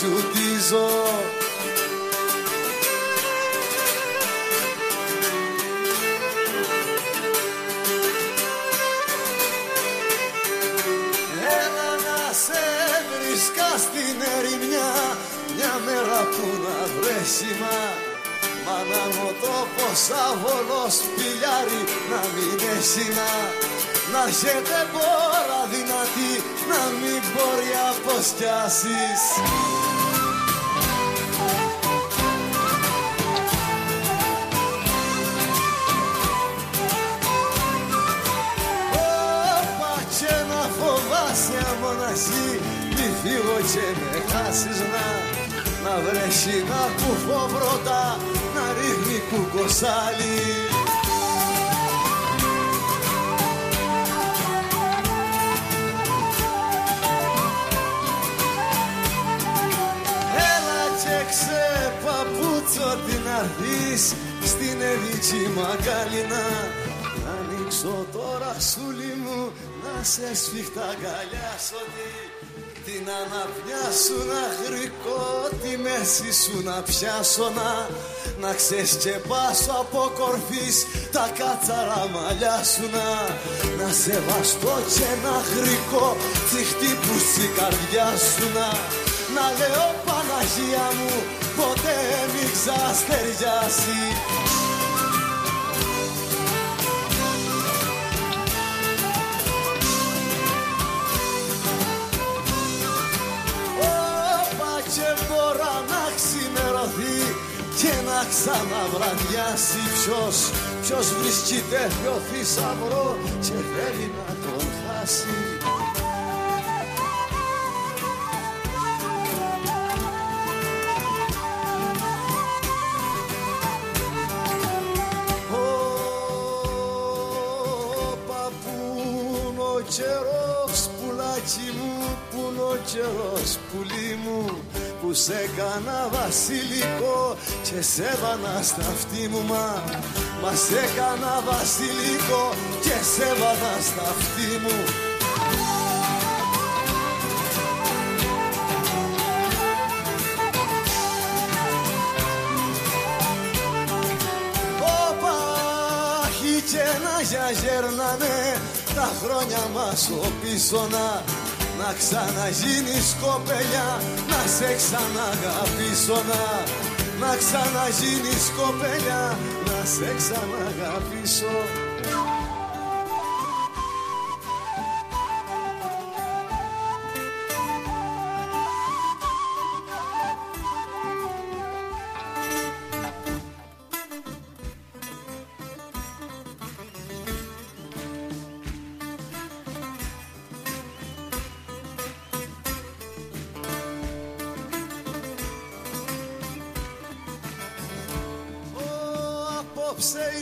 και του σιουτίζω Έλα να σε βρίσκα στην ερημιά μια μέρα που να βρέσιμα. Μα να μου το πως αβολός πιλιάρι να μην έσυνα να έρχεται μπόρα δυνατή να μην μπορεί αποστιάσεις και με χάσεις να να βρέσει να κουφώ πρώτα να ρίχνει κουκοσάλι ξεπαπούτσω την αρθείς στην ερήτσι μαγκαλινά Να ανοίξω τώρα σούλη μου να σε σφιχτά αγκαλιάσω την αναπιά σου να γρικό τη μέση σου να πιάσω να να ξεσκεπάσω από κορφής τα κάτσαρα μαλλιά σου να να σεβαστώ και να γρικό τη χτύπουση καρδιά σου να να λέω Παναγία μου ποτέ μη ξαστεριάσει ξαναβραδιάσει ποιος Ποιος βρίσκει τέτοιο θησαυρό και θέλει να τον χάσει. Καιρός πουλάκι μου που ο καιρός πουλί μου που σε έκανα βασιλικό και σε έβανα στα αυτή μου μα μας σε έκανα βασιλικό και σε έβανα στα αυτή μου. Όπα και να για γέρνανε τα χρόνια μας ο πίσω να να ξαναγίνεις κοπελιά να σε ξαναγαπήσω να να ξαναγίνεις κοπελιά να σε ξαναγαπήσω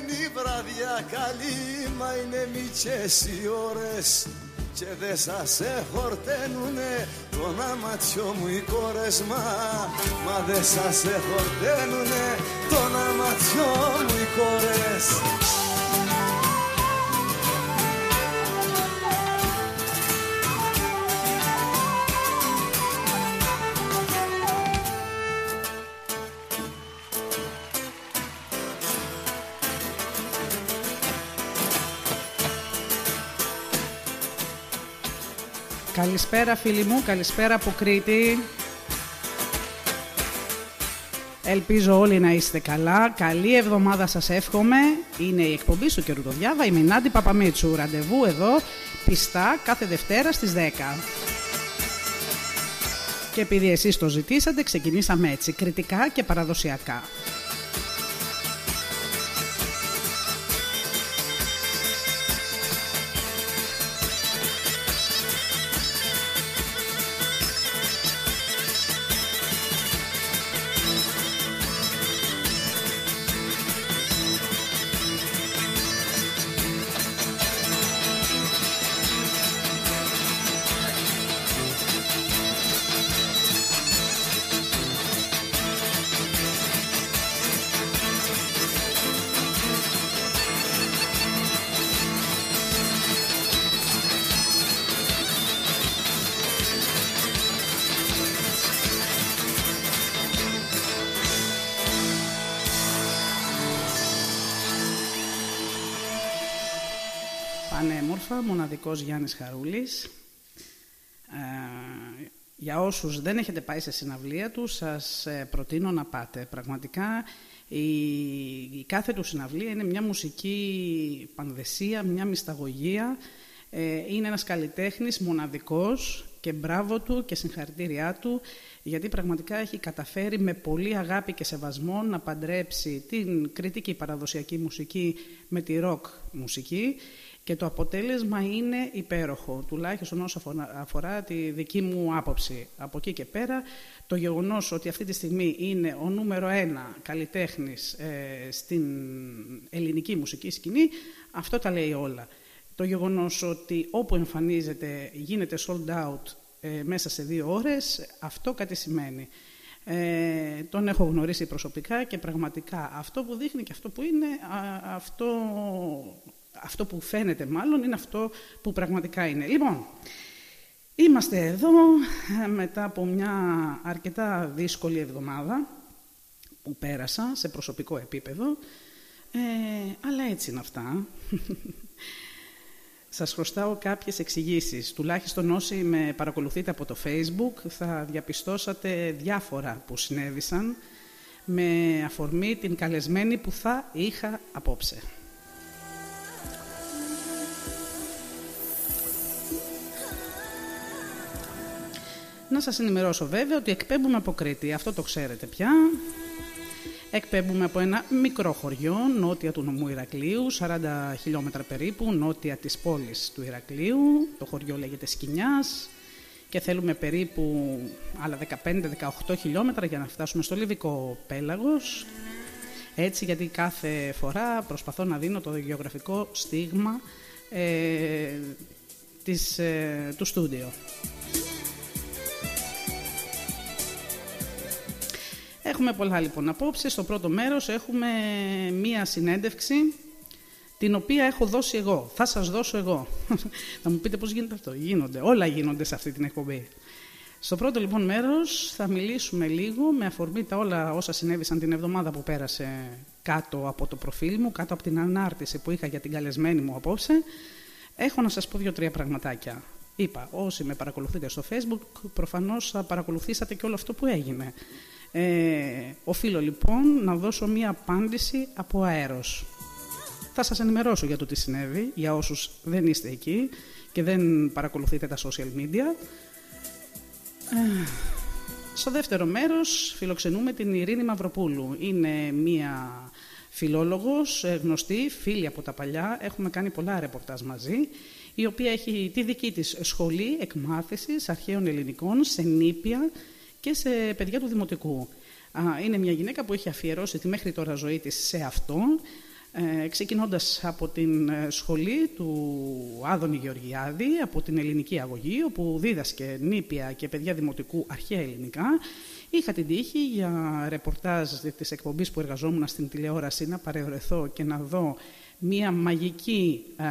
η βραδιά καλή Μα είναι μητσές οι ώρες. Και δε σας εχορταίνουνε Τον αματιό μου οι κόρες Μα, μα δε σας εχορταίνουνε Τον αματιό μου οι κόρες Καλησπέρα φίλοι μου, καλησπέρα από Κρήτη. Ελπίζω όλοι να είστε καλά. Καλή εβδομάδα σας εύχομαι. Είναι η εκπομπή σου καιρού το διάβα. Είμαι η Νάντι Παπαμίτσου. Ραντεβού εδώ, πιστά, κάθε Δευτέρα στις 10. Και επειδή εσείς το ζητήσατε, ξεκινήσαμε έτσι, κριτικά και παραδοσιακά. Πανέμορφα, μοναδικός Γιάννης Χαρούλης. Ε, για όσους δεν έχετε πάει σε συναυλία του, σας ε, προτείνω να πάτε. Πραγματικά η, κάθε του συναυλία είναι μια μουσική πανδεσία, μια μυσταγωγία. Ε, είναι ένας καλλιτέχνης μοναδικός και μπράβο του και συγχαρητήριά του γιατί πραγματικά έχει καταφέρει με πολύ αγάπη και σεβασμό να παντρέψει την κριτική παραδοσιακή μουσική με τη ροκ μουσική και το αποτέλεσμα είναι υπέροχο, τουλάχιστον όσο αφορά τη δική μου άποψη. Από εκεί και πέρα, το γεγονός ότι αυτή τη στιγμή είναι ο νούμερο ένα καλλιτέχνης ε, στην ελληνική μουσική σκηνή, αυτό τα λέει όλα. Το γεγονός ότι όπου εμφανίζεται γίνεται sold out ε, μέσα σε δύο ώρες, αυτό κάτι σημαίνει. Ε, τον έχω γνωρίσει προσωπικά και πραγματικά αυτό που δείχνει και αυτό που είναι, αυτό αυτό που φαίνεται μάλλον είναι αυτό που πραγματικά είναι. Λοιπόν, είμαστε εδώ ε, μετά από μια αρκετά δύσκολη εβδομάδα που πέρασα σε προσωπικό επίπεδο, ε, αλλά έτσι είναι αυτά. Σας χρωστάω κάποιες εξηγήσεις. Τουλάχιστον όσοι με παρακολουθείτε από το Facebook θα διαπιστώσατε διάφορα που συνέβησαν με αφορμή την καλεσμένη που θα είχα απόψε. Να σας ενημερώσω βέβαια ότι εκπέμπουμε από Κρήτη, αυτό το ξέρετε πια. Εκπέμπουμε από ένα μικρό χωριό, νότια του νομού Ηρακλείου, 40 χιλιόμετρα περίπου, νότια της πόλης του Ηρακλείου. Το χωριό λέγεται Σκινιάς και θέλουμε περίπου άλλα 15-18 χιλιόμετρα για να φτάσουμε στο Λιβικό Πέλαγος. Έτσι γιατί κάθε φορά προσπαθώ να δίνω το γεωγραφικό στίγμα ε, της, ε, του στούντιο. Έχουμε πολλά λοιπόν απόψε. Στο πρώτο μέρος έχουμε μία συνέντευξη την οποία έχω δώσει εγώ. Θα σας δώσω εγώ. θα μου πείτε πώς γίνεται αυτό. Γίνονται. Όλα γίνονται σε αυτή την εκπομπή. Στο πρώτο λοιπόν μέρος θα μιλήσουμε λίγο με αφορμή τα όλα όσα συνέβησαν την εβδομάδα που πέρασε κάτω από το προφίλ μου, κάτω από την ανάρτηση που είχα για την καλεσμένη μου απόψε. Έχω να σας πω δύο-τρία πραγματάκια. Είπα, όσοι με παρακολουθείτε στο facebook, προφανώς θα παρακολουθήσατε και όλο αυτό που έγινε. Ε, οφείλω λοιπόν να δώσω μία απάντηση από αέρος. Θα σας ενημερώσω για το τι συνέβη, για όσους δεν είστε εκεί και δεν παρακολουθείτε τα social media. Ε, στο δεύτερο μέρος φιλοξενούμε την Ειρήνη Μαυροπούλου. Είναι μία φιλόλογος, ε, γνωστή, φίλη από τα παλιά. Έχουμε κάνει πολλά ρεπορτάζ μαζί η οποία έχει τη δική της σχολή εκμάθησης αρχαίων ελληνικών σε νήπια και σε παιδιά του Δημοτικού. Είναι μια γυναίκα που έχει αφιερώσει τη μέχρι τώρα ζωή της σε αυτό, ε, ξεκινώντας από την ε, σχολή του Άδωνη Γεωργιάδη, από την ελληνική αγωγή, όπου δίδασκε νήπια και παιδιά δημοτικού αρχαία ελληνικά. Είχα την τύχη για ρεπορτάζ της εκπομπής που εργαζόμουν στην τηλεόραση να παρευρεθώ και να δω μια μαγική ε,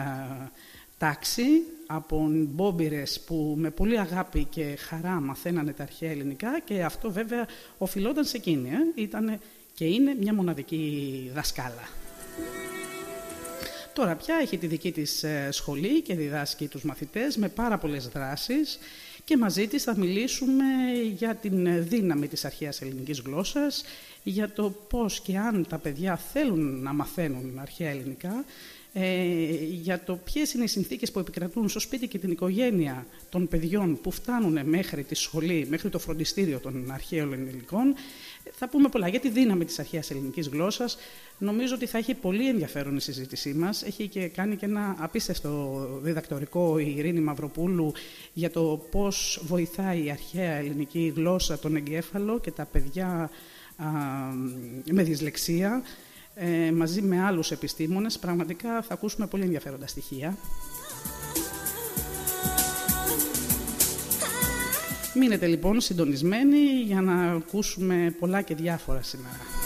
τάξη από μπόμπιρες που με πολύ αγάπη και χαρά μαθαίνανε τα αρχαία ελληνικά και αυτό βέβαια οφειλόταν σε εκείνη. Ε. Ήταν και είναι μια μοναδική δασκάλα. Τώρα πια έχει τη δική της ε, σχολή και διδάσκει τους μαθητές με πάρα πολλές δράσεις και μαζί της θα μιλήσουμε για την δύναμη της αρχαίας ελληνικής γλώσσας, για το πώς και αν τα παιδιά θέλουν να μαθαίνουν αρχαία ελληνικά, ε, για το ποιες είναι οι συνθήκες που επικρατούν στο σπίτι και την οικογένεια των παιδιών που φτάνουν μέχρι τη σχολή, μέχρι το φροντιστήριο των αρχαίων ελληνικών. Θα πούμε πολλά για τη δύναμη της αρχαίας ελληνικής γλώσσας. Νομίζω ότι θα έχει πολύ ενδιαφέρον η συζήτησή μας. Έχει και κάνει και ένα απίστευτο διδακτορικό η Ειρήνη Μαυροπούλου για το πώς βοηθάει η αρχαία ελληνική γλώσσα τον εγκέφαλο και τα παιδιά α, με δυσλεξία ε, μαζί με άλλους επιστήμονες. Πραγματικά θα ακούσουμε πολύ ενδιαφέροντα στοιχεία. Μείνετε λοιπόν συντονισμένοι για να ακούσουμε πολλά και διάφορα σήμερα.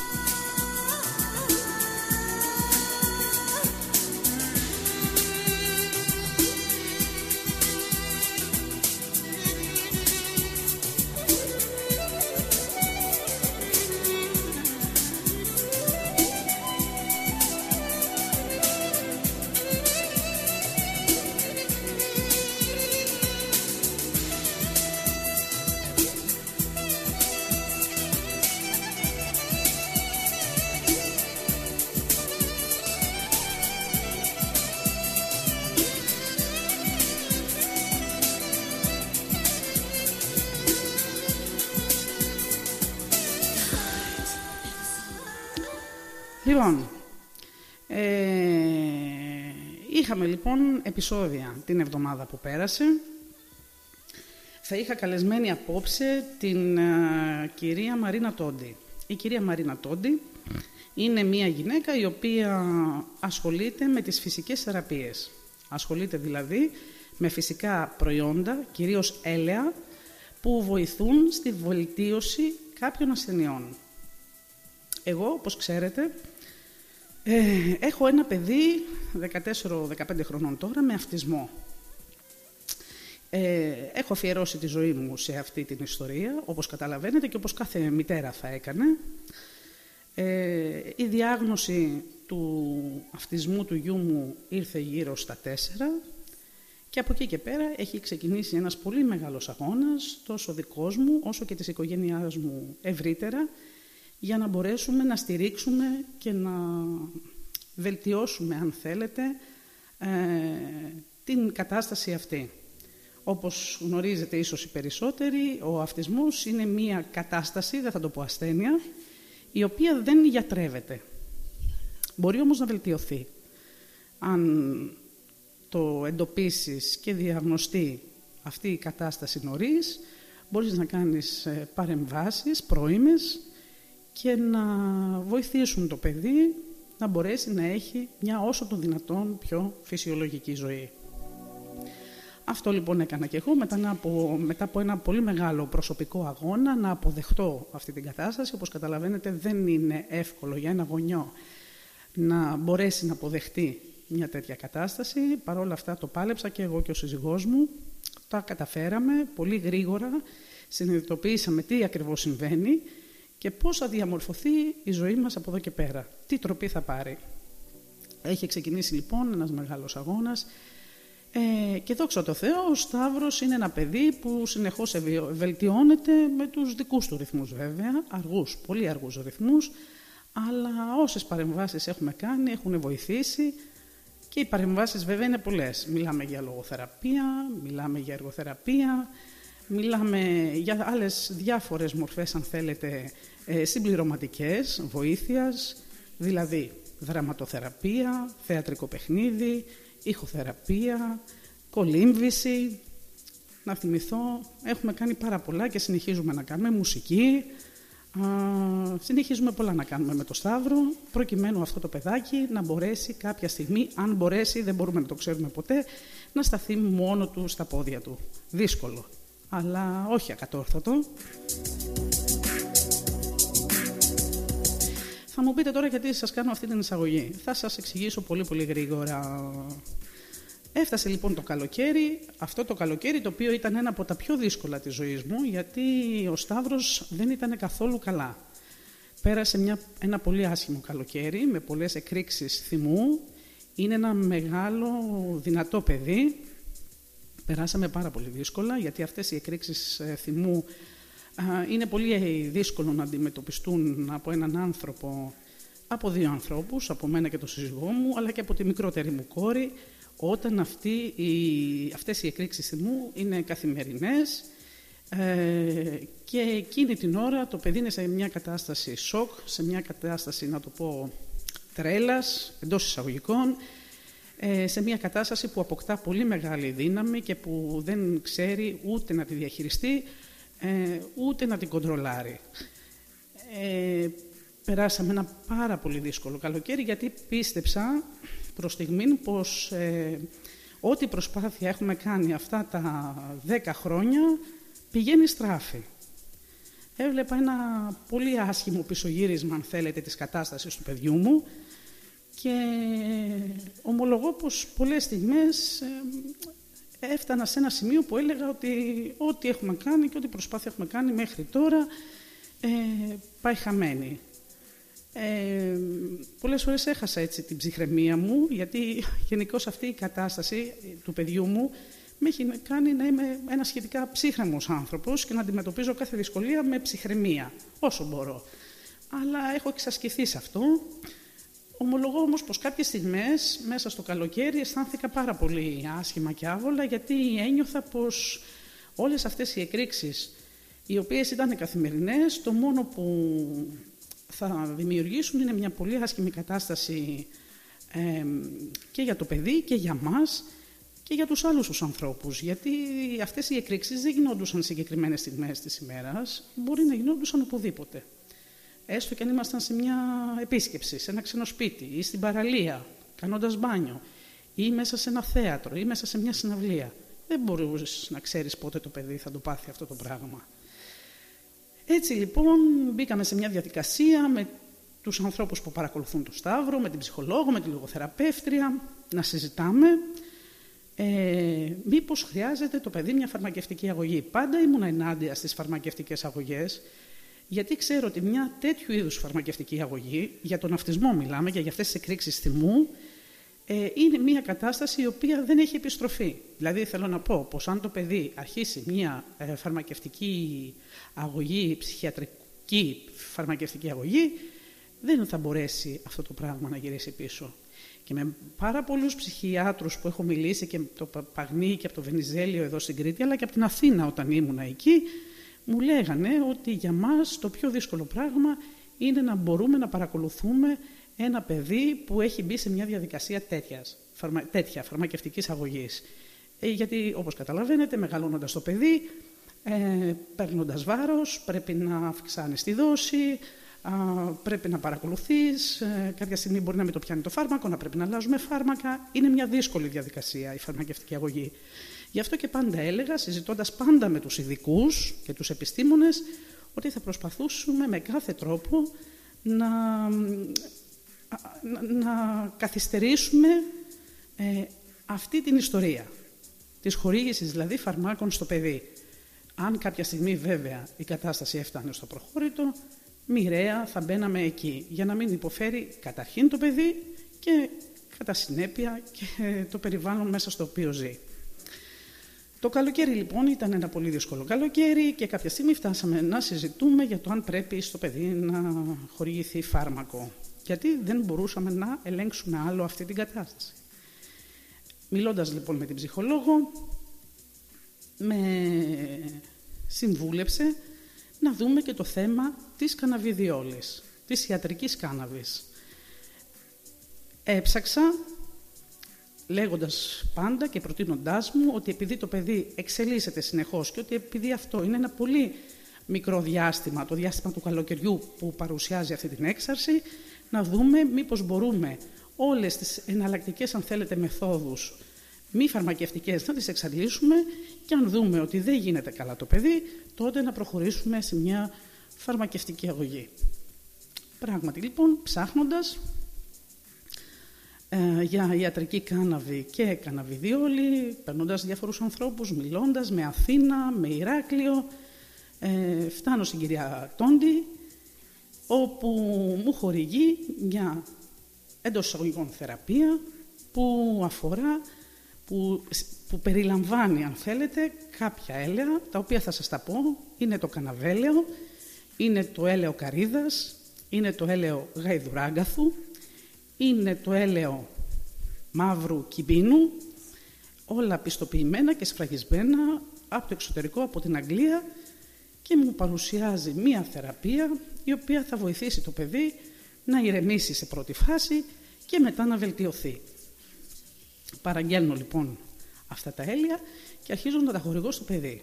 Είχαμε λοιπόν επεισόδια την εβδομάδα που πέρασε. Θα είχα καλεσμένη απόψε την ε, κυρία Μαρίνα Τόντι. Η κυρία Μαρίνα Τόντι είναι μια γυναίκα η οποία ασχολείται με τις φυσικές θεραπείες. Ασχολείται δηλαδή με φυσικά προϊόντα, κυρίως έλαια, που βοηθούν στη βελτίωση κάποιων ασθενειών. Εγώ, όπως ξέρετε, ε, έχω ένα παιδί 14-15 χρονών τώρα με αυτισμό. Ε, έχω αφιερώσει τη ζωή μου σε αυτή την ιστορία, όπως καταλαβαίνετε και όπως κάθε μητέρα θα έκανε. Ε, η διάγνωση του αυτισμού του γιού μου ήρθε γύρω στα 4 και από εκεί και πέρα έχει ξεκινήσει ένας πολύ μεγάλος αγώνας, τόσο δικός μου όσο και της οικογένειάς μου ευρύτερα, για να μπορέσουμε να στηρίξουμε και να βελτιώσουμε, αν θέλετε, ε, την κατάσταση αυτή. Όπως γνωρίζετε ίσως οι περισσότεροι, ο αυτισμός είναι μία κατάσταση, δεν θα το πω ασθένεια, η οποία δεν γιατρεύεται. Μπορεί όμως να βελτιωθεί. Αν το εντοπίσεις και διαγνωστεί αυτή η κατάσταση νωρίς, μπορείς να κάνεις ε, παρεμβάσεις πρώιμες και να βοηθήσουν το παιδί να μπορέσει να έχει μια όσο το δυνατόν πιο φυσιολογική ζωή. Αυτό λοιπόν έκανα και εγώ μετά από, μετά από ένα πολύ μεγάλο προσωπικό αγώνα να αποδεχτώ αυτή την κατάσταση. Όπως καταλαβαίνετε δεν είναι εύκολο για ένα γονιό να μπορέσει να αποδεχτεί μια τέτοια κατάσταση. Παρ' όλα αυτά το πάλεψα και εγώ και ο σύζυγός μου. Τα καταφέραμε πολύ γρήγορα, συνειδητοποίησαμε τι ακριβώς συμβαίνει και πώς θα διαμορφωθεί η ζωή μας από εδώ και πέρα. Τι τροπή θα πάρει. Έχει ξεκινήσει λοιπόν ένας μεγάλος αγώνας ε, και δόξα τω Θεώ, ο Σταύρος είναι ένα παιδί που συνεχώς βελτιώνεται με τους δικούς του ρυθμούς βέβαια, αργούς, πολύ αργούς ρυθμούς, αλλά όσες παρεμβάσεις έχουμε κάνει έχουν βοηθήσει και οι παρεμβάσεις βέβαια είναι πολλές. Μιλάμε για λογοθεραπεία, μιλάμε για εργοθεραπεία, μιλάμε για άλλες διάφορες μορφές, αν θέλετε, ε, συμπληρωματικές βοήθειας, δηλαδή δραματοθεραπεία, θεατρικό παιχνίδι, ηχοθεραπεία, κολύμβηση. Να θυμηθώ, έχουμε κάνει πάρα πολλά και συνεχίζουμε να κάνουμε μουσική. Α, συνεχίζουμε πολλά να κάνουμε με το Σταύρο, προκειμένου αυτό το παιδάκι να μπορέσει κάποια στιγμή, αν μπορέσει, δεν μπορούμε να το ξέρουμε ποτέ, να σταθεί μόνο του στα πόδια του. Δύσκολο, αλλά όχι ακατόρθωτο. Θα μου πείτε τώρα γιατί σας κάνω αυτή την εισαγωγή. Θα σας εξηγήσω πολύ πολύ γρήγορα. Έφτασε λοιπόν το καλοκαίρι, αυτό το καλοκαίρι το οποίο ήταν ένα από τα πιο δύσκολα της ζωής μου, γιατί ο Σταύρος δεν ήταν καθόλου καλά. Πέρασε μια, ένα πολύ άσχημο καλοκαίρι, με πολλές εκρήξεις θυμού. Είναι ένα μεγάλο, δυνατό παιδί. Περάσαμε πάρα πολύ δύσκολα, γιατί αυτές οι εκρήξεις ε, θυμού είναι πολύ δύσκολο να αντιμετωπιστούν από έναν άνθρωπο, από δύο ανθρώπους, από μένα και τον σύζυγό μου, αλλά και από τη μικρότερη μου κόρη, όταν αυτή, οι, αυτές οι εκρήξεις θυμού είναι καθημερινές ε, και εκείνη την ώρα το παιδί είναι σε μια κατάσταση σοκ, σε μια κατάσταση, να το πω, τρέλας, εντός εισαγωγικών, ε, σε μια κατάσταση που αποκτά πολύ μεγάλη δύναμη και που δεν ξέρει ούτε να τη διαχειριστεί, ε, ούτε να την κοντρολάρει. Ε, περάσαμε ένα πάρα πολύ δύσκολο καλοκαίρι γιατί πίστεψα προς στιγμή πως ε, ό,τι προσπάθεια έχουμε κάνει αυτά τα δέκα χρόνια πηγαίνει στράφη. Έβλεπα ένα πολύ άσχημο πισωγύρισμα, αν θέλετε, της κατάστασης του παιδιού μου και ομολογώ πως πολλές στιγμές ε, έφτανα σε ένα σημείο που έλεγα ότι ό,τι έχουμε κάνει και ό,τι προσπάθεια έχουμε κάνει μέχρι τώρα ε, πάει χαμένη. Ε, πολλές φορές έχασα έτσι την ψυχραιμία μου, γιατί γενικώς αυτή η κατάσταση του παιδιού μου με έχει κάνει να είμαι ένας σχετικά ψύχρεμος άνθρωπος και να αντιμετωπίζω κάθε δυσκολία με ψυχραιμία, όσο μπορώ. Αλλά έχω εξασκηθεί σε αυτό. Ομολογώ όμως πως κάποιες στιγμές μέσα στο καλοκαίρι αισθάνθηκα πάρα πολύ άσχημα και άβολα γιατί ένιωθα πως όλες αυτές οι εκρήξεις οι οποίες ήταν καθημερινές, το μόνο που θα δημιουργήσουν είναι μια πολύ άσχημη κατάσταση και για το παιδί και για μας και για τους άλλους τους ανθρώπους. Γιατί αυτές οι εκρήξεις δεν γινόντουσαν συγκεκριμένες στιγμές της ημέρας, μπορεί να γινόντουσαν οπουδήποτε. Έστω και αν ήμασταν σε μια επίσκεψη, σε ένα ξενοσπίτι ή στην παραλία, κάνοντας μπάνιο, ή μέσα σε ένα θέατρο ή μέσα σε μια συναυλία. Δεν μπορούσες να ξέρεις πότε το παιδί θα το πάθει αυτό το πράγμα. Έτσι λοιπόν μπήκαμε σε μια διαδικασία με τους ανθρώπους που παρακολουθούν το Σταύρο, με την ψυχολόγο, με την λογοθεραπεύτρια, να συζητάμε ε, μήπως χρειάζεται το παιδί μια φαρμακευτική αγωγή. Πάντα ήμουν ενάντια στις φαρμακευτικές αγωγές, γιατί ξέρω ότι μια τέτοιου είδους φαρμακευτική αγωγή, για τον αυτισμό μιλάμε και για αυτές τις εκρήξεις θυμού, ε, είναι μια κατάσταση η οποία δεν έχει επιστροφή. Δηλαδή θέλω να πω πως αν το παιδί αρχίσει μια ε, φαρμακευτική αγωγή, ψυχιατρική φαρμακευτική αγωγή, δεν θα μπορέσει αυτό το πράγμα να γυρίσει πίσω. Και με πάρα πολλούς ψυχιάτρους που έχω μιλήσει και από το Παγνί και από το Βενιζέλιο εδώ στην Κρήτη, αλλά και από την Αθήνα όταν ήμουν εκεί, μου λέγανε ότι για μας το πιο δύσκολο πράγμα είναι να μπορούμε να παρακολουθούμε ένα παιδί που έχει μπει σε μια διαδικασία τέτοιας, φαρμα, τέτοια φαρμακευτικής αγωγής. Ε, γιατί, όπως καταλαβαίνετε, μεγαλώνοντας το παιδί, ε, παίρνοντας βάρος, πρέπει να αυξάνεις τη δόση, α, πρέπει να παρακολουθείς, ε, κάποια στιγμή μπορεί να μην το πιάνει το φάρμακο, να πρέπει να αλλάζουμε φάρμακα. Είναι μια δύσκολη διαδικασία η φαρμακευτική αγωγή. Γι' αυτό και πάντα έλεγα, συζητώντας πάντα με τους ειδικούς και τους επιστήμονες, ότι θα προσπαθούσουμε με κάθε τρόπο να, να, καθυστερήσουμε ε, αυτή την ιστορία της χορήγησης δηλαδή φαρμάκων στο παιδί. Αν κάποια στιγμή βέβαια η κατάσταση έφτανε στο προχώρητο, μοιραία θα μπαίναμε εκεί για να μην υποφέρει καταρχήν το παιδί και κατά συνέπεια και το περιβάλλον μέσα στο οποίο ζει. Το καλοκαίρι λοιπόν ήταν ένα πολύ δύσκολο καλοκαίρι και κάποια στιγμή φτάσαμε να συζητούμε για το αν πρέπει στο παιδί να χορηγηθεί φάρμακο. Γιατί δεν μπορούσαμε να ελέγξουμε άλλο αυτή την κατάσταση. Μιλώντας λοιπόν με την ψυχολόγο, με συμβούλεψε να δούμε και το θέμα της καναβιδιόλης, της ιατρικής κάναβης. Έψαξα, λέγοντας πάντα και προτείνοντάς μου ότι επειδή το παιδί εξελίσσεται συνεχώς και ότι επειδή αυτό είναι ένα πολύ μικρό διάστημα, το διάστημα του καλοκαιριού που παρουσιάζει αυτή την έξαρση, να δούμε μήπως μπορούμε όλες τις εναλλακτικές, αν θέλετε, μεθόδους μη φαρμακευτικές να τις εξαντλήσουμε και αν δούμε ότι δεν γίνεται καλά το παιδί, τότε να προχωρήσουμε σε μια φαρμακευτική αγωγή. Πράγματι, λοιπόν, ψάχνοντας ε, για ιατρική κάναβη και καναβιδιόλη, περνώντας διάφορους ανθρώπους, μιλώντας με Αθήνα, με Ηράκλειο, ε, φτάνω στην κυρία Τόντι, όπου μου χορηγεί μια εντός εισαγωγικών θεραπεία που αφορά που, που περιλαμβάνει, αν θέλετε, κάποια έλαια, τα οποία θα σας τα πω. Είναι το καναβέλαιο, είναι το έλαιο καρύδας, είναι το έλαιο γαϊδουράγκαθου, είναι το έλαιο μαύρου κυμπίνου, όλα πιστοποιημένα και σφραγισμένα από το εξωτερικό, από την Αγγλία και μου παρουσιάζει μία θεραπεία η οποία θα βοηθήσει το παιδί να ηρεμήσει σε πρώτη φάση και μετά να βελτιωθεί. Παραγγέλνω λοιπόν αυτά τα έλαια και αρχίζω να τα χορηγώ στο παιδί.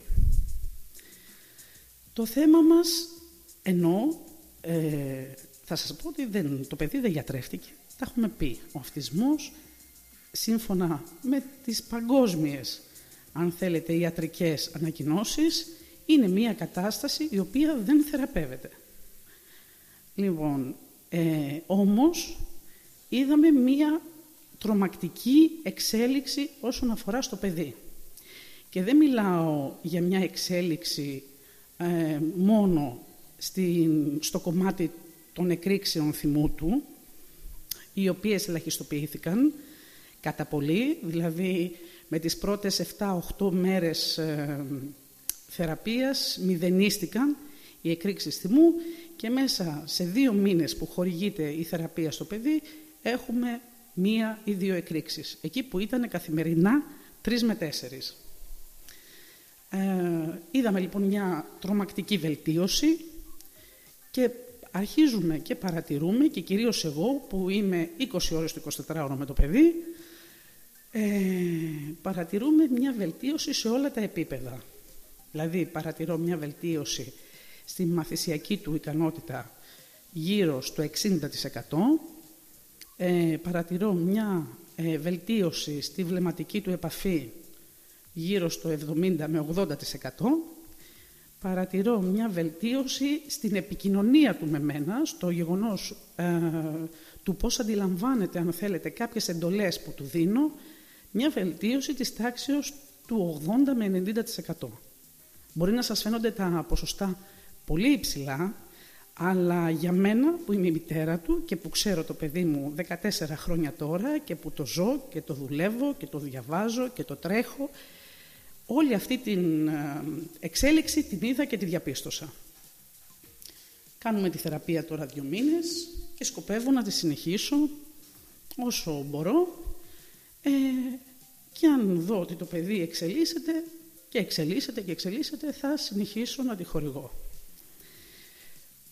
Το θέμα μας, ενώ ε, θα σας πω ότι δεν, το παιδί δεν γιατρεύτηκε, τα έχουμε πει. Ο αυτισμός, σύμφωνα με τις παγκόσμιες, αν θέλετε, ιατρικές ανακοινώσεις, είναι μία κατάσταση η οποία δεν θεραπεύεται. Λοιπόν, ε, όμως είδαμε μία τρομακτική εξέλιξη όσον αφορά στο παιδί. Και δεν μιλάω για μια εξέλιξη ε, μόνο στην, στο κομμάτι των εκρήξεων θυμού του, οι οποίες ελαχιστοποιήθηκαν κατά πολύ, δηλαδή με τις πρώτες 7-8 μέρες ε, θεραπείας μηδενίστηκαν οι εκρήξεις θυμού και μέσα σε δύο μήνες που χορηγείται η θεραπεία στο παιδί έχουμε μία ή δύο εκρήξεις. Εκεί που ήταν καθημερινά τρεις με τέσσερις. Ε, είδαμε λοιπόν μια τρομακτική βελτίωση και αρχίζουμε και παρατηρούμε και κυρίως εγώ που είμαι 20 ώρες το 24ωρο με το παιδί ε, παρατηρούμε μια βελτίωση σε όλα τα επίπεδα. Δηλαδή παρατηρώ μια βελτίωση στη μαθησιακή του ικανότητα γύρω στο 60%. Ε, παρατηρώ μια ε, βελτίωση στη βλεμματική του επαφή γύρω στο 70 με 80%. Παρατηρώ μια βελτίωση στην επικοινωνία του με μένα, στο γεγονός ε, του πώς αντιλαμβάνεται, αν θέλετε, κάποιες εντολές που του δίνω, μια βελτίωση της τάξης του 80 με 90%. Μπορεί να σας φαίνονται τα ποσοστά πολύ υψηλά, αλλά για μένα που είμαι η μητέρα του και που ξέρω το παιδί μου 14 χρόνια τώρα και που το ζω και το δουλεύω και το διαβάζω και το τρέχω, όλη αυτή την ε, εξέλιξη την είδα και τη διαπίστωσα. Κάνουμε τη θεραπεία τώρα δύο μήνες και σκοπεύω να τη συνεχίσω όσο μπορώ ε, και αν δω ότι το παιδί εξελίσσεται και εξελίσσεται και εξελίσσεται θα συνεχίσω να τη χορηγώ.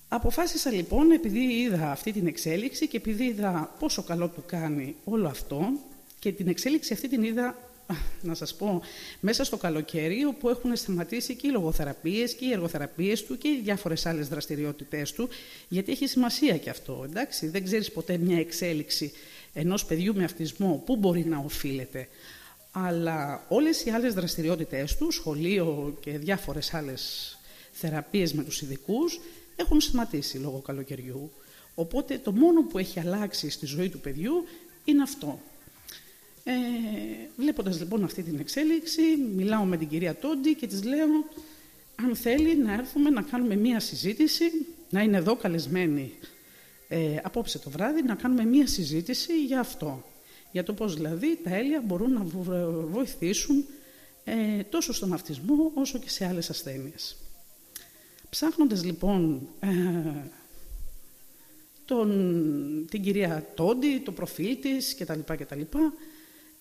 Αποφάσισα λοιπόν, επειδή είδα αυτή την εξέλιξη και επειδή είδα πόσο καλό του κάνει όλο αυτό και την εξέλιξη αυτή την είδα, να σας πω, μέσα στο καλοκαίρι όπου έχουν σταματήσει και οι λογοθεραπείες και οι εργοθεραπείες του και οι διάφορες άλλες δραστηριότητές του, γιατί έχει σημασία και αυτό, εντάξει, δεν ξέρεις ποτέ μια εξέλιξη ενός παιδιού με αυτισμό, πού μπορεί να οφείλεται. Αλλά όλες οι άλλες δραστηριότητες του, σχολείο και διάφορες άλλες θεραπείες με τους ειδικούς, έχουν σταματήσει λόγω καλοκαιριού. Οπότε το μόνο που έχει αλλάξει στη ζωή του παιδιού είναι αυτό. Ε, βλέποντας λοιπόν αυτή την εξέλιξη, μιλάω με την κυρία Τόντι και της λέω αν θέλει να έρθουμε να κάνουμε μία συζήτηση, να είναι εδώ καλεσμένη ε, απόψε το βράδυ, να κάνουμε μία συζήτηση για αυτό. Για το πώς δηλαδή τα έλια μπορούν να βοηθήσουν ε, τόσο στον αυτισμό όσο και σε άλλες ασθένειες. Ψάχνοντας λοιπόν ε, τον, την κυρία Τόντι, το προφίλ της κτλ. κτλ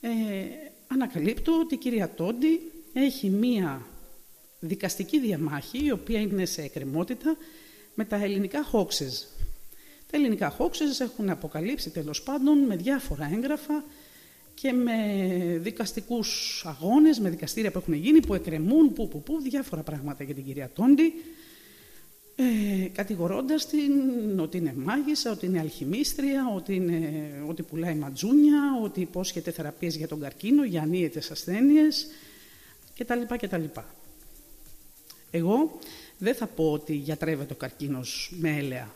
ε, ανακαλύπτω ότι η κυρία Τόντι έχει μία δικαστική διαμάχη η οποία είναι σε εκκρεμότητα με τα ελληνικά hoaxes. Τα ελληνικά hoaxes έχουν αποκαλύψει τέλος πάντων με διάφορα έγγραφα και με δικαστικούς αγώνες, με δικαστήρια που έχουν γίνει, που εκκρεμούν, που, που, που, διάφορα πράγματα για την κυρία Τόντι ε, κατηγορώντας την ότι είναι μάγισσα, ότι είναι αλχημίστρια, ότι, είναι, ότι πουλάει ματζούνια, ότι υπόσχεται θεραπείες για τον καρκίνο, για ανίετες ασθένειες κτλ. κτλ. Εγώ δεν θα πω ότι γιατρεύεται ο καρκίνος με έλαια.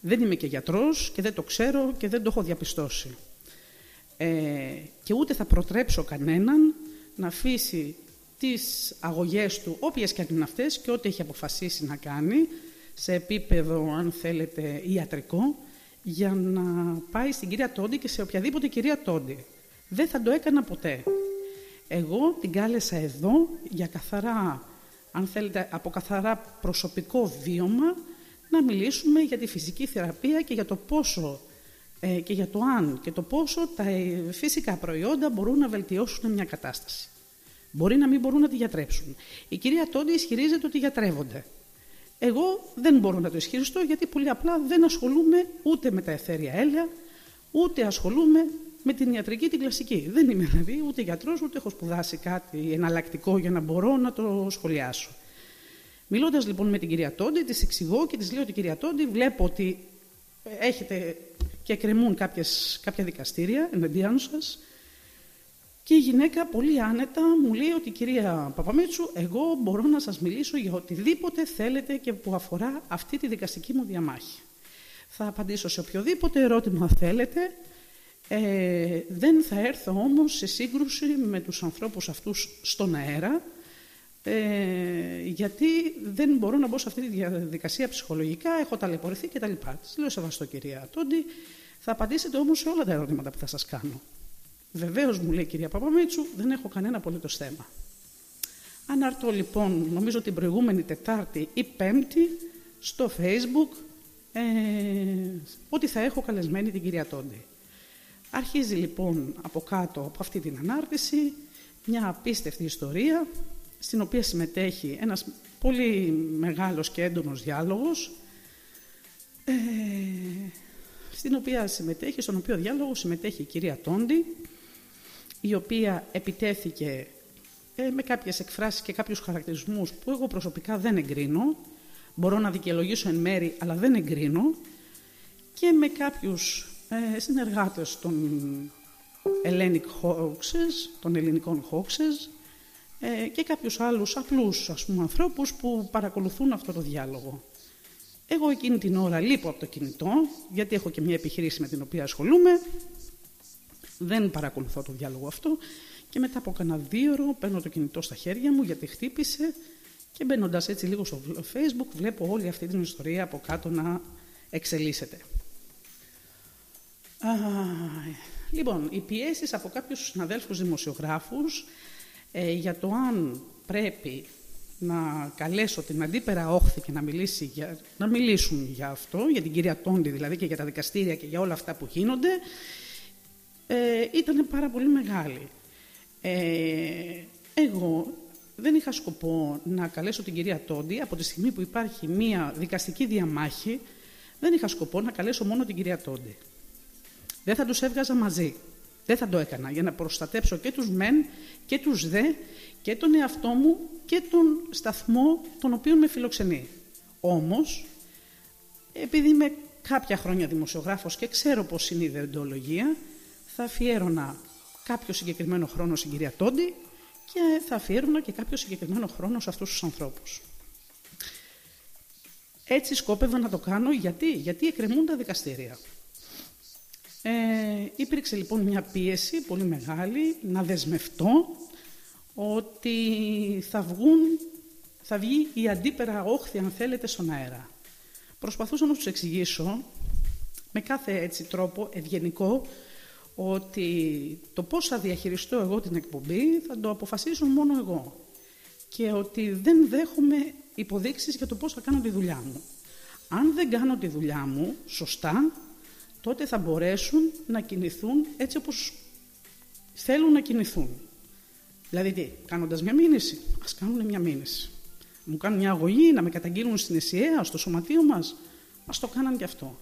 Δεν είμαι και γιατρός και δεν το ξέρω και δεν το έχω διαπιστώσει. Ε, και ούτε θα προτρέψω κανέναν να αφήσει τις αγωγές του, όποιες και αν είναι αυτές και ό,τι έχει αποφασίσει να κάνει, σε επίπεδο, αν θέλετε, ιατρικό, για να πάει στην κυρία Τόντι και σε οποιαδήποτε κυρία Τόντι. Δεν θα το έκανα ποτέ. Εγώ την κάλεσα εδώ για καθαρά, αν θέλετε, από καθαρά προσωπικό βίωμα, να μιλήσουμε για τη φυσική θεραπεία και για το πόσο ε, και για το αν και το πόσο τα ε, φυσικά προϊόντα μπορούν να βελτιώσουν μια κατάσταση. Μπορεί να μην μπορούν να τη γιατρέψουν. Η κυρία Τόντι ισχυρίζεται ότι γιατρεύονται. Εγώ δεν μπορώ να το ισχυριστώ γιατί πολύ απλά δεν ασχολούμαι ούτε με τα εθέρια έλαια, ούτε ασχολούμαι με την ιατρική την κλασική. Δεν είμαι δηλαδή ούτε γιατρός, ούτε έχω σπουδάσει κάτι εναλλακτικό για να μπορώ να το σχολιάσω. Μιλώντας λοιπόν με την κυρία Τόντι, της εξηγώ και της λέω ότι κυρία Τόντι, βλέπω ότι έχετε και κρεμούν κάποιες, κάποια δικαστήρια εναντίον σας και η γυναίκα πολύ άνετα μου λέει ότι κυρία Παπαμίτσου, εγώ μπορώ να σας μιλήσω για οτιδήποτε θέλετε και που αφορά αυτή τη δικαστική μου διαμάχη. Θα απαντήσω σε οποιοδήποτε ερώτημα θέλετε. Ε, δεν θα έρθω όμως σε σύγκρουση με τους ανθρώπους αυτούς στον αέρα, ε, γιατί δεν μπορώ να μπω σε αυτή τη διαδικασία ψυχολογικά, έχω ταλαιπωρηθεί κτλ. Της λέω σεβαστό κυρία Τόντι, θα απαντήσετε όμως σε όλα τα ερωτήματα που θα σας κάνω. Βεβαίως μου λέει η κυρία Παπαμίτσου, δεν έχω κανένα απολύτως θέμα. Αναρτώ λοιπόν, νομίζω την προηγούμενη Τετάρτη ή Πέμπτη, στο Facebook, ε, ότι θα έχω καλεσμένη την κυρία Τόντι. Αρχίζει λοιπόν από κάτω από αυτή την ανάρτηση μια απίστευτη ιστορία, στην οποία συμμετέχει ένας πολύ μεγάλος και έντονος διάλογος, ε, στην οποία συμμετέχει, στον οποίο διάλογο συμμετέχει η κυρία Τόντι, η οποία επιτέθηκε ε, με κάποιες εκφράσεις και κάποιους χαρακτηρισμούς που εγώ προσωπικά δεν εγκρίνω, μπορώ να δικαιολογήσω εν μέρη, αλλά δεν εγκρίνω, και με κάποιους ε, συνεργάτες των Hellenic Hoaxes, των ελληνικών Hoaxes, ε, και κάποιους άλλους απλούς ας πούμε, ανθρώπους που παρακολουθούν αυτό το διάλογο. Εγώ εκείνη την ώρα λείπω από το κινητό, γιατί έχω και μια επιχείρηση με την οποία ασχολούμαι. Δεν παρακολουθώ το διάλογο αυτό και μετά από κανένα δύο ώρο παίρνω το κινητό στα χέρια μου γιατί χτύπησε και μπαίνοντας έτσι λίγο στο facebook βλέπω όλη αυτή την ιστορία από κάτω να εξελίσσεται. Α, λοιπόν, οι πιέσεις από κάποιους συναδέλφους δημοσιογράφους ε, για το αν πρέπει να καλέσω την αντίπερα όχθη και να, μιλήσει για, να μιλήσουν για αυτό, για την κυρία Τόντι δηλαδή και για τα δικαστήρια και για όλα αυτά που γίνονται, ε, ήταν πάρα πολύ μεγάλη. Ε, εγώ δεν είχα σκοπό να καλέσω την κυρία Τόντι από τη στιγμή που υπάρχει μία δικαστική διαμάχη, δεν είχα σκοπό να καλέσω μόνο την κυρία Τόντι. Δεν θα τους έβγαζα μαζί. Δεν θα το έκανα για να προστατέψω και τους μεν και τους δε και τον εαυτό μου και τον σταθμό τον οποίο με φιλοξενεί. Όμως, επειδή είμαι κάποια χρόνια δημοσιογράφος και ξέρω πώς είναι η ιδεοντολογία, θα αφιέρωνα κάποιο συγκεκριμένο χρόνο στην κυρία Τόντι και θα αφιέρωνα και κάποιο συγκεκριμένο χρόνο σε αυτούς τους ανθρώπους. Έτσι σκόπευα να το κάνω γιατί, γιατί εκκρεμούν τα δικαστήρια. Ε, υπήρξε λοιπόν μια πίεση πολύ μεγάλη να δεσμευτώ ότι θα, βγουν, θα βγει η αντίπερα όχθη, αν θέλετε, στον αέρα. Προσπαθούσα να τους εξηγήσω με κάθε έτσι τρόπο ευγενικό ότι το πώς θα διαχειριστώ εγώ την εκπομπή θα το αποφασίσω μόνο εγώ και ότι δεν δέχομαι υποδείξεις για το πώς θα κάνω τη δουλειά μου. Αν δεν κάνω τη δουλειά μου σωστά, τότε θα μπορέσουν να κινηθούν έτσι όπως θέλουν να κινηθούν. Δηλαδή τι, κάνοντας μια μήνυση, ας κάνουν μια μήνυση. Μου κάνουν μια αγωγή, να με καταγγείλουν στην ΕΣΥΑ, στο σωματείο μας, ας το κάναν και αυτό.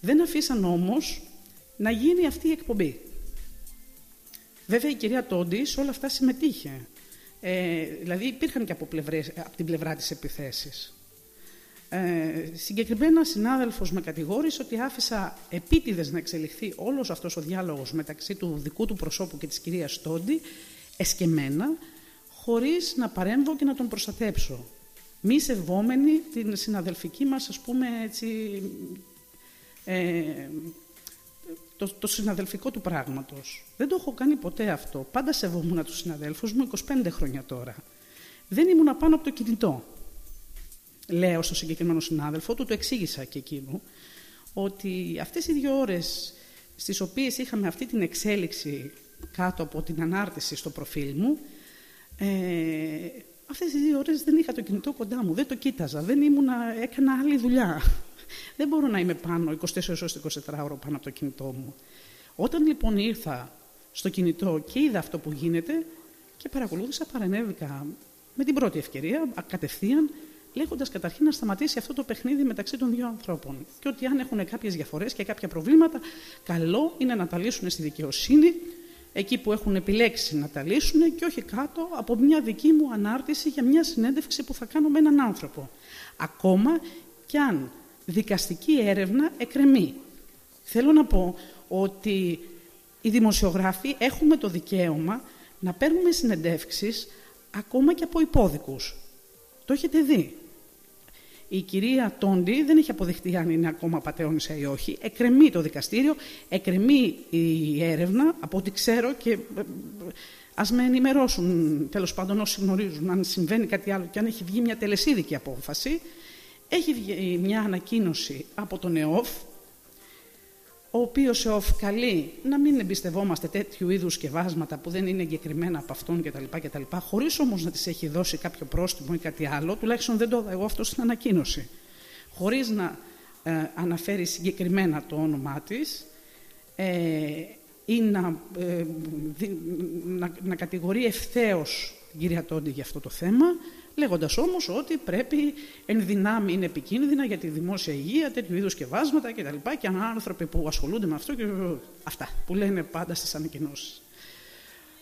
Δεν αφήσαν όμως να γίνει αυτή η εκπομπή. Βέβαια η κυρία Τόντι σε όλα αυτά συμμετείχε. Ε, δηλαδή υπήρχαν και από, πλευρές, από την πλευρά της επιθέσεις. Ε, συγκεκριμένα συνάδελφος με κατηγόρησε ότι άφησα επίτηδες να εξελιχθεί όλος αυτός ο διάλογος μεταξύ του δικού του προσώπου και της κυρίας Τόντι εσκεμένα, χωρίς να παρέμβω και να τον προστατέψω. Μη σεβόμενη την συναδελφική μας, ας πούμε, έτσι, ε, το, το συναδελφικό του πράγματος. Δεν το έχω κάνει ποτέ αυτό. Πάντα σεβόμουν τους συναδέλφους μου 25 χρόνια τώρα. Δεν ήμουν πάνω από το κινητό. Λέω στο συγκεκριμένο συνάδελφο, του το εξήγησα και εκείνου, ότι αυτές οι δύο ώρες στις οποίες είχαμε αυτή την εξέλιξη κάτω από την ανάρτηση στο προφίλ μου, ε, αυτές τις δύο ώρες δεν είχα το κινητό κοντά μου, δεν το κοίταζα, δεν ήμουνα, έκανα άλλη δουλειά. Δεν μπορώ να είμαι πάνω 24 ώρες 24 ώρο πάνω από το κινητό μου. Όταν λοιπόν ήρθα στο κινητό και είδα αυτό που γίνεται και παρακολούθησα, παρενέβηκα με την πρώτη ευκαιρία, κατευθείαν, λέγοντας καταρχήν να σταματήσει αυτό το παιχνίδι μεταξύ των δύο ανθρώπων. Και ότι αν έχουν κάποιες διαφορές και κάποια προβλήματα, καλό είναι να τα λύσουν στη δικαιοσύνη εκεί που έχουν επιλέξει να τα λύσουν και όχι κάτω από μια δική μου ανάρτηση για μια συνέντευξη που θα κάνω με έναν άνθρωπο. Ακόμα κι αν δικαστική έρευνα εκρεμεί. Θέλω να πω ότι οι δημοσιογράφοι έχουμε το δικαίωμα να παίρνουμε συνεντεύξεις ακόμα και από υπόδικους. Το έχετε δει. Η κυρία Τόντι δεν έχει αποδειχτεί αν είναι ακόμα πατεώνησα ή όχι. Εκρεμεί το δικαστήριο, εκρεμεί η έρευνα, από ό,τι ξέρω και ε, ας με ενημερώσουν τέλος πάντων όσοι γνωρίζουν αν συμβαίνει κάτι άλλο και αν έχει βγει μια τελεσίδικη απόφαση. Έχει βγει μια ανακοίνωση από τον ΕΟΦ, ο οποίος ΕΟΦ καλεί να μην εμπιστευόμαστε τέτοιου είδους σκευάσματα που δεν είναι εγκεκριμένα από αυτόν κτλ. κτλ χωρίς όμως να της έχει δώσει κάποιο πρόστιμο ή κάτι άλλο, τουλάχιστον δεν το είδα εγώ αυτό στην ανακοίνωση. Χωρίς να ε, αναφέρει συγκεκριμένα το όνομά της ε, ή να, ε, να, να κατηγορεί ευθέως την κυρία Τόντι για αυτό το θέμα, λέγοντας όμως ότι πρέπει εν δυνάμει είναι επικίνδυνα για τη δημόσια υγεία, τέτοιου είδους σκευάσματα κτλ. Και, και άνθρωποι που ασχολούνται με αυτό και αυτά που λένε πάντα στις ανακοινώσεις.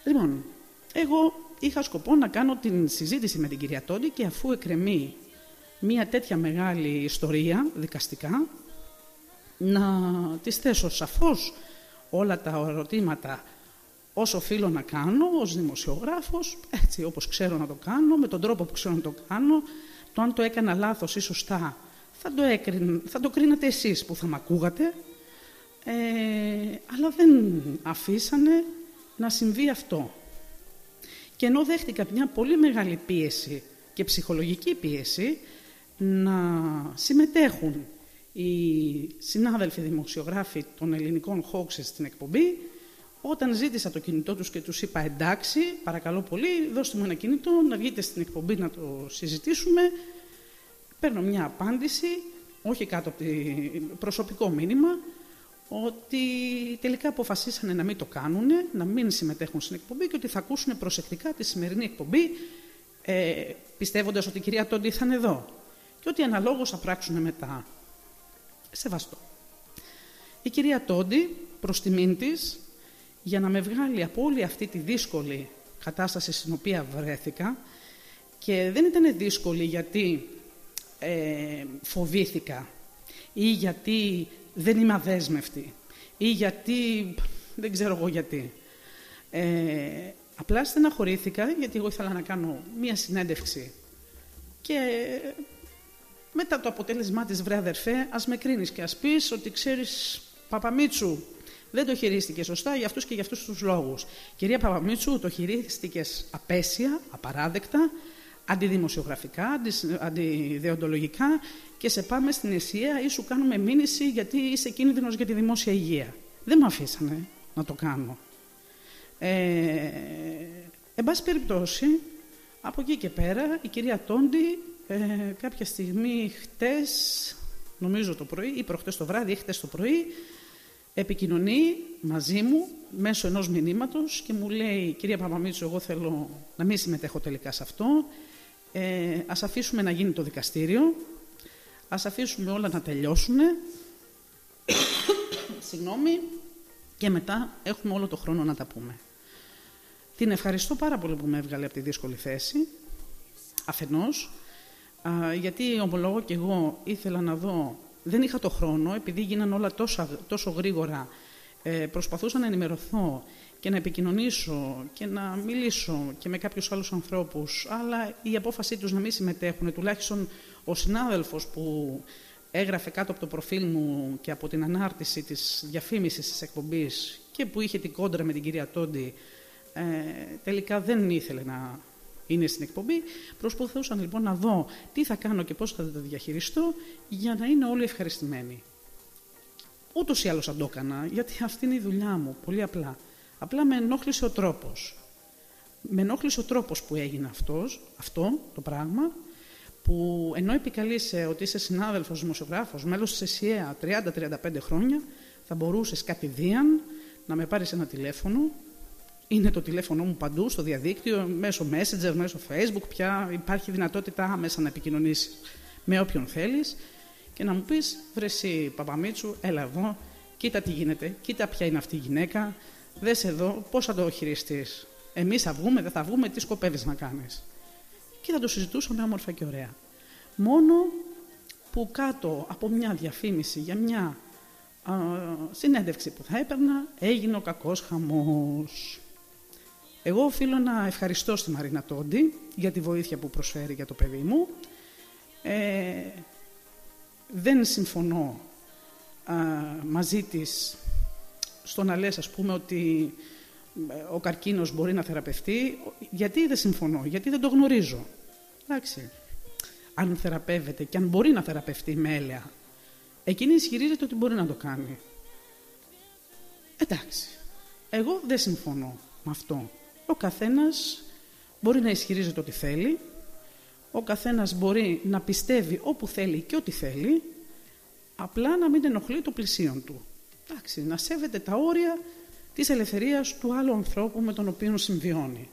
Λοιπόν, εγώ είχα σκοπό να κάνω την συζήτηση με την κυρία Τόντι και αφού εκκρεμεί μία τέτοια μεγάλη ιστορία δικαστικά, να της θέσω σαφώς όλα τα ερωτήματα όσο οφείλω να κάνω ως δημοσιογράφος, έτσι όπως ξέρω να το κάνω, με τον τρόπο που ξέρω να το κάνω, το αν το έκανα λάθος ή σωστά, θα το, έκριν, θα το κρίνετε εσείς που θα με ακούγατε, ε, αλλά δεν αφήσανε να συμβεί αυτό. Και ενώ δέχτηκα μια πολύ μεγάλη πίεση και ψυχολογική πίεση να συμμετέχουν οι συνάδελφοι δημοσιογράφοι των ελληνικών Hawks στην εκπομπή, όταν ζήτησα το κινητό τους και τους είπα εντάξει, παρακαλώ πολύ, δώστε μου ένα κινητό, να βγείτε στην εκπομπή να το συζητήσουμε, παίρνω μια απάντηση, όχι κάτω από το προσωπικό μήνυμα, ότι τελικά αποφασίσανε να μην το κάνουν, να μην συμμετέχουν στην εκπομπή και ότι θα ακούσουν προσεκτικά τη σημερινή εκπομπή, ε, πιστεύοντας ότι η κυρία Τόντι θα είναι εδώ και ότι αναλόγως θα πράξουν μετά. Σεβαστό. Η κυρία Τόντι, προς τιμήν της, για να με βγάλει από όλη αυτή τη δύσκολη κατάσταση στην οποία βρέθηκα και δεν ήταν δύσκολη γιατί ε, φοβήθηκα ή γιατί δεν είμαι αδέσμευτη ή γιατί δεν ξέρω εγώ γιατί. Ε, απλά στεναχωρήθηκα γιατί εγώ ήθελα να κάνω μία συνέντευξη και μετά το αποτέλεσμά της βρε αδερφέ ας με κρίνεις και ας πεις ότι ξέρεις Παπαμίτσου δεν το χειρίστηκε σωστά για αυτούς και για αυτούς τους λόγους. Κυρία Παπαμίτσου, το χειρίστηκες απέσια, απαράδεκτα, αντιδημοσιογραφικά, αντιδεοντολογικά και σε πάμε στην αισία ή σου κάνουμε μήνυση γιατί είσαι κίνδυνος για τη δημόσια υγεία. Δεν με αφήσανε να το κάνω. Ε, εν πάση περιπτώσει, από εκεί και πέρα, η κυρία Τόντι ε, κάποια στιγμή χτες, νομίζω το πρωί ή προχτές το βράδυ ή χτες το πρωί, επικοινωνεί μαζί μου μέσω ενός μηνύματος και μου λέει «Κυρία Παπαμίτσου, εγώ θέλω να μην συμμετέχω τελικά σε αυτό. Ε, ας αφήσουμε να γίνει το δικαστήριο. Ας αφήσουμε όλα να τελειώσουν. Συγγνώμη. Και μετά έχουμε όλο το χρόνο να τα πούμε». Την ευχαριστώ πάρα πολύ που με έβγαλε από τη δύσκολη θέση. Αφενός, γιατί ομολογώ και εγώ ήθελα να δω δεν είχα το χρόνο, επειδή γίνανε όλα τόσο, τόσο γρήγορα, ε, προσπαθούσα να ενημερωθώ και να επικοινωνήσω και να μιλήσω και με κάποιους άλλους ανθρώπους, αλλά η απόφασή τους να μην συμμετέχουν, τουλάχιστον ο συνάδελφος που έγραφε κάτω από το προφίλ μου και από την ανάρτηση της διαφήμισης της εκπομπής και που είχε την κόντρα με την κυρία Τόντι, ε, τελικά δεν ήθελε να είναι στην εκπομπή. Προσπαθούσα λοιπόν να δω τι θα κάνω και πώς θα το διαχειριστώ για να είναι όλοι ευχαριστημένοι. Ούτως ή άλλως αν το έκανα, γιατί αυτή είναι η δουλειά μου, πολύ απλά. Απλά με ενόχλησε ο τρόπος. Με ενόχλησε ο τρόπος που έγινε αυτός, αυτό το πράγμα, που ενώ επικαλείσαι ότι είσαι συνάδελφος δημοσιογράφος, μέλος της ΕΣΥΑ 30-35 χρόνια, θα μπορούσες κατηδίαν να με πάρεις ένα τηλέφωνο είναι το τηλέφωνο μου παντού, στο διαδίκτυο, μέσω Messenger, μέσω Facebook, πια υπάρχει δυνατότητα άμεσα να επικοινωνήσεις με όποιον θέλεις και να μου πεις: Βρεσί, Παπαμίτσου, έλα εδώ, κοίτα τι γίνεται, κοίτα ποια είναι αυτή η γυναίκα, δες εδώ, πώς θα το χειριστείς. Εμείς θα βγούμε, δεν θα βγούμε, τι σκοπεύεις να κάνεις. Και θα το συζητούσαμε όμορφα και ωραία. Μόνο που κάτω από μια διαφήμιση για μια α, συνέντευξη που θα έπαιρνα έγινε ο κακός χαμός. Εγώ οφείλω να ευχαριστώ στη Μαρίνα Τόντι για τη βοήθεια που προσφέρει για το παιδί μου. Ε, δεν συμφωνώ α, μαζί της στο να λες, ας πούμε, ότι ε, ο καρκίνος μπορεί να θεραπευτεί. Γιατί δεν συμφωνώ, γιατί δεν το γνωρίζω. Εντάξει. Αν θεραπεύεται και αν μπορεί να θεραπευτεί με έλεα, εκείνη ισχυρίζεται ότι μπορεί να το κάνει. Εντάξει. Εγώ δεν συμφωνώ με αυτό. Ο καθένας μπορεί να ισχυρίζεται ό,τι θέλει, ο καθένας μπορεί να πιστεύει όπου θέλει και ό,τι θέλει, απλά να μην ενοχλεί το πλησίον του. Εντάξει, να σέβεται τα όρια της ελευθερίας του άλλου ανθρώπου με τον οποίο συμβιώνει.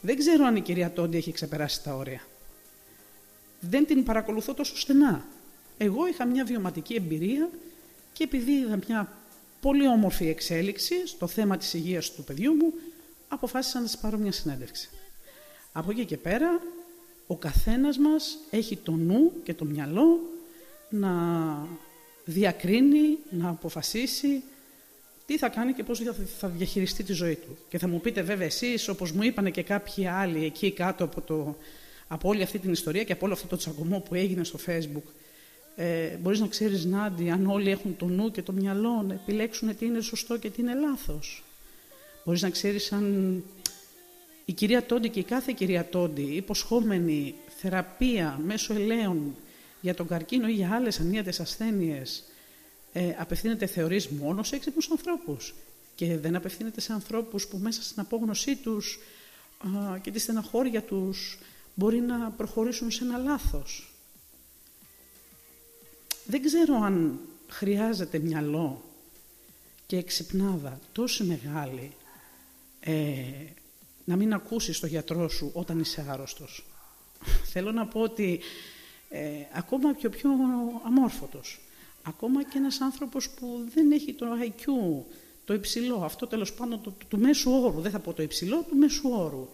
Δεν ξέρω αν η κυρία Τόντι έχει ξεπεράσει τα όρια. δεν την παρακολουθώ τόσο στενά. Εγώ είχα μια βιωματική εμπειρία και επειδή είδα μια πολύ όμορφη εξέλιξη στο θέμα της υγείας του παιδιού μου, αποφάσισα να της πάρω μια συνέντευξη. Από εκεί και πέρα, ο καθένας μας έχει το νου και το μυαλό να διακρίνει, να αποφασίσει τι θα κάνει και πώς θα διαχειριστεί τη ζωή του. Και θα μου πείτε βέβαια εσείς, όπως μου είπανε και κάποιοι άλλοι εκεί κάτω από, το, από όλη αυτή την ιστορία και από όλο αυτό το τσακωμό που έγινε στο facebook, ε, μπορείς να ξέρεις Νάντι αν όλοι έχουν το νου και το μυαλό να επιλέξουν τι είναι σωστό και τι είναι λάθος. Μπορείς να ξέρεις αν η κυρία Τόντι και η κάθε κυρία Τόντι υποσχόμενη θεραπεία μέσω ελαίων για τον καρκίνο ή για άλλες ανίατες ασθένειες ε, απευθύνεται θεωρείς μόνο σε έξυπνους ανθρώπους και δεν απευθύνεται σε ανθρώπους που μέσα στην απόγνωσή τους α, και τη στεναχώρια τους μπορεί να προχωρήσουν σε ένα λάθος. Δεν ξέρω αν χρειάζεται μυαλό και εξυπνάδα τόσο μεγάλη ε, να μην ακούσεις τον γιατρό σου όταν είσαι άρρωστος. Θέλω να πω ότι ε, ακόμα και ο πιο αμόρφωτος, ακόμα και ένας άνθρωπος που δεν έχει το IQ, το υψηλό, αυτό τέλος πάντων του, του μέσου όρου, δεν θα πω το υψηλό, του μέσου όρου.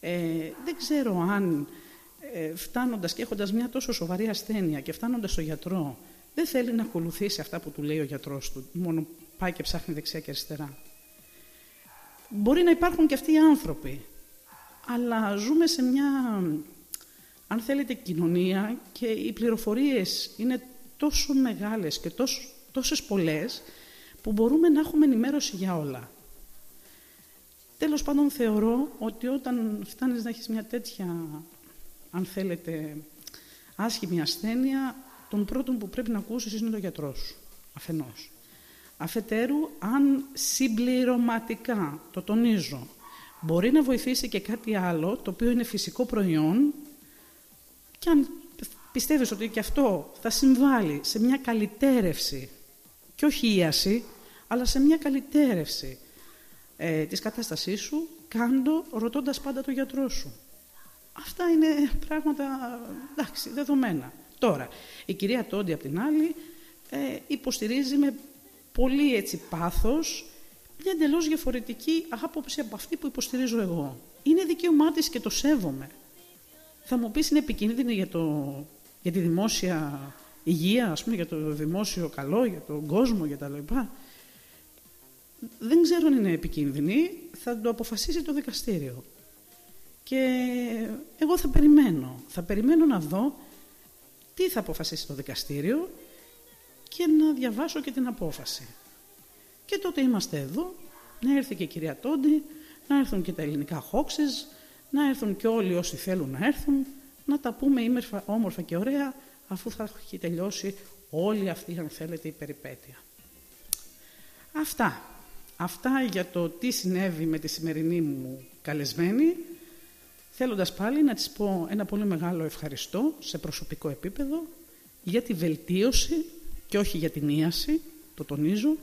Ε, δεν ξέρω αν ε, φτάνοντας και έχοντας μια τόσο σοβαρή ασθένεια και φτάνοντας στο γιατρό, δεν θέλει να ακολουθήσει αυτά που του λέει ο γιατρός του, μόνο πάει και ψάχνει δεξιά και αριστερά. Μπορεί να υπάρχουν και αυτοί οι άνθρωποι, αλλά ζούμε σε μια, αν θέλετε, κοινωνία και οι πληροφορίες είναι τόσο μεγάλες και τόσο, τόσες πολλές που μπορούμε να έχουμε ενημέρωση για όλα. Τέλος πάντων θεωρώ ότι όταν φτάνεις να έχεις μια τέτοια, αν θέλετε, άσχημη ασθένεια, τον πρώτον που πρέπει να ακούσεις είναι το γιατρός σου, αφενός. Αφετέρου, αν συμπληρωματικά, το τονίζω, μπορεί να βοηθήσει και κάτι άλλο, το οποίο είναι φυσικό προϊόν, και αν πιστεύεις ότι και αυτό θα συμβάλλει σε μια καλυτέρευση, και όχι ίαση, αλλά σε μια καλυτέρευση ε, της κατάστασής σου, κάντο ρωτώντας πάντα το γιατρό σου. Αυτά είναι πράγματα, εντάξει, δεδομένα. Τώρα, η κυρία Τόντι, απ' την άλλη, ε, υποστηρίζει με πολύ έτσι πάθος μια εντελώς διαφορετική άποψη από αυτή που υποστηρίζω εγώ. Είναι δικαίωμά της και το σέβομαι. Θα μου πεις είναι επικίνδυνη για, το, για τη δημόσια υγεία, ας πούμε, για το δημόσιο καλό, για τον κόσμο, για τα λοιπά. Δεν ξέρω αν είναι επικίνδυνη, θα το αποφασίσει το δικαστήριο. Και εγώ θα περιμένω. Θα περιμένω να δω τι θα αποφασίσει το δικαστήριο και να διαβάσω και την απόφαση. Και τότε είμαστε εδώ, να έρθει και η κυρία Τόντι, να έρθουν και τα ελληνικά χόξες, να έρθουν και όλοι όσοι θέλουν να έρθουν, να τα πούμε ήμερφα, όμορφα και ωραία, αφού θα έχει τελειώσει όλη αυτή, αν θέλετε, η περιπέτεια. Αυτά. Αυτά για το τι συνέβη με τη σημερινή μου καλεσμένη, θέλοντας πάλι να της πω ένα πολύ μεγάλο ευχαριστώ σε προσωπικό επίπεδο για τη βελτίωση και όχι για την ίαση, το τονίζω,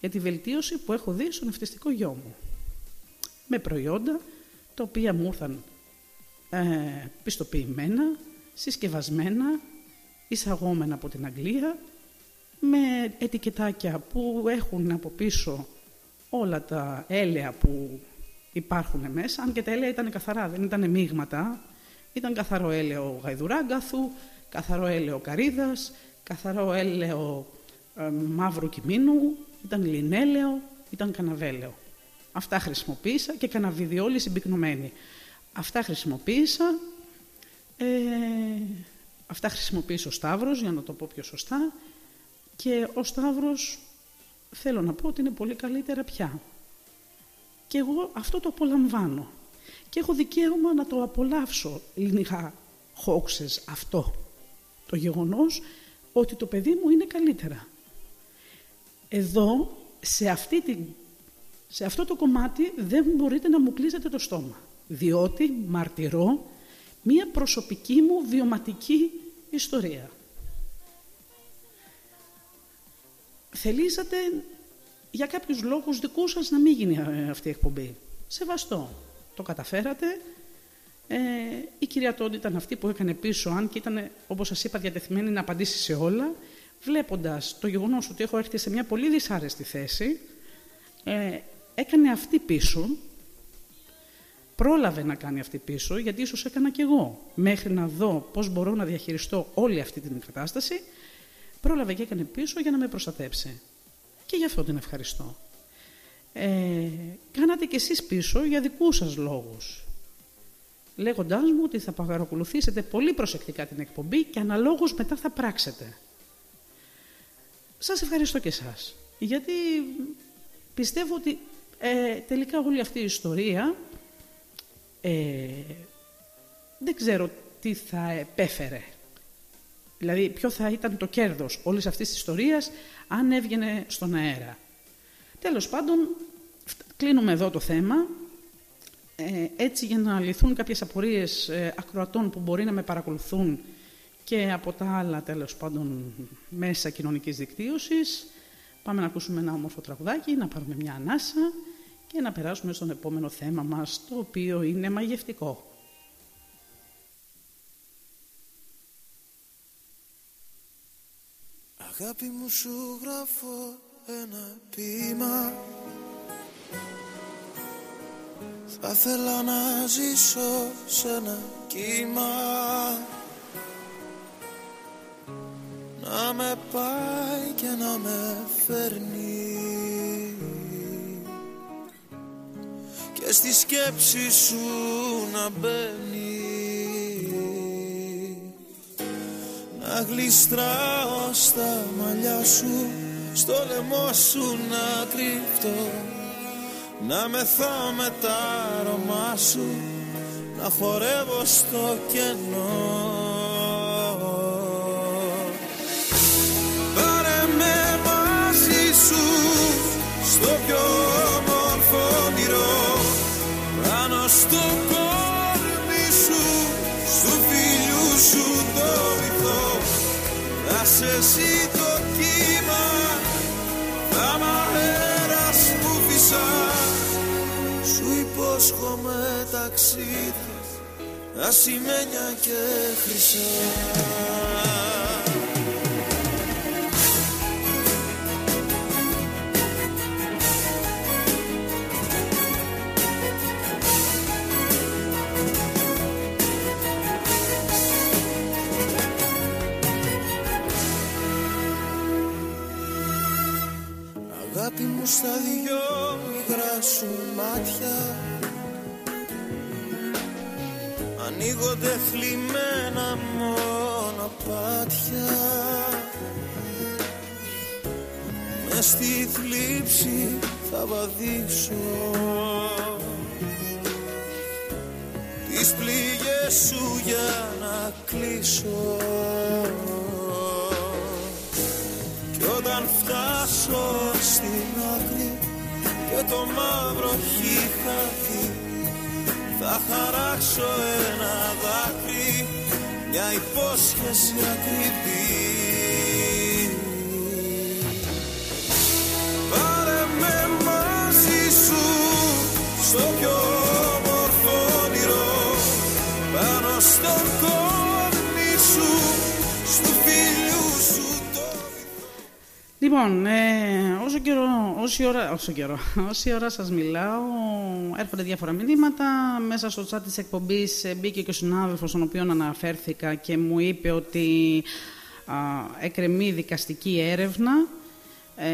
για τη βελτίωση που έχω δει στον ευτιστικό γιο μου. Με προϊόντα τα οποία μου ήρθαν ε, πιστοποιημένα, συσκευασμένα, εισαγόμενα από την Αγγλία, με ετικετάκια που έχουν από πίσω όλα τα έλαια που υπάρχουν μέσα, αν και τα έλαια ήταν καθαρά, δεν ήταν μείγματα, ήταν καθαρό έλαιο γαϊδουράγκαθου, καθαρό έλαιο καρύδας, καθαρό έλαιο ε, μαύρου κιμίνου, ήταν λινέλαιο, ήταν καναβέλαιο. Αυτά χρησιμοποίησα και καναβιδιόλη συμπυκνωμένη. Αυτά χρησιμοποίησα. Ε, αυτά χρησιμοποίησε ο Σταύρος, για να το πω πιο σωστά. Και ο Σταύρος, θέλω να πω ότι είναι πολύ καλύτερα πια. Και εγώ αυτό το απολαμβάνω. Και έχω δικαίωμα να το απολαύσω ελληνικά χόξες αυτό. Το γεγονός ότι το παιδί μου είναι καλύτερα. Εδώ, σε, αυτή την, σε αυτό το κομμάτι, δεν μπορείτε να μου κλείσετε το στόμα, διότι μαρτυρώ μία προσωπική μου βιωματική ιστορία. Θελήσατε για κάποιους λόγους δικούς σας να μην γίνει αυτή η εκπομπή. Σεβαστό. Το καταφέρατε Ε, η κυρία Τόντι ήταν αυτή που έκανε πίσω, αν και ήταν, όπως σας είπα, διατεθειμένη να απαντήσει σε όλα, βλέποντας το γεγονός ότι έχω έρθει σε μια πολύ δυσάρεστη θέση, ε, έκανε αυτή πίσω, πρόλαβε να κάνει αυτή πίσω, γιατί ίσως έκανα κι εγώ, μέχρι να δω πώς μπορώ να διαχειριστώ όλη αυτή την κατάσταση, πρόλαβε και έκανε πίσω για να με προστατέψει. Και γι' αυτό την ευχαριστώ. Ε, κάνατε κι εσείς πίσω για δικούς σας λόγους. Λέγοντάς μου ότι θα παρακολουθήσετε πολύ προσεκτικά την εκπομπή και αναλόγως μετά θα πράξετε. Σας ευχαριστώ και εσάς. Γιατί πιστεύω ότι ε, τελικά όλη αυτή η ιστορία ε, δεν ξέρω τι θα επέφερε. Δηλαδή, ποιο θα ήταν το κέρδος όλης αυτής της ιστορίας αν έβγαινε στον αέρα. Τέλος πάντων, κλείνουμε εδώ το θέμα. Ε, έτσι για να λυθούν κάποιες απορίες ε, ακροατών που μπορεί να με παρακολουθούν και από τα άλλα τέλος πάντων μέσα κοινωνικής δικτύωσης. Πάμε να ακούσουμε ένα όμορφο τραγουδάκι, να πάρουμε μια ανάσα και να περάσουμε στον επόμενο θέμα μας, το οποίο είναι μαγευτικό. Αγάπη μου σου γράφω ένα ποίημα Θα ήθελα να ζήσω σε ένα κύμα. Να με πάει και να με φέρνει. Και στη σκέψη σου να μπαίνει. Να γλιστράω στα μαλλιά σου Στο λαιμό σου να κρύφτω Να μεθάω με τα αρώμα σου Να χορεύω στο κενό. Πάρε με μαζί σου Στο πιο όμορφο όνειρο. Πάνω στο κόρμι σου Στου φίλους σου το βυθό Θα σε εσύ υπόσχομαι ταξίδι ασημένια και χρυσά. Αγάπη μου στα δυο υγρά σου μάτια Ανοίγονται θλιμμένα μονοπάτια Μες στη θλίψη θα βαδίσω. Τις πληγές σου για να κλείσω. Κι όταν φτάσω στην άκρη Και το μαύρο έχει χαθεί θα χαράξω ένα δάκρυ μια υπόσχεση ακριβή. Πάρε με μαζί σου στο πιο Λοιπόν, ε, όσο, καιρό, όση ώρα, όσο καιρό, όση ώρα σας μιλάω, έρχονται διάφορα μηνύματα. Μέσα στο chat της εκπομπής ε, μπήκε και ο συνάδελφος, στον οποίο αναφέρθηκα και μου είπε ότι α, εκρεμεί δικαστική έρευνα ε,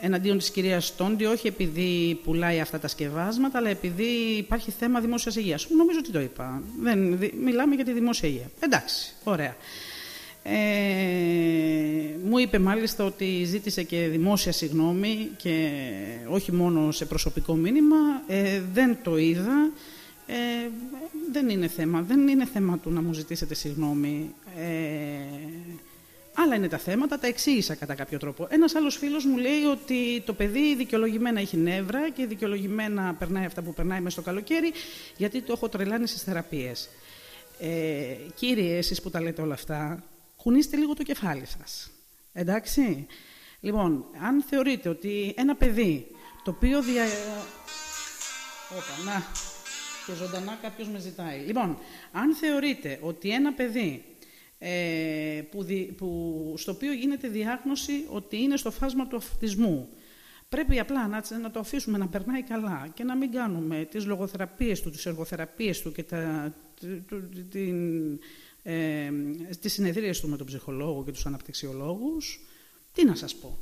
εναντίον της κυρίας Τόντι, όχι επειδή πουλάει αυτά τα σκευάσματα, αλλά επειδή υπάρχει θέμα δημόσιας υγείας. Νομίζω ότι το είπα. Δεν, δι- μιλάμε για τη δημόσια υγεία. Εντάξει, ωραία. Ε, μου είπε μάλιστα ότι ζήτησε και δημόσια συγγνώμη και όχι μόνο σε προσωπικό μήνυμα. Ε, δεν το είδα. Ε, δεν είναι θέμα. Δεν είναι θέμα του να μου ζητήσετε συγγνώμη. Ε, άλλα είναι τα θέματα, τα εξήγησα κατά κάποιο τρόπο. Ένας άλλος φίλος μου λέει ότι το παιδί δικαιολογημένα έχει νεύρα και δικαιολογημένα περνάει αυτά που περνάει μέσα στο καλοκαίρι γιατί το έχω τρελάνει στις θεραπείες. Ε, κύριε, εσείς που τα λέτε όλα αυτά, κουνήστε λίγο το κεφάλι σας. Εντάξει. Λοιπόν, αν θεωρείτε ότι ένα παιδί το οποίο δια... Όπα, να. και ζωντανά κάποιος με ζητάει. Λοιπόν, αν θεωρείτε ότι ένα παιδί ε, που, που, στο οποίο γίνεται διάγνωση ότι είναι στο φάσμα του αυτισμού, πρέπει απλά να, να το αφήσουμε να περνάει καλά και να μην κάνουμε τις λογοθεραπείες του, τις εργοθεραπείες του και τα, την, ε, τις συνεδρίες του με τον ψυχολόγο και τους αναπτυξιολόγους. Τι να σας πω.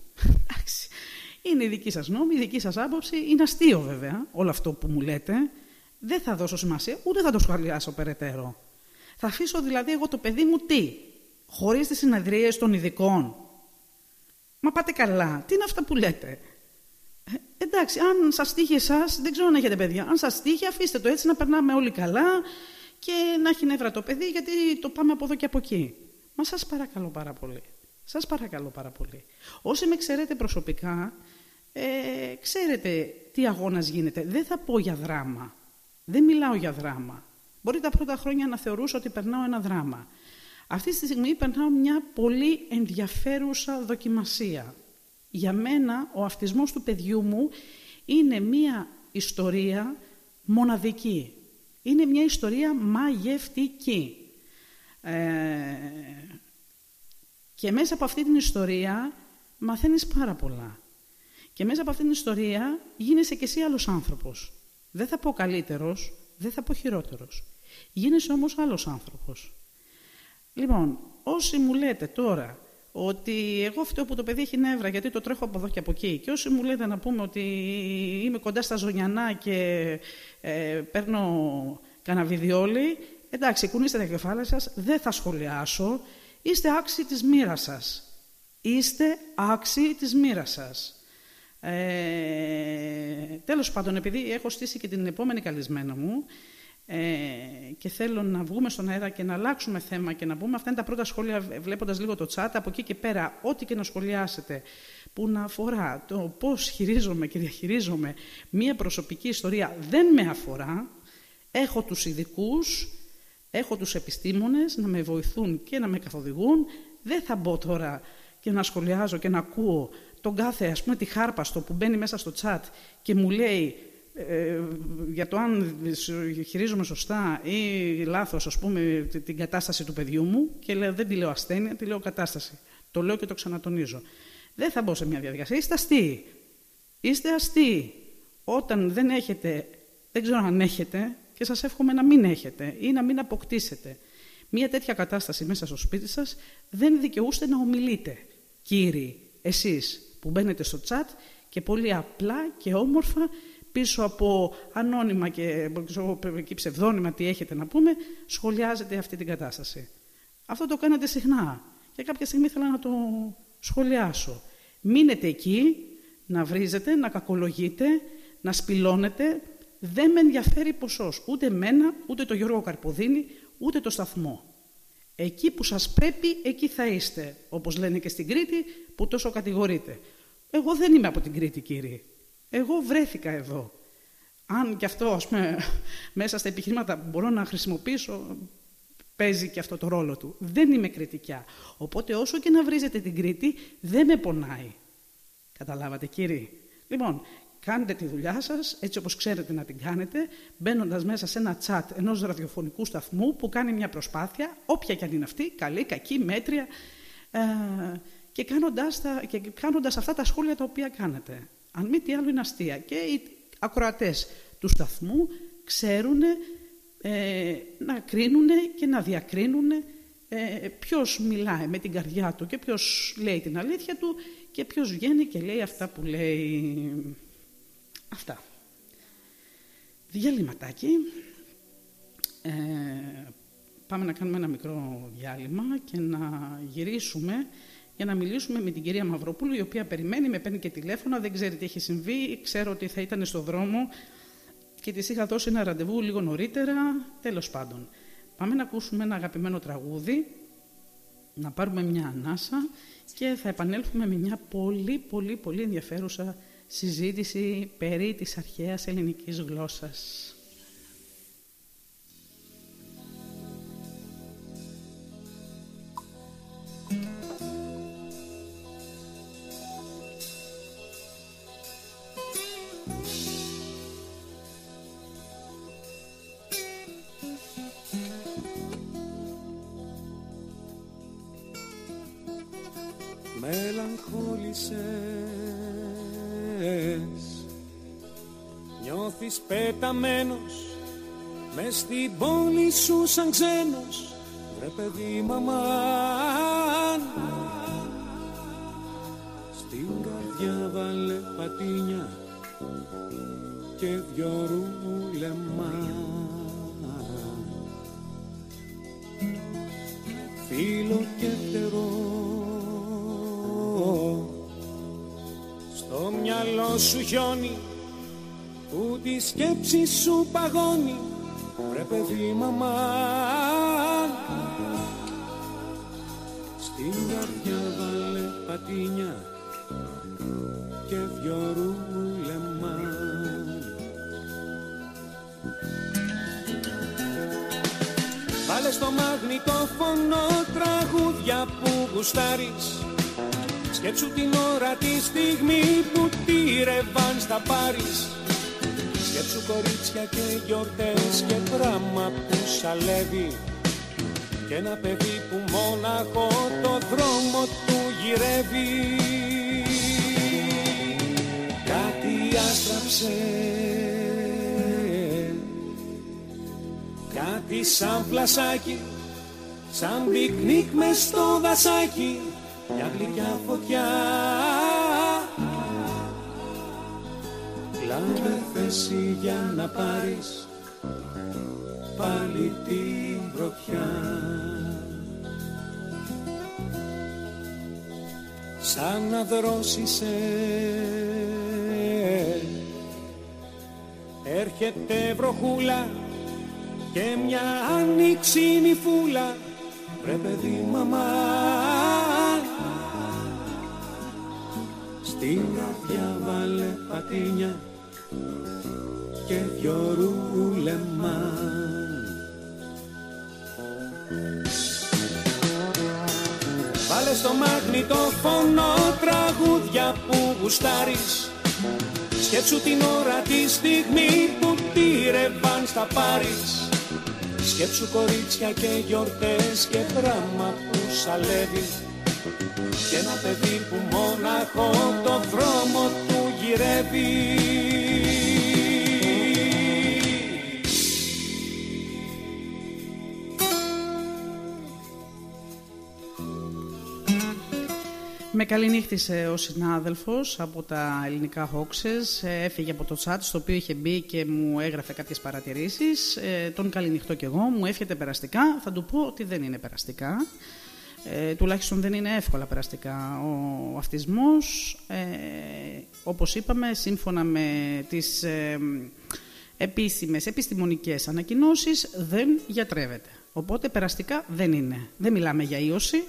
Είναι η δική σας νόμη, η δική σας άποψη. Είναι αστείο βέβαια όλο αυτό που μου λέτε. Δεν θα δώσω σημασία, ούτε θα το σχολιάσω περαιτέρω. Θα αφήσω δηλαδή εγώ το παιδί μου τι, χωρίς τις συνεδρίες των ειδικών. Μα πάτε καλά, τι είναι αυτά που λέτε. Ε, εντάξει, αν σας τύχει εσάς, δεν ξέρω αν έχετε παιδιά, αν σας τύχει αφήστε το έτσι να περνάμε όλοι καλά και να έχει νεύρα το παιδί γιατί το πάμε από εδώ και από εκεί. Μα σας παρακαλώ πάρα πολύ. Σας παρακαλώ πάρα πολύ. Όσοι με ξέρετε προσωπικά, ε, ξέρετε τι αγώνας γίνεται. Δεν θα πω για δράμα. Δεν μιλάω για δράμα. Μπορεί τα πρώτα χρόνια να θεωρούσα ότι περνάω ένα δράμα. Αυτή τη στιγμή περνάω μια πολύ ενδιαφέρουσα δοκιμασία. Για μένα ο αυτισμός του παιδιού μου είναι μια ιστορία μοναδική. Είναι μια ιστορία μαγευτική. Ε, και μέσα από αυτή την ιστορία μαθαίνεις πάρα πολλά. Και μέσα από αυτή την ιστορία γίνεσαι και εσύ άλλος άνθρωπος. Δεν θα πω καλύτερος, δεν θα πω χειρότερος. Γίνεσαι όμως άλλος άνθρωπος. Λοιπόν, όσοι μου λέτε τώρα ότι εγώ αυτό που το παιδί έχει νεύρα γιατί το τρέχω από εδώ και από εκεί και όσοι μου λέτε να πούμε ότι είμαι κοντά στα ζωνιανά και ε, παίρνω καναβιδιόλι, εντάξει, κουνήστε τα κεφάλαια σας, δεν θα σχολιάσω, είστε άξιοι της μοίρας σας. Είστε άξιοι της μοίρας σας. Ε, τέλος πάντων, επειδή έχω στήσει και την επόμενη καλεσμένα μου ε, και θέλω να βγούμε στον αέρα και να αλλάξουμε θέμα και να πούμε. Αυτά είναι τα πρώτα σχόλια βλέποντας λίγο το chat, από εκεί και πέρα ό,τι και να σχολιάσετε που να αφορά το πώς χειρίζομαι και διαχειρίζομαι μία προσωπική ιστορία δεν με αφορά, έχω τους ειδικούς, έχω τους επιστήμονες να με βοηθούν και να με καθοδηγούν, δεν θα μπω τώρα και να σχολιάζω και να ακούω τον κάθε, ας πούμε, τη χάρπαστο που μπαίνει μέσα στο chat και μου λέει ε, για το αν χειρίζομαι σωστά ή λάθος, ας πούμε, την κατάσταση του παιδιού μου και λέω, δεν τη λέω ασθένεια, τη λέω κατάσταση. Το λέω και το ξανατονίζω. Δεν θα μπω σε μια διαδικασία. Είστε αστείοι. Είστε αστείοι. Όταν δεν έχετε, δεν ξέρω αν έχετε και σας εύχομαι να μην έχετε ή να μην αποκτήσετε μια τέτοια κατάσταση μέσα στο σπίτι σας, δεν δικαιούστε να ομιλείτε, κύριοι, εσείς που μπαίνετε στο chat και πολύ απλά και όμορφα πίσω από ανώνυμα και, και ψευδόνυμα τι έχετε να πούμε, σχολιάζετε αυτή την κατάσταση. Αυτό το κάνετε συχνά και κάποια στιγμή ήθελα να το σχολιάσω. Μείνετε εκεί, να βρίζετε, να κακολογείτε, να σπηλώνετε. Δεν με ενδιαφέρει ποσός, ούτε μένα, ούτε το Γιώργο Καρποδίνη, ούτε το σταθμό. Εκεί που σας πρέπει, εκεί θα είστε, όπως λένε και στην Κρήτη, που τόσο κατηγορείτε. Εγώ δεν είμαι από την Κρήτη, κύριε. Εγώ βρέθηκα εδώ. Αν και αυτό, ας πούμε, μέσα στα επιχειρήματα που μπορώ να χρησιμοποιήσω, παίζει και αυτό το ρόλο του. Δεν είμαι κριτικιά. Οπότε όσο και να βρίζετε την Κρήτη, δεν με πονάει. Καταλάβατε, κύριε. Λοιπόν, κάντε τη δουλειά σας, έτσι όπως ξέρετε να την κάνετε, μπαίνοντας μέσα σε ένα chat ενός ραδιοφωνικού σταθμού που κάνει μια προσπάθεια, όποια και αν είναι αυτή, καλή, κακή, μέτρια, ε, και κάνοντας, τα, και κάνοντας αυτά τα σχόλια τα οποία κάνετε. Αν μη τι άλλο είναι αστεία. Και οι ακροατές του σταθμού ξέρουν ε, να κρίνουν και να διακρίνουν ε, ποιος μιλάει με την καρδιά του και ποιος λέει την αλήθεια του και ποιος βγαίνει και λέει αυτά που λέει αυτά. Διαλυματάκι. Ε, πάμε να κάνουμε ένα μικρό διάλειμμα και να γυρίσουμε για να μιλήσουμε με την κυρία Μαυροπούλου, η οποία περιμένει, με παίρνει και τηλέφωνα, δεν ξέρει τι έχει συμβεί, ξέρω ότι θα ήταν στο δρόμο και της είχα δώσει ένα ραντεβού λίγο νωρίτερα, τέλος πάντων. Πάμε να ακούσουμε ένα αγαπημένο τραγούδι, να πάρουμε μια ανάσα και θα επανέλθουμε με μια πολύ πολύ πολύ ενδιαφέρουσα συζήτηση περί της αρχαίας ελληνικής γλώσσας. Πεταμένος μες στην πόλη σου σαν ξένος Βρε παιδί μαμά. Στην καρδιά βάλε πατίνια και δυο ρούλεμα. Φίλο και φτερό Στο μυαλό σου χιόνι που τη σκέψη σου παγώνει Βρε παιδί μαμά. Στην καρδιά βάλε πατίνια και δυο ρούλεμα. Βάλε στο φωνό τραγούδια που γουστάρεις. Σκέψου την ώρα τη στιγμή που τη ρεβάν στα πάρεις Σκέψου κορίτσια και γιορτές και δράμα που σαλεύει. Και ένα παιδί που μόναχο το δρόμο του γυρεύει. Κάτι άστραψε Κάτι σαν πλασάκι Σαν πικνίκ μες στο δασάκι Μια γλυκιά φωτιά. Λάμπε θέση για να πάρεις πάλι την πρωτιά σαν να δρόσισε έρχεται βροχούλα και μια άνοιξινη φούλα. Βρε παιδί μαμά στην καρδιά βάλε πατίνια και δυο ρούλεμα Βάλε στο φωνό τραγούδια που γουστάρεις. Σκέψου την ώρα τη στιγμή που τη ρεβάν στα πάρεις. Σκέψου κορίτσια και γιορτές και πράγμα που σαλεύει. Και ένα παιδί που μόναχο το δρόμο του γυρεύει Με καληνύχτησε ο συνάδελφος από τα ελληνικά Hoxes, ε, έφυγε από το chat στο οποίο είχε μπει και μου έγραφε κάποιες παρατηρήσεις. Ε, τον καληνυχτώ κι εγώ, μου εύχεται περαστικά. Θα του πω ότι δεν είναι περαστικά. Ε, τουλάχιστον δεν είναι εύκολα περαστικά. Ο αυτισμός, ε, όπως είπαμε, σύμφωνα με τις ε, επίσημες επιστημονικές ανακοινώσεις, δεν γιατρεύεται. Οπότε περαστικά δεν είναι. Δεν μιλάμε για ίωση.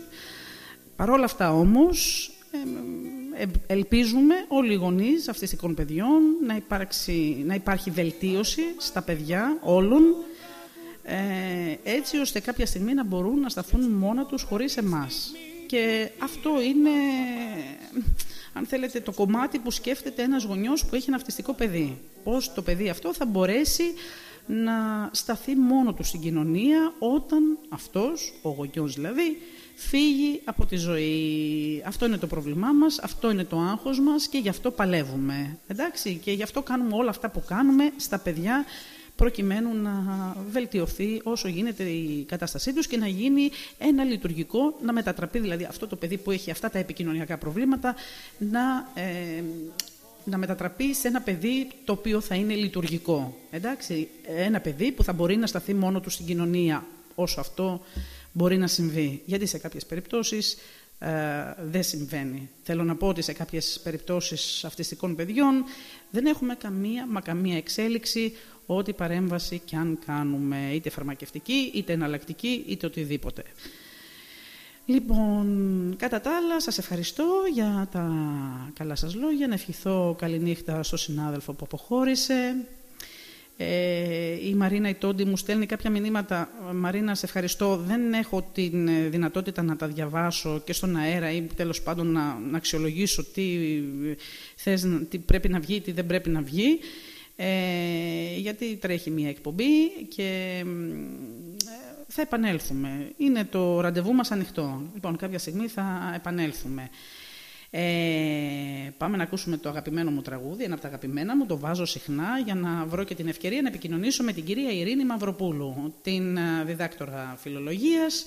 Παρ' όλα αυτά όμως ελπίζουμε όλοι οι γονείς αυτιστικών παιδιών να, υπάρξει, να υπάρχει βελτίωση στα παιδιά όλων ε, έτσι ώστε κάποια στιγμή να μπορούν να σταθούν μόνα τους χωρίς εμάς. Και αυτό είναι, αν θέλετε, το κομμάτι που σκέφτεται ένας γονιός που έχει ένα αυτιστικό παιδί. Πώς το παιδί αυτό θα μπορέσει να σταθεί μόνο του στην κοινωνία όταν αυτός, ο γονιός δηλαδή, φύγει από τη ζωή. Αυτό είναι το πρόβλημά μας, αυτό είναι το άγχος μας και γι' αυτό παλεύουμε. Εντάξει, και γι' αυτό κάνουμε όλα αυτά που κάνουμε στα παιδιά προκειμένου να βελτιωθεί όσο γίνεται η κατάστασή τους και να γίνει ένα λειτουργικό, να μετατραπεί δηλαδή αυτό το παιδί που έχει αυτά τα επικοινωνιακά προβλήματα, να, ε, να μετατραπεί σε ένα παιδί το οποίο θα είναι λειτουργικό. Εντάξει, ένα παιδί που θα μπορεί να σταθεί μόνο του στην κοινωνία όσο αυτό μπορεί να συμβεί. Γιατί σε κάποιες περιπτώσεις ε, δεν συμβαίνει. Θέλω να πω ότι σε κάποιες περιπτώσεις αυτιστικών παιδιών δεν έχουμε καμία μα καμία εξέλιξη ό,τι παρέμβαση κι αν κάνουμε, είτε φαρμακευτική, είτε εναλλακτική, είτε οτιδήποτε. Λοιπόν, κατά τα άλλα, σας ευχαριστώ για τα καλά σας λόγια. Να ευχηθώ καληνύχτα στο συνάδελφο που αποχώρησε. Ε, η Μαρίνα Ιτόντι μου στέλνει κάποια μηνύματα. Μαρίνα, σε ευχαριστώ. Δεν έχω τη ε, δυνατότητα να τα διαβάσω και στον αέρα ή τέλος πάντων να, να αξιολογήσω τι, θες, τι πρέπει να βγει, τι δεν πρέπει να βγει. Ε, γιατί τρέχει μία εκπομπή και θα επανέλθουμε. Είναι το ραντεβού μας ανοιχτό. Λοιπόν, κάποια στιγμή θα επανέλθουμε. Ε, πάμε να ακούσουμε το αγαπημένο μου τραγούδι, ένα από τα αγαπημένα μου, το βάζω συχνά για να βρω και την ευκαιρία να επικοινωνήσω με την κυρία Ειρήνη Μαυροπούλου, την ε, διδάκτορα φιλολογίας,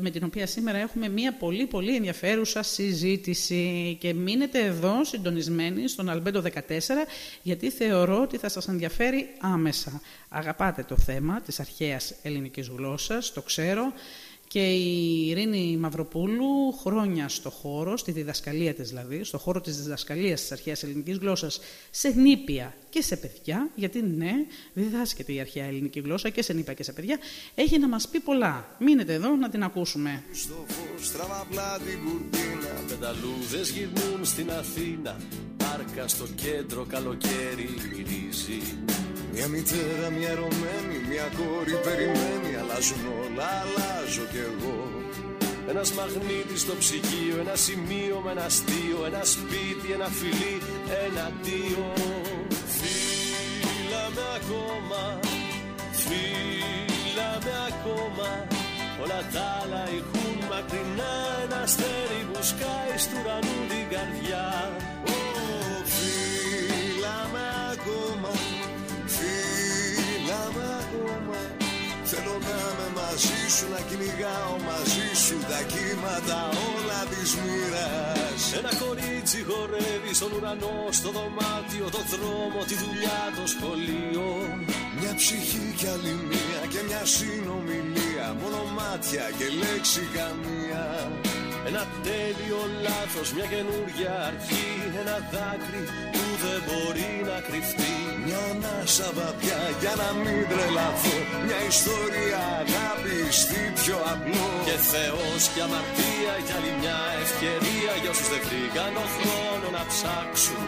με την οποία σήμερα έχουμε μία πολύ πολύ ενδιαφέρουσα συζήτηση και μείνετε εδώ συντονισμένοι στον Αλμπέντο 14 γιατί θεωρώ ότι θα σας ενδιαφέρει άμεσα. Αγαπάτε το θέμα της αρχαίας ελληνικής γλώσσας, το ξέρω, και η Ειρήνη Μαυροπούλου χρόνια στο χώρο, στη διδασκαλία της δηλαδή, στο χώρο της διδασκαλίας της αρχαίας ελληνικής γλώσσας, σε νήπια και σε παιδιά, γιατί ναι, διδάσκεται η αρχαία ελληνική γλώσσα και σε νήπια και σε παιδιά, έχει να μας πει πολλά. Μείνετε εδώ να την ακούσουμε. Στο φως τραβαπλά την κουρτίνα, πενταλούδες γυρνούν στην Αθήνα, πάρκα στο κέντρο καλοκαίρι μυρίζει. Μια μητέρα, μια ερωμένη, μια κόρη περιμένει. Αλλάζουν όλα, αλλάζω κι εγώ. Ένας μαγνήτης στο ψυγείο, ένα σημείο με ένα αστείο Ένα σπίτι, ένα φιλί, ένα δύο Φίλαμε ακόμα, φίλαμε ακόμα. Όλα τα άλλα ηχούν μακρινά Ένας αστέρι που σκάει στου ουρανού την καρδιά Θέλω να είμαι μαζί σου, να κυνηγάω μαζί σου τα κύματα όλα της μοίρας. Ένα κορίτσι χορεύει στον ουρανό, στο δωμάτιο, το δρόμο, τη δουλειά, το σχολείο. Μια ψυχή κι άλλη μία και μια συνομιλία Μόνο μάτια και λέξη καμία. Ένα τέλειο λάθος, μια καινούργια αρχή Ένα δάκρυ που δεν μπορεί να κρυφτεί. Μια ανάσα βαθιά για να μην τρελαθώ Μια ιστορία αγάπης τι πιο απλό Και Θεός και αμαρτία για άλλη μια ευκαιρία Για όσους δεν βρήκαν το χρόνο να ψάξουν.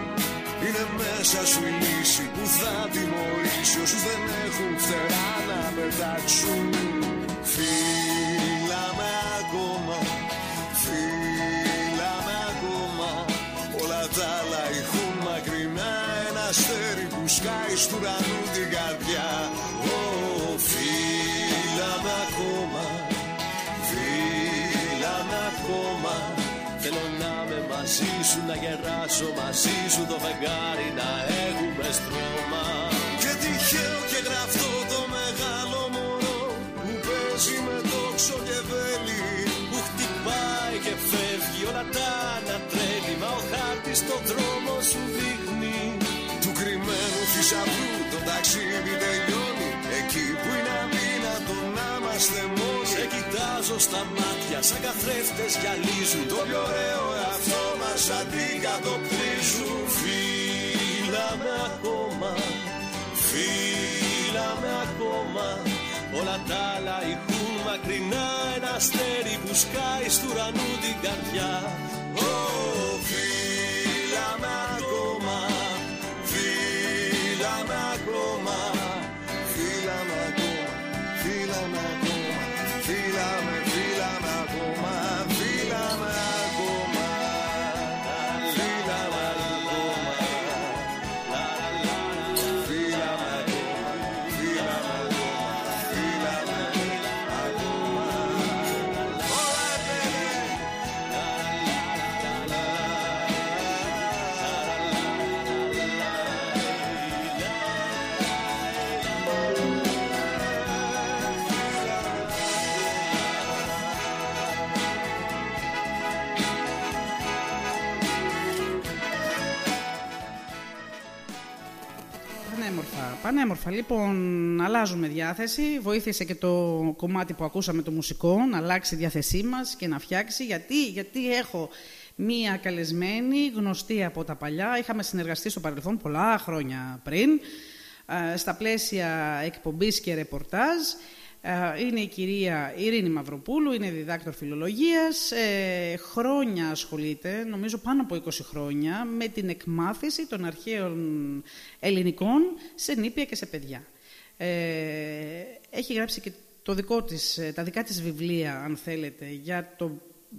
Είναι μέσα σου η λύση που θα τιμωρήσει όσους δεν έχουν φτερά να πετάξουν. Φύλαμε ακόμα τα άλλα ηχούν μακρινά Ένα αστέρι που σκάει στου ουρανού την καρδιά. Ω, με ακόμα. Με ακόμα. Θέλω να είμαι μαζί σου, να γεράσω μαζί σου Το φεγγάρι να έχουμε στρώμα. Και τυχαίο και γραφτό το μεγάλο μωρό Που παίζει με τόξο και βέλη Που χτυπάει και φεύγει όλα τα ανατρέλει. Μα ο χάρτης το δρόμο σου δείχνει. Του κρυμμένου θησαυρού το ταξίδι τελειώνει είμαστε μόνοι. Σε κοιτάζω στα μάτια σαν καθρέφτες γυαλίζουν. Το πιο ωραίο εαυτό μας αντικατοπτρίζουν Φίλα με ακόμα, φίλα με ακόμα. Όλα τα άλλα ηχούν μακρινά Ένα αστέρι που σκάει στου ουρανού την καρδιά. Oh, φύλαμε Πανέμορφα, πανέμορφα. Λοιπόν, αλλάζουμε διάθεση. Βοήθησε και το κομμάτι που ακούσαμε το μουσικό να αλλάξει η διάθεσή μας και να φτιάξει. Γιατί, γιατί έχω μία καλεσμένη γνωστή από τα παλιά. Είχαμε συνεργαστεί στο παρελθόν πολλά χρόνια πριν, ε, στα πλαίσια εκπομπής και ρεπορτάζ. Ε, Είναι η κυρία Ειρήνη Μαυροπούλου, είναι διδάκτορ φιλολογίας. Ε, χρόνια ασχολείται, νομίζω πάνω από 20 χρόνια, με την εκμάθηση των αρχαίων ελληνικών σε νήπια και σε παιδιά. Ε, έχει γράψει και το δικό της, ε, τα δικά της βιβλία, αν θέλετε, για το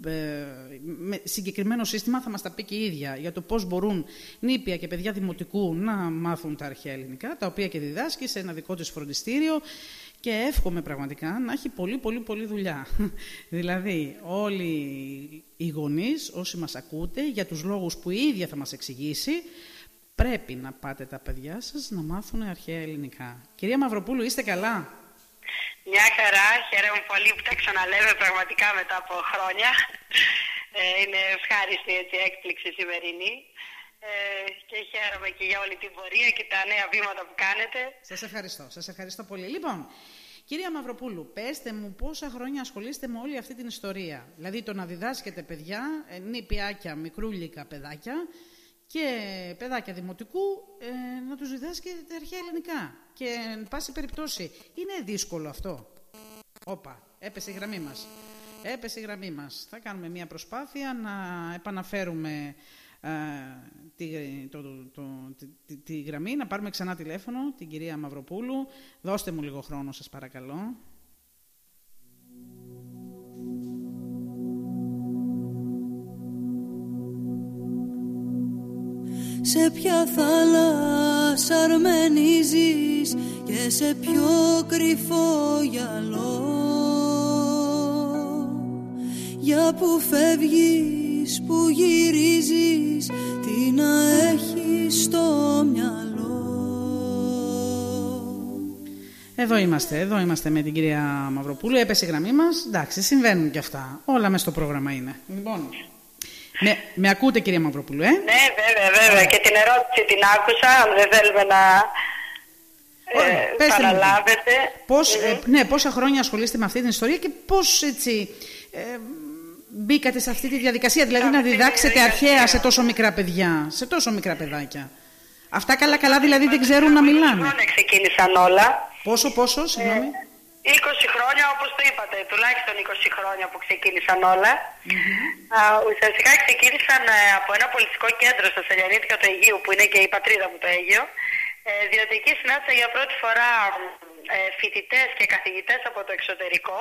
ε, με συγκεκριμένο σύστημα θα μας τα πει και η ίδια για το πώς μπορούν νήπια και παιδιά δημοτικού να μάθουν τα αρχαία ελληνικά, τα οποία και διδάσκει σε ένα δικό της φροντιστήριο και εύχομαι πραγματικά να έχει πολύ πολύ πολύ δουλειά. δηλαδή όλοι οι γονείς, όσοι μας ακούτε, για τους λόγους που η ίδια θα μας εξηγήσει, πρέπει να πάτε τα παιδιά σας να μάθουν αρχαία ελληνικά. Κυρία Μαυροπούλου, είστε καλά; Μια χαρά, χαίρομαι πολύ που τα ξαναλέμε πραγματικά μετά από χρόνια. Ε, είναι ευχάριστη έτσι, έκπληξη σημερινή. Ε, και χαίρομαι και για όλη την πορεία και τα νέα βήματα που κάνετε. Σας ευχαριστώ, σας ευχαριστώ πολύ. Λοιπόν, κυρία Μαυροπούλου, πέστε μου πόσα χρόνια ασχολείστε με όλη αυτή την ιστορία. Δηλαδή το να διδάσκετε παιδιά, ε, νηπιάκια, μικρούλικα παιδάκια και παιδάκια δημοτικού ε, να τους διδάσκετε αρχαία ελληνικά. Και εν πάση περιπτώσει, είναι δύσκολο αυτό. Όπα, έπεσε η γραμμή μας. Έπεσε η γραμμή μας. Θα κάνουμε μια προσπάθεια να επαναφέρουμε ε, τη, το, το, τη, τη, γραμμή, να πάρουμε ξανά τηλέφωνο, την κυρία Μαυροπούλου. Δώστε μου λίγο χρόνο σας παρακαλώ. Σε ποια θάλασσα αρμενίζεις και σε ποιο κρυφό γυαλό; Για που φεύγεις, που γυρίζεις, τι να έχεις στο μυαλό. Εδώ είμαστε, εδώ είμαστε με την κυρία Μαυροπούλου, έπεσε η γραμμή μας, εντάξει συμβαίνουν και αυτά, όλα μέσα στο πρόγραμμα είναι. Λοιπόν, με, με ακούτε κυρία Μαυροπούλου, ε; Ναι, βέβαια, βέβαια. Και την ερώτηση την άκουσα, αν δεν θέλουμε να ε, παραλάβετε. Πώς, ε, ναι, πόσα χρόνια ασχολείστε με αυτή την ιστορία και πώς έτσι ε, μπήκατε σε αυτή τη διαδικασία, δηλαδή να διδάξετε αρχαία σε τόσο μικρά παιδιά, σε τόσο μικρά παιδάκια. Αυτά καλά καλά δηλαδή δεν ξέρουν να μιλάνε. Χρόνια ξεκίνησαν όλα; Πόσο, πόσο, συγγνώμη. 20 χρόνια, όπως το είπατε, τουλάχιστον 20 χρόνια που ξεκίνησαν όλα. ουσιαστικά ξεκίνησαν ε, από ένα πολιτικό κέντρο στα Σελιανίτικα του Αιγείου, που είναι και η πατρίδα μου το Αίγιο, ε, διότι εκεί συνάντησα για πρώτη φορά ε, φοιτητές και καθηγητές από το εξωτερικό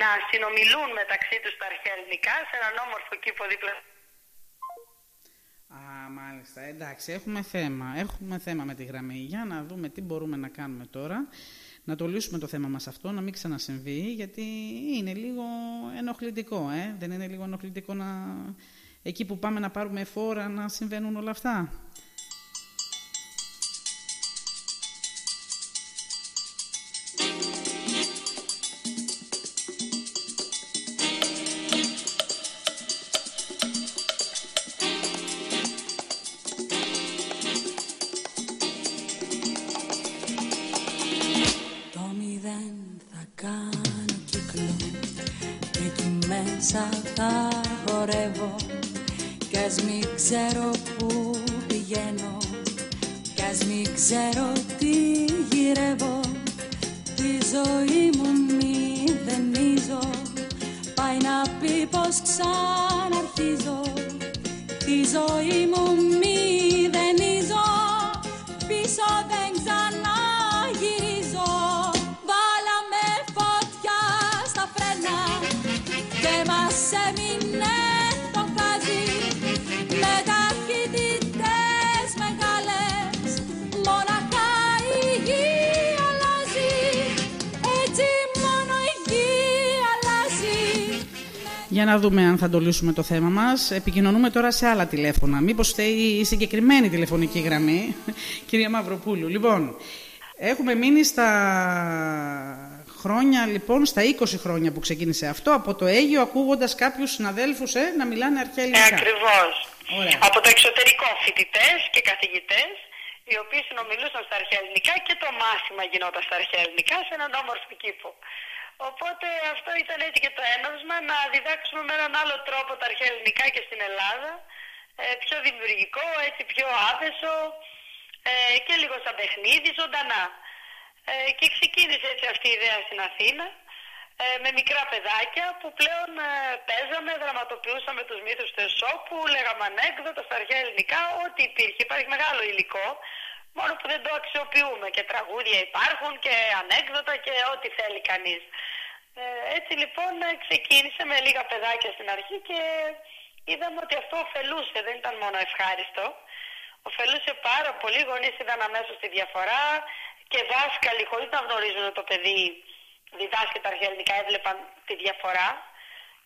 να συνομιλούν μεταξύ τους τα αρχαία ελληνικά σε έναν όμορφο κήπο δίπλα Α, μάλιστα. Εντάξει, έχουμε θέμα. Έχουμε θέμα με τη γραμμή. Για να δούμε τι μπορούμε να κάνουμε τώρα να το λύσουμε το θέμα μας αυτό, να μην ξανασυμβεί, γιατί είναι λίγο ενοχλητικό, ε; Δεν είναι λίγο ενοχλητικό να... εκεί που πάμε να πάρουμε φόρα να συμβαίνουν όλα αυτά. Αν θα το λύσουμε το θέμα μας. Επικοινωνούμε τώρα σε άλλα τηλέφωνα. Μήπως φταίει η συγκεκριμένη τηλεφωνική γραμμή, κυρία Μαυροπούλου. Λοιπόν, έχουμε μείνει στα χρόνια, λοιπόν, στα 20 χρόνια που ξεκίνησε αυτό, από το Αίγιο, ακούγοντας κάποιους συναδέλφους ε, να μιλάνε αρχαία ελληνικά. Ε, ακριβώς. Από το εξωτερικό φοιτητές και καθηγητές, οι οποίοι συνομιλούσαν στα αρχαία ελληνικά και το μάθημα γινόταν στα αρχαία ελληνικά σε έναν όμορφο κήπο. Οπότε αυτό ήταν έτσι και το έναυσμα να διδάξουμε με έναν άλλο τρόπο τα αρχαία ελληνικά και στην Ελλάδα, ε, πιο δημιουργικό, έτσι πιο άβεσο ε, και λίγο σαν παιχνίδι, ζωντανά. Ε, και ξεκίνησε έτσι αυτή η ιδέα στην Αθήνα με μικρά παιδάκια που πλέον παίζαμε, δραματοποιούσαμε τους μύθους του Εσώπου, λέγαμε ανέκδοτα στα αρχαία ελληνικά, ό,τι υπήρχε. Υπάρχει μεγάλο υλικό, μόνο που δεν το αξιοποιούμε και τραγούδια υπάρχουν και ανέκδοτα και ό,τι θέλει κανείς. Ε, έτσι λοιπόν ξεκίνησε με λίγα παιδάκια στην αρχή και είδαμε ότι αυτό ωφελούσε, δεν ήταν μόνο ευχάριστο. Ωφελούσε πάρα πολύ, οι γονείς είδαν αμέσως τη διαφορά και δάσκαλοι χωρίς να γνωρίζουν το παιδί διδάσκεται αρχαία ελληνικά, έβλεπαν τη διαφορά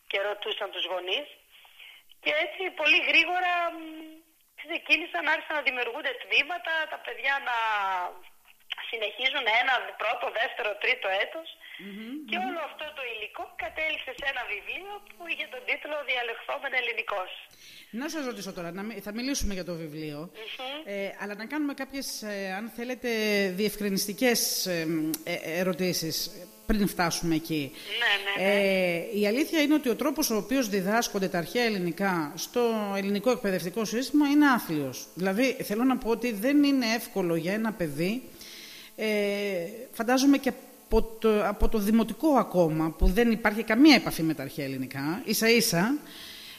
και ρωτούσαν τους γονείς. Και έτσι πολύ γρήγορα ξεκίνησαν, άρχισαν να δημιουργούνται τμήματα, τα παιδιά να συνεχίζουν ένα πρώτο, δεύτερο, τρίτο και όλο αυτό το υλικό κατέληξε σε ένα βιβλίο που είχε τον τίτλο «Διαλεχθόμεν ελληνικός». Να σας ρωτήσω τώρα, να, θα μιλήσουμε για το βιβλιο ε, αλλά να κάνουμε κάποιες, ε, αν θέλετε, διευκρινιστικές ε, ε, ερωτήσεις πριν φτάσουμε εκεί. Ναι, ναι, ναι. η αλήθεια είναι ότι ο τρόπος ο οποίος διδάσκονται τα αρχαία ελληνικά στο ελληνικό εκπαιδευτικό σύστημα είναι άθλιος. Δηλαδή, θέλω να πω ότι δεν είναι εύκολο για ένα παιδί ε, φαντάζομαι και από το, από το δημοτικό ακόμα, που δεν υπάρχει καμία επαφή με τα αρχαία ελληνικά, ίσα ίσα,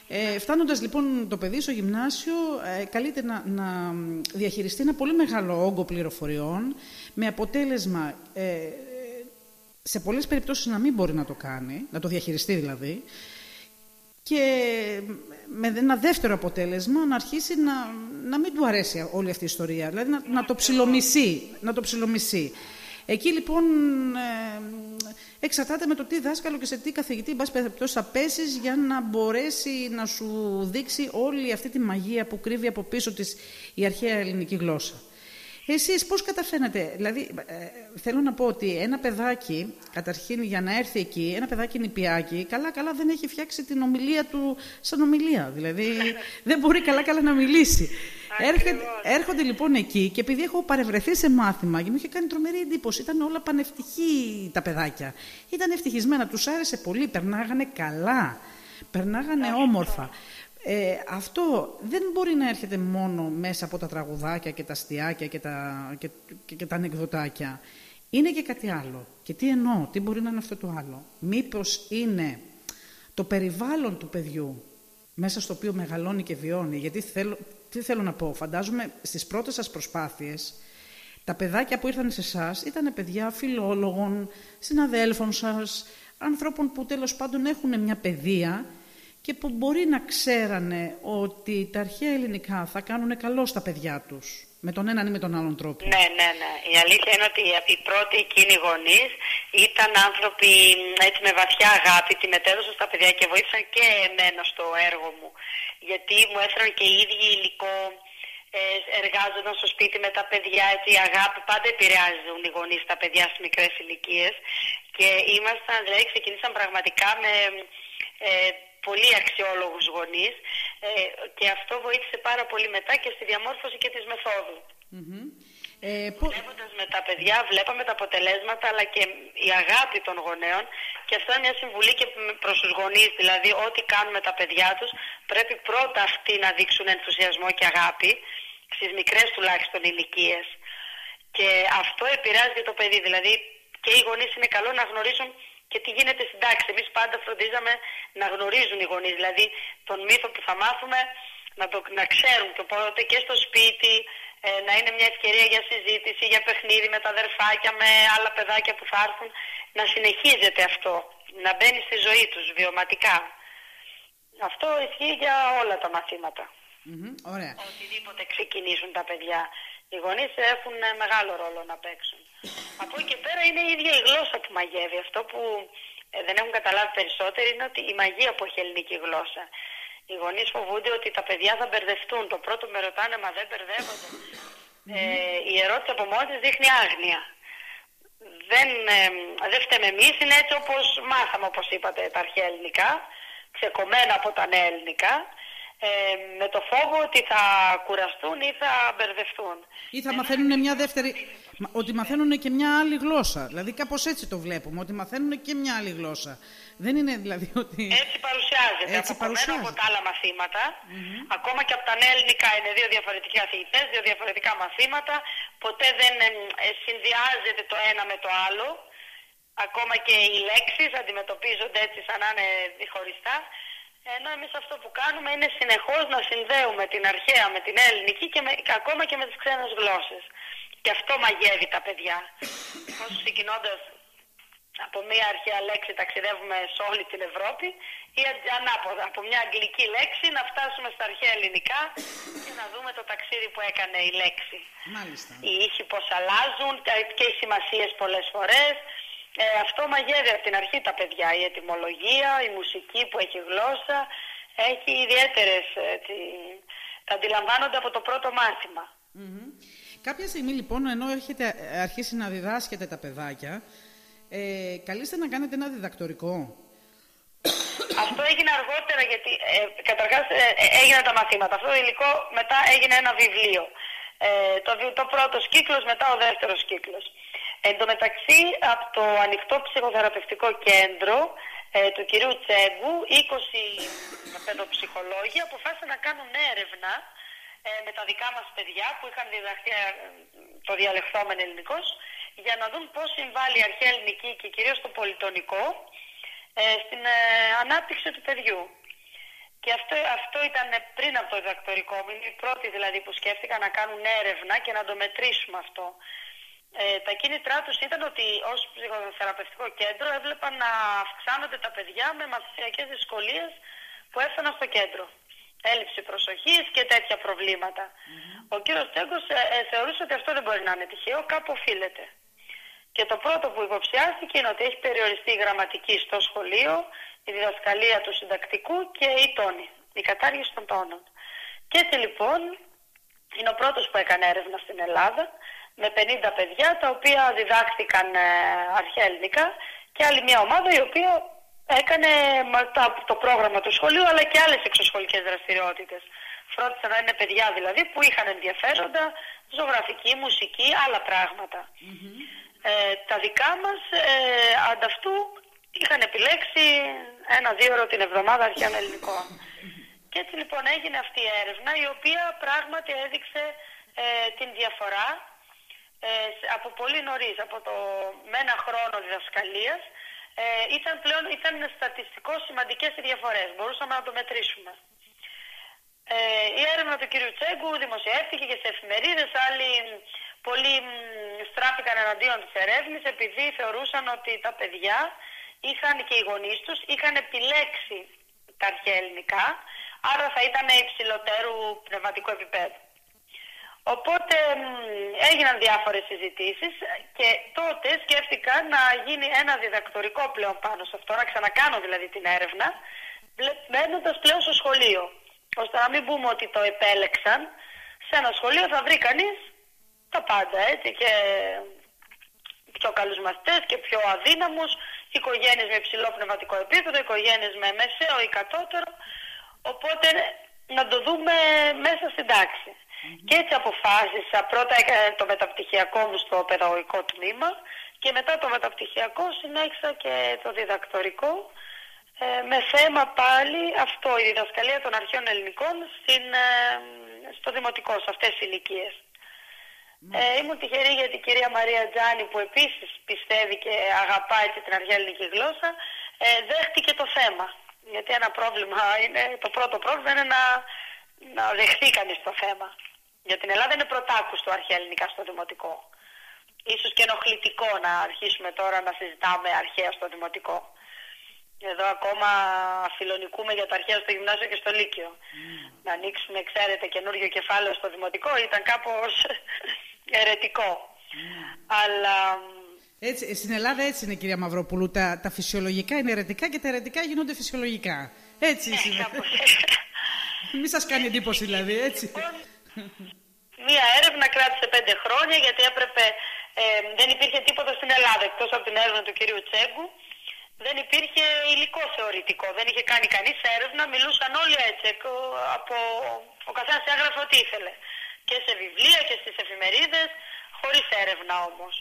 ε, φτάνοντας λοιπόν το παιδί στο γυμνάσιο, ε, καλείται να, να διαχειριστεί ένα πολύ μεγάλο όγκο πληροφοριών, με αποτέλεσμα ε, σε πολλές περιπτώσεις να μην μπορεί να το κάνει, να το διαχειριστεί δηλαδή, και με ένα δεύτερο αποτέλεσμα να αρχίσει να, να μην του αρέσει όλη αυτή η ιστορία, δηλαδή να, να το ψιλομισεί. Να το ψιλομισεί. Εκεί λοιπόν ε, εξαρτάται με το τι δάσκαλο και σε τι καθηγητή μπας περιπτώσει θα πέσεις για να μπορέσει να σου δείξει όλη αυτή τη μαγεία που κρύβει από πίσω της η αρχαία ελληνική γλώσσα. Εσείς πώς καταφέρνετε, δηλαδή ε, θέλω να πω ότι ένα παιδάκι, καταρχήν για να έρθει εκεί, ένα παιδάκι νηπιάκι, καλά-καλά δεν έχει φτιάξει την ομιλία του σαν ομιλία. Δηλαδή δεν μπορεί καλά-καλά να μιλήσει. Έρχεται, έρχονται λοιπόν εκεί και επειδή έχω παρευρεθεί σε μάθημα και μου είχε κάνει τρομερή εντύπωση, ήταν όλα πανευτυχή τα παιδάκια. Ήταν ευτυχισμένα, τους άρεσε πολύ, περνάγανε καλά, περνάγανε όμορφα. Ε, αυτό δεν μπορεί να έρχεται μόνο μέσα από τα τραγουδάκια και τα αστιάκια και τα, και, και, και τα ανεκδοτάκια. Είναι και κάτι άλλο. Και τι εννοώ, τι μπορεί να είναι αυτό το άλλο. Μήπως είναι το περιβάλλον του παιδιού μέσα στο οποίο μεγαλώνει και βιώνει. Γιατί θέλω, τι θέλω να πω, φαντάζομαι στις πρώτες σας προσπάθειες τα παιδάκια που ήρθαν σε εσάς ήταν παιδιά φιλόλογων, συναδέλφων σας, ανθρώπων που τέλος πάντων έχουν μια παιδεία και που μπορεί να ξέρανε ότι τα αρχαία ελληνικά θα κάνουν καλό στα παιδιά τους, με τον έναν ή με τον άλλον τρόπο. Ναι, ναι, ναι. Η αλήθεια είναι ότι οι πρώτοι εκείνοι γονείς ήταν άνθρωποι έτσι με βαθιά αγάπη, τη μετέδωσαν στα παιδιά και βοήθησαν και εμένα στο έργο μου. Γιατί μου έφεραν και οι ίδιοι υλικό, ε, εργάζονταν στο σπίτι με τα παιδιά, έτσι η αγάπη πάντα επηρεάζουν οι γονείς τα παιδιά στις μικρές ηλικίες. Και ήμασταν, δηλαδή ξεκινήσαν πραγματικά με ε, πολύ αξιόλογους γονείς ε, και αυτό βοήθησε πάρα πολύ μετά και στη διαμόρφωση και της μεθόδου. Mm-hmm. Ε, Βλέποντας με τα παιδιά, βλέπαμε τα αποτελέσματα αλλά και η αγάπη των γονέων και αυτό είναι μια συμβουλή και προς τους γονείς, δηλαδή ό,τι κάνουμε τα παιδιά τους πρέπει πρώτα αυτοί να δείξουν ενθουσιασμό και αγάπη στις μικρές τουλάχιστον ηλικίες. Και αυτό επηρεάζει το παιδί, δηλαδή και οι γονείς είναι καλό να γνωρίζουν και τι γίνεται στην τάξη. Εμείς πάντα φροντίζαμε να γνωρίζουν οι γονείς, δηλαδή τον μύθο που θα μάθουμε να, το, να ξέρουν και οπότε και στο σπίτι ε, να είναι μια ευκαιρία για συζήτηση, για παιχνίδι με τα αδερφάκια, με άλλα παιδάκια που θα έρθουν, να συνεχίζεται αυτό, να μπαίνει στη ζωή τους βιωματικά. Αυτό ισχύει για όλα τα μαθήματα. Mm-hmm, ωραία. Οτιδήποτε ξεκινήσουν τα παιδιά. Οι γονείς έχουν μεγάλο ρόλο να παίξουν. Από εκεί και πέρα είναι η ίδια η γλώσσα που μαγεύει. Αυτό που ε, δεν έχουν καταλάβει περισσότεροι είναι ότι η μαγεία που έχει η ελληνική γλώσσα. Οι γονείς φοβούνται ότι τα παιδιά θα μπερδευτούν. Το πρώτο με ρωτάνε, μα δεν μπερδεύονται. Ε, η ερώτηση από μόνη της δείχνει άγνοια. Δεν, ε, δεν φταίμε εμείς, είναι έτσι όπως μάθαμε, όπως είπατε, τα αρχαία ελληνικά, ξεκομμένα από τα νέα ελληνικά ε, με το φόβο ότι θα κουραστούν ή θα μπερδευτούν. Ή θα μαθαίνουν μια δεύτερη... Ότι μαθαίνουν και μια άλλη γλώσσα. Δηλαδή κάπως έτσι το βλέπουμε, ότι μαθαίνουν και μια άλλη γλώσσα. Δεν είναι δηλαδή ότι... Έτσι παρουσιάζεται. Έτσι παρουσιάζεται. από τα άλλα μαθήματα. Ακόμα και από τα νέα ελληνικά είναι δύο διαφορετικοί αθλητές, δύο διαφορετικά μαθήματα. Ποτέ δεν ε, συνδυάζεται το ένα με το άλλο. Ακόμα και οι λέξεις αντιμετωπίζονται έτσι σαν να είναι διχωριστά. Ενώ εμείς αυτό που κάνουμε είναι συνεχώς να συνδέουμε την αρχαία με την ελληνική και με, ακόμα και με τις ξένες γλώσσες. Και αυτό μαγεύει τα παιδιά. Όσο ξεκινώντας από μία αρχαία λέξη ταξιδεύουμε σε όλη την Ευρώπη ή ανάποδα, από μια αγγλική λέξη να φτάσουμε στα αρχαία ελληνικά και να δούμε το ταξίδι που έκανε η λέξη. Μάλιστα. Οι ήχοι πώς αλλάζουν και οι σημασίες πολλές φορές. Ε, αυτό μαγεύει από την αρχή τα παιδιά. Η ετοιμολογία, η μουσική που έχει γλώσσα, έχει ιδιαίτερες... Έτσι, τα αντιλαμβάνονται από το πρώτο μάθημα. Κάποια στιγμή λοιπόν, ενώ έχετε αρχίσει να διδάσκετε τα παιδάκια, ε, καλείστε να κάνετε ένα διδακτορικό. Αυτό έγινε αργότερα γιατί ε, καταρχάς ε, ε, έγιναν τα μαθήματα. Αυτό το υλικό μετά έγινε ένα βιβλίο. Ε, το, το πρώτος κύκλος, μετά ο δεύτερος κύκλος. Εν τω μεταξύ από το ανοιχτό ψυχοθεραπευτικό κέντρο ε, του κυρίου Τσέγκου, 20 παιδοψυχολόγοι αποφάσισαν να κάνουν έρευνα ε, με τα δικά μας παιδιά που είχαν διδαχθεί ε, το διαλεχθόμενο ελληνικός για να δουν πώς συμβάλλει η αρχαία ελληνική και κυρίως το πολιτονικό ε, στην ανάπτυξη του παιδιού. Και αυτό, αυτό ήταν πριν από το διδακτορικό μου, είναι οι πρώτοι δηλαδή που σκέφτηκαν να κάνουν έρευνα και να το μετρήσουμε αυτό. Ε, τα κίνητρά τους ήταν ότι ως ψυχοθεραπευτικό κέντρο έβλεπαν να αυξάνονται τα παιδιά με μαθησιακές δυσκολίες που έφταναν στο κέντρο έλλειψη προσοχής και τέτοια Ο κύριος Τσέγκος ε, ε, θεωρούσε ότι αυτό δεν μπορεί να είναι τυχαίο, κάπου οφείλεται. Και το πρώτο που υποψιάστηκε είναι ότι έχει περιοριστεί η γραμματική στο σχολείο, η διδασκαλία του συντακτικού και η τόνη, η κατάργηση των τόνων. Και έτσι λοιπόν είναι ο πρώτος που έκανε έρευνα στην Ελλάδα με 50 παιδιά τα οποία διδάχθηκαν ε, αρχαία ελληνικά και άλλη μια ομάδα η οποία έκανε το πρόγραμμα του σχολείου αλλά και άλλες εξωσχολικές δραστηριότητες. Φρόντισαν να είναι παιδιά δηλαδή που είχαν ενδιαφέροντα, ζωγραφική, μουσική, άλλα Ε, τα δικά μας ε, ανταυτού είχαν επιλέξει ένα-δύο ώρο την εβδομάδα αρχαίων ελληνικών. Και έτσι λοιπόν έγινε αυτή η έρευνα η οποία πράγματι έδειξε ε, την διαφορά ε, από πολύ νωρίς, από το με ένα χρόνο διδασκαλίας ε, ήταν πλέον ήταν στατιστικό σημαντικές οι διαφορές. Μπορούσαμε να το μετρήσουμε. Ε, η έρευνα του κ. Τσέγκου δημοσιεύτηκε και σε εφημερίδες. Άλλοι πολλοί στράφηκαν εναντίον της ερεύνης επειδή θεωρούσαν ότι τα παιδιά είχαν και οι γονείς τους είχαν επιλέξει τα αρχαία ελληνικά, άρα θα ήταν υψηλότερου πνευματικού επίπεδου. Οπότε έγιναν διάφορες συζητήσεις και τότε σκέφτηκα να γίνει ένα διδακτορικό πλέον πάνω σε αυτό, να ξανακάνω δηλαδή την έρευνα, μένοντα πλέον στο σχολείο. Ώστε να μην πούμε ότι το επέλεξαν, σε ένα σχολείο θα βρει κανείς τα πάντα έτσι και πιο καλούς μαθητές και πιο αδύναμους, οικογένειες με υψηλό πνευματικό επίπεδο, οικογένειες με μεσαίο ή κατώτερο, οπότε να το δούμε μέσα στην τάξη. Και έτσι αποφάσισα, πρώτα έκανα το μεταπτυχιακό μου στο παιδαγωγικό τμήμα και μετά το μεταπτυχιακό συνέχισα και το διδακτορικό ε, με θέμα πάλι αυτό, η διδασκαλία των αρχαίων ελληνικών στην, ε, στο δημοτικό, σε αυτές τις ηλικίες. Ε, ήμουν τυχερή γιατί η κυρία Μαρία Τζάνη που επίσης πιστεύει και αγαπάει και την αρχαία ελληνική γλώσσα ε, δέχτηκε το θέμα. Γιατί ένα πρόβλημα είναι, το πρώτο πρόβλημα είναι να, να δεχτεί κανείς το θέμα. Για την Ελλάδα είναι πρωτάκουστο αρχαία ελληνικά στο δημοτικό. Ίσως και ενοχλητικό να αρχίσουμε τώρα να συζητάμε αρχαία στο δημοτικό. Εδώ ακόμα φιλονικούμε για τα αρχαία στο γυμνάσιο και στο λύκειο. Mm. Να ανοίξουμε, ξέρετε, καινούριο κεφάλαιο στο δημοτικό ήταν κάπως ερετικό. Mm. Αλλά... Έτσι, στην Ελλάδα έτσι είναι κυρία Μαυροπούλου, τα, τα φυσιολογικά είναι ερετικά και τα ερετικά γίνονται φυσιολογικά. Έτσι ναι, είναι. Μην σας κάνει εντύπωση δηλαδή, έτσι. Λοιπόν, Μία έρευνα κράτησε πέντε χρόνια γιατί έπρεπε, ε, δεν υπήρχε τίποτα στην Ελλάδα εκτός από την έρευνα του κυρίου Τσέγκου. Δεν υπήρχε υλικό θεωρητικό, δεν είχε κάνει κανείς έρευνα, μιλούσαν όλοι έτσι, από, ο καθένας έγραφε ό,τι ήθελε. Και σε βιβλία και στις εφημερίδες, χωρίς έρευνα όμως.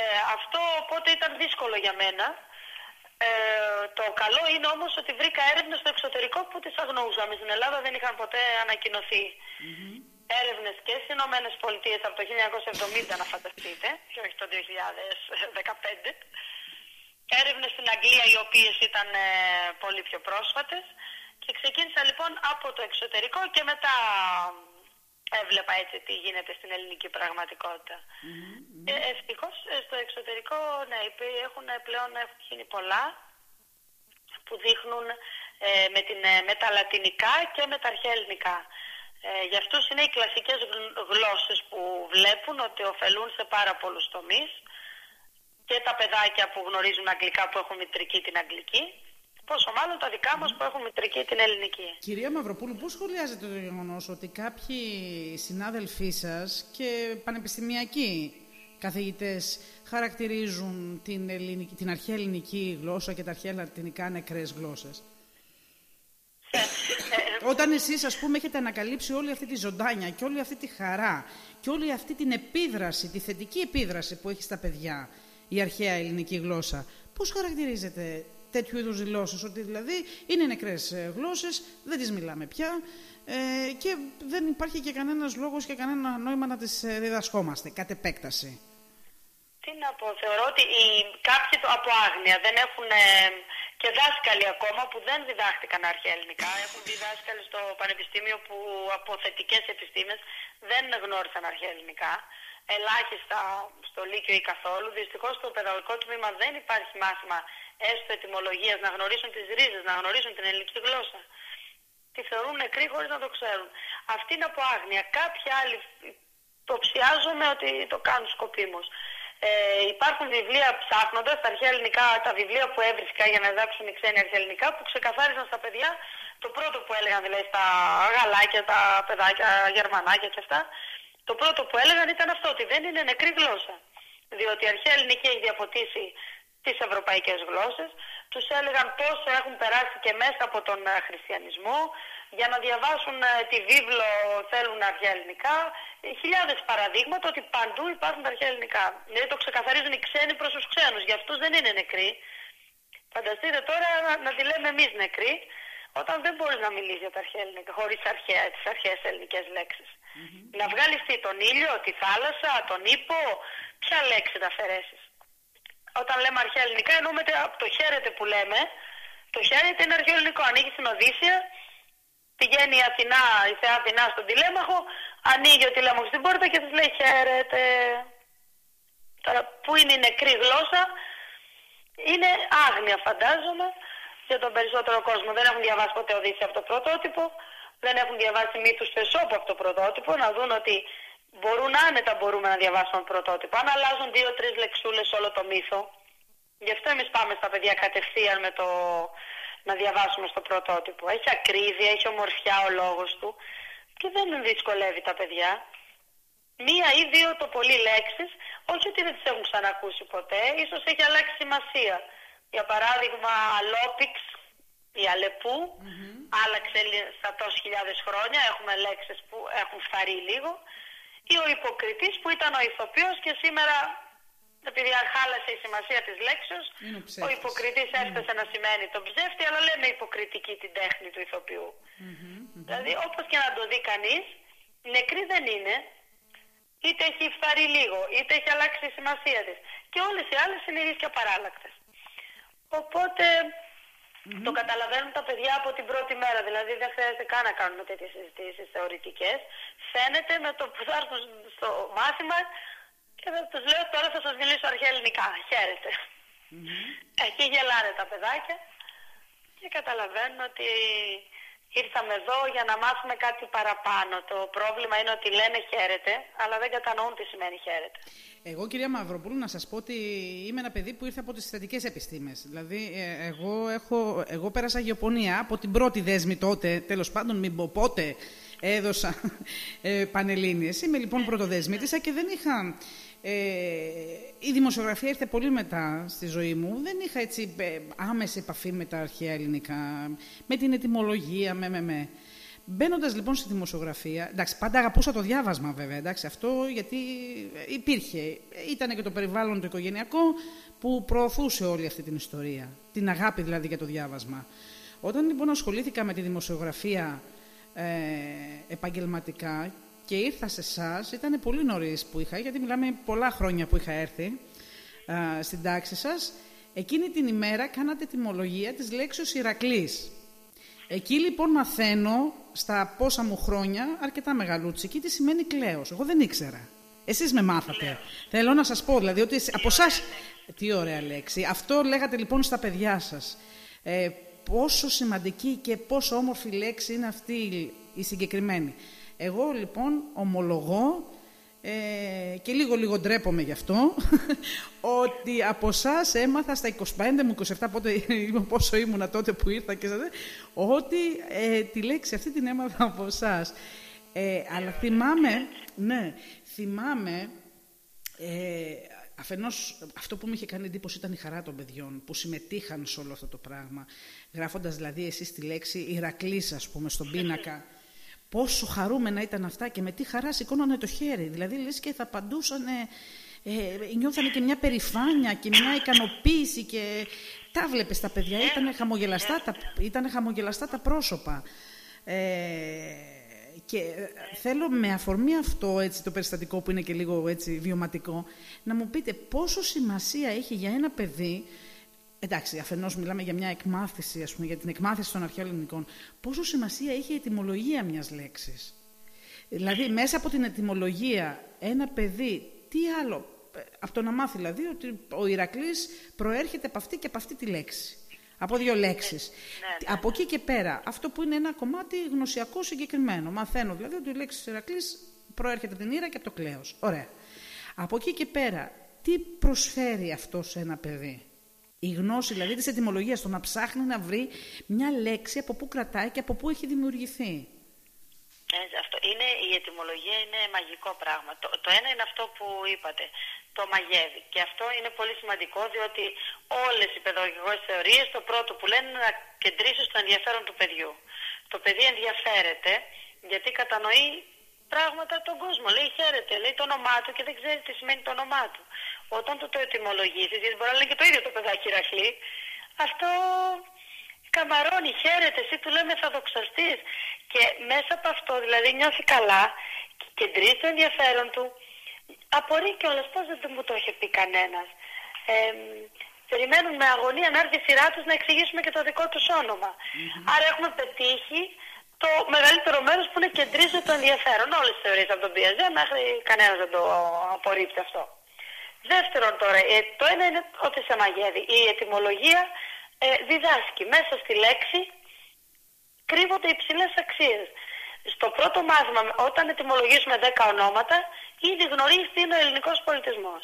Ε, αυτό οπότε ήταν δύσκολο για μένα. Ε, το καλό είναι όμως ότι βρήκα έρευνες στο εξωτερικό που τις αγνοούσαμε. Στην Ελλάδα δεν είχαν ποτέ ανακοινωθεί έρευνες και στις Ηνωμένες Πολιτείες από το 1970 να φανταστείτε και όχι το 2015 έρευνες στην Αγγλία οι οποίες ήταν ε, πολύ πιο πρόσφατες και ξεκίνησα λοιπόν από το εξωτερικό και μετά έβλεπα έτσι τι γίνεται στην ελληνική πραγματικότητα. Ε, Ευτυχώς ε, στο εξωτερικό ναι, έχουν πλέον έχουν γίνει πολλά που δείχνουν ε, με, την, ε, με τα λατινικά και με τα αρχαία ελληνικά. Ε, για αυτούς είναι οι κλασικές γλώσσες που βλέπουν ότι ωφελούν σε πάρα πολλούς τομείς και τα παιδάκια που γνωρίζουν αγγλικά που έχουν μητρική την αγγλική πόσο μάλλον τα δικά μας που έχουν μητρική την ελληνική. Κυρία Μαυροπούλου, πώς σχολιάζετε το γεγονός ότι κάποιοι συνάδελφοί σας και πανεπιστημιακοί καθηγητές χαρακτηρίζουν την, ελληνική, την αρχαία ελληνική γλώσσα και τα αρχαία λατινικά νεκρές γλώσσες. Όταν εσείς ας πούμε έχετε ανακαλύψει όλη αυτή τη ζωντάνια και όλη αυτή τη χαρά και όλη αυτή την επίδραση, τη θετική επίδραση που έχει στα παιδιά η αρχαία ελληνική γλώσσα, πώς χαρακτηρίζετε τέτοιου είδους δηλώσεις. Ότι δηλαδή είναι νεκρές ε, γλώσσες, δεν τις μιλάμε πια ε, και δεν υπάρχει και κανένας λόγος και κανένα νόημα να τις ε, διδασκόμαστε κατ' επέκταση. Τι να πω, θεωρώ ότι οι, κάποιοι από άγνοια δεν έχουν ε, και δάσκαλοι ακόμα που δεν διδάχτηκαν αρχαία ελληνικά. Έχουν διδάσκαλοι στο πανεπιστήμιο που από θετικές επιστήμες δεν γνώρισαν αρχαία ελληνικά. Ελάχιστα στο Λύκειο ή καθόλου. Δυστυχώς στο παιδαγωγικό τμήμα δεν υπάρχει μάθημα έστω ετοιμολογίας, να γνωρίσουν τις ρίζες, να γνωρίσουν την ελληνική γλώσσα. Τη θεωρούν νεκρή χωρίς να το ξέρουν. Αυτή είναι από άγνοια. Κάποιοι άλλοι υποψιάζομαι ότι το κάνουν σκοπίμως. Ε, υπάρχουν βιβλία ψάχνοντας τα αρχαία ελληνικά, τα βιβλία που έβρισκα για να διδάξουν οι ξένοι αρχαία ελληνικά, που ξεκαθάρισαν στα παιδιά το πρώτο που έλεγαν, δηλαδή στα γαλάκια, τα παιδάκια, γερμανάκια και αυτά. Το πρώτο που έλεγαν ήταν αυτό, ότι δεν είναι νεκρή γλώσσα. Διότι η αρχαία ελληνική έχει διαποτίσει τις ευρωπαϊκές γλώσσες, τους έλεγαν πώς έχουν περάσει και μέσα από τον ε, χριστιανισμό, για να διαβάσουν ε, τη βίβλο θέλουν αρχαία ελληνικά, ε, χιλιάδες παραδείγματα ότι παντού υπάρχουν τα αρχαία ελληνικά. Δηλαδή το ξεκαθαρίζουν οι ξένοι προς τους ξένους, για αυτούς δεν είναι νεκροί. Φανταστείτε τώρα να, να τη λέμε εμείς νεκροί, όταν δεν μπορείς να μιλήσεις για τα αρχαία ελληνικά, χωρίς αρχαία, τις αρχαίες ελληνικές λέξεις. Mm-hmm. Να βγάλεις τι, τον ήλιο, τη θάλασσα, τον ύπο, ποια λέξη θα αφαιρέσεις όταν λέμε αρχαία ελληνικά εννοούμε από το χαίρετε που λέμε. Το χαίρετε είναι αρχαίο ελληνικό. Ανοίγεις στην Οδύσσια, πηγαίνει η Αθηνά, η Θεά Αθηνά στον τηλέμαχο, ανοίγει ο τηλέμαχος στην πόρτα και τη λέει χαίρετε. Τώρα, πού είναι η νεκρή γλώσσα, είναι άγνοια φαντάζομαι για τον περισσότερο κόσμο. Δεν έχουν διαβάσει ποτέ Οδύσσια από το πρωτότυπο, δεν έχουν διαβάσει μύθους Θεσόπου από το πρωτότυπο, να δουν ότι μπορούν άνετα μπορούμε να διαβάσουμε πρωτότυπο. Αν αλλάζουν δύο-τρεις λεξούλες όλο το μύθο, γι' αυτό εμείς πάμε στα παιδιά κατευθείαν με το να διαβάσουμε στο πρωτότυπο. Έχει ακρίβεια, έχει ομορφιά ο λόγος του και δεν δυσκολεύει τα παιδιά. Μία ή δύο το πολύ λέξεις, όχι ότι δεν τις έχουν ξανακούσει ποτέ, ίσως έχει αλλάξει σημασία. Για παράδειγμα, αλόπιξ η αλεπού mm-hmm. άλλαξε στα τόσες χιλιάδες χρόνια, έχουμε λέξεις που έχουν φθαρεί λίγο ή ο υποκριτής που ήταν ο ηθοποιός και σήμερα επειδή χάλασε η σημασία της λέξης, ο υποκριτής mm. έφτασε να σημαίνει τον ψεύτη, αλλά λέμε υποκριτική την τέχνη του ηθοποιού. Mm-hmm, Δηλαδή όπως και να το δει κανείς, νεκρή δεν είναι, είτε έχει φθαρεί λίγο, είτε έχει αλλάξει η σημασία της. Και όλες οι άλλες είναι ίδιες και απαράλλακτες. Οπότε Mm-hmm. Το καταλαβαίνουν τα παιδιά από την πρώτη μέρα. Δηλαδή δεν χρειάζεται καν να κάνουμε τέτοιες συζητήσεις θεωρητικές. Φαίνεται με το που θα έρθουν στο μάθημα και θα του λέω τώρα θα σας μιλήσω αρχαία ελληνικά. Χαίρετε. Mm-hmm. Εκεί γελάνε τα παιδάκια και καταλαβαίνουν ότι ήρθαμε εδώ για να μάθουμε κάτι παραπάνω. Το πρόβλημα είναι ότι λένε χαίρετε, αλλά δεν κατανοούν τι σημαίνει χαίρετε. Εγώ, κυρία Μαυροπούλου, να σας πω ότι είμαι ένα παιδί που ήρθε από τις θετικές επιστήμες. Δηλαδή, ε, εγώ, έχω, εγώ πέρασα γεωπονία από την πρώτη δέσμη τότε, τέλος πάντων, μην πω πότε, έδωσα ε, Πανελλήνιες. Είμαι λοιπόν πρωτοδεσμήτησα και δεν είχα... Ε, η δημοσιογραφία ήρθε πολύ μετά στη ζωή μου. Δεν είχα έτσι ε, άμεση επαφή με τα αρχαία ελληνικά, με την ετοιμολογία, με, με, με. Μπαίνοντας λοιπόν στη δημοσιογραφία, εντάξει, πάντα αγαπούσα το διάβασμα βέβαια, εντάξει, αυτό γιατί υπήρχε. Ήταν και το περιβάλλον το οικογενειακό που προωθούσε όλη αυτή την ιστορία. Την αγάπη δηλαδή για το διάβασμα. Όταν λοιπόν ασχολήθηκα με τη δημοσιογραφία ε, επαγγελματικά και ήρθα σε εσάς, ήταν πολύ νωρίς που είχα, γιατί μιλάμε πολλά χρόνια που είχα έρθει ε, στην τάξη σας. Εκείνη την ημέρα κάνατε τιμολογία της λέξης Ηρακλής. Εκεί λοιπόν μαθαίνω στα πόσα μου χρόνια, αρκετά μεγαλούτσικη, τι σημαίνει κλαίος. Εγώ δεν ήξερα. Εσείς με μάθατε. Ναι. Θέλω να σας πω δηλαδή ότι από εσά. Τι ωραία λέξη. Αυτό λέγατε λοιπόν στα παιδιά σας. Ε, πόσο σημαντική και πόσο όμορφη λέξη είναι αυτή η συγκεκριμένη. Εγώ λοιπόν ομολογώ ε, και λίγο λίγο ντρέπομαι γι' αυτό ότι από εσάς έμαθα στα 25 μου 27 πότε, πόσο ήμουνα τότε που ήρθα και σας, ότι ε, τη λέξη αυτή την έμαθα από εσάς. Ε, αλλά θυμάμαι, ναι, θυμάμαι ε, Αφενός, αυτό που μου είχε κάνει εντύπωση ήταν η χαρά των παιδιών που συμμετείχαν σε όλο αυτό το πράγμα. Γράφοντας δηλαδή εσείς τη λέξη Ηρακλής, ας πούμε, στον πίνακα. Πόσο χαρούμενα ήταν αυτά και με τι χαρά σηκώνανε το χέρι. Δηλαδή, λες και θα απαντούσαν, ε, νιώθανε και μια περηφάνεια και μια ικανοποίηση και τα βλέπε τα παιδιά. Ήταν χαμογελαστά, τα, ήταν χαμογελαστά τα πρόσωπα. Ε, και ε, θέλω με αφορμή αυτό έτσι, το περιστατικό που είναι και λίγο έτσι, βιωματικό, να μου πείτε πόσο σημασία έχει για ένα παιδί Εντάξει, αφενός μιλάμε για μια εκμάθηση, ας πούμε, για την εκμάθηση των αρχαίων ελληνικών. Πόσο σημασία έχει η ετυμολογία μιας λέξης; Δηλαδή, μέσα από την ετυμολογία, ένα παιδί, τι άλλο, ε, από το να μάθει δηλαδή ότι ο Ηρακλής προέρχεται από αυτή και από αυτή τη λέξη. Από δύο λέξεις. Ναι, ναι, από εκεί και πέρα, αυτό που είναι ένα κομμάτι γνωσιακό συγκεκριμένο. Μαθαίνω δηλαδή ότι η λέξη Ηρακλής προέρχεται από την Ήρα και από το κλέος. Ωραία. Από εκεί και πέρα, τι προσφέρει αυτό σε ένα παιδί; Η γνώση δηλαδή της ετυμολογίας, το να ψάχνει να βρει μια λέξη από πού κρατάει και από πού έχει δημιουργηθεί. Ε, αυτό είναι, η ετυμολογία είναι μαγικό πράγμα. Το, το ένα είναι αυτό που είπατε, το μαγεύει. Και αυτό είναι πολύ σημαντικό διότι όλες οι παιδαγωγικές θεωρίες το πρώτο που λένε είναι να κεντρήσεις στο ενδιαφέρον του παιδιού. Το παιδί ενδιαφέρεται γιατί κατανοεί πράγματα τον κόσμο. Λέει χαίρεται, λέει το όνομά του και δεν ξέρει τι σημαίνει το όνομά του. Όταν του το ετοιμολογήσεις, γιατί μπορεί να λέει και το ίδιο το παιδάκι Ηρακλή, αυτό καμαρώνει, χαίρεται, εσύ του λέμε θα δοξαστείς. Και μέσα από αυτό δηλαδή νιώθει καλά και κεντρίζει το ενδιαφέρον του. Απορεί κιόλας πώς δεν μου το είχε πει κανένας. Ε, περιμένουν με αγωνία να έρθει η σειρά τους να εξηγήσουμε και το δικό τους ονομα Άρα έχουμε πετύχει το μεγαλύτερο μέρος που είναι κεντρίζει το ενδιαφέρον. Όλες τις θεωρίες από τον Πιαζέ μέχρι κανένας δεν το απορρίπτει αυτό. Δεύτερον τώρα, ε, το ένα είναι ότι σε μαγεύει. Η ετυμολογία ε, διδάσκει. Μέσα στη λέξη κρύβονται υψηλές αξίες. Στο πρώτο μάθημα, όταν ετυμολογήσουμε 10 ονόματα, ήδη γνωρίζει τι είναι ο ελληνικός πολιτισμός.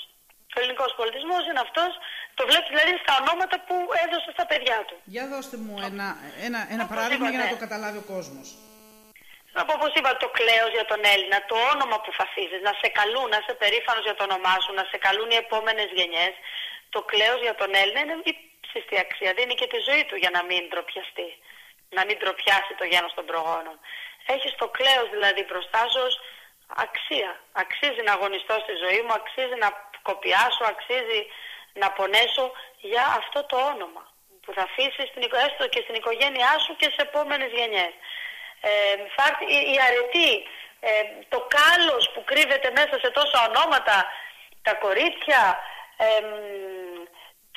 Ο ελληνικός πολιτισμός είναι αυτός, το βλέπει δηλαδή στα ονόματα που έδωσε στα παιδιά του. Για δώστε μου ένα, ένα, ένα παράδειγμα για να το καταλάβει ο κόσμος. Από όπως είπα το κλαίος για τον Έλληνα, το όνομα που φασίζεις, να σε καλούν, να είσαι περήφανος για το όνομά σου, να σε καλούν οι επόμενες γενιές. Το κλαίος για τον Έλληνα είναι ύψιστη αξία, δίνει και τη ζωή του για να μην ντροπιαστεί, να μην ντροπιάσει το γένος των προγόνων. Έχεις το κλαίος δηλαδή μπροστά σου αξία. Αξίζει να αγωνιστώ στη ζωή μου, αξίζει να κοπιάσω, αξίζει να πονέσω για αυτό το όνομα που θα αφήσεις έστω και στην οικογένειά σου και σε επόμενες γενιές. Ε, η, αρετή, ε, το κάλος που κρύβεται μέσα σε τόσα ονόματα, τα κορίτσια, ε,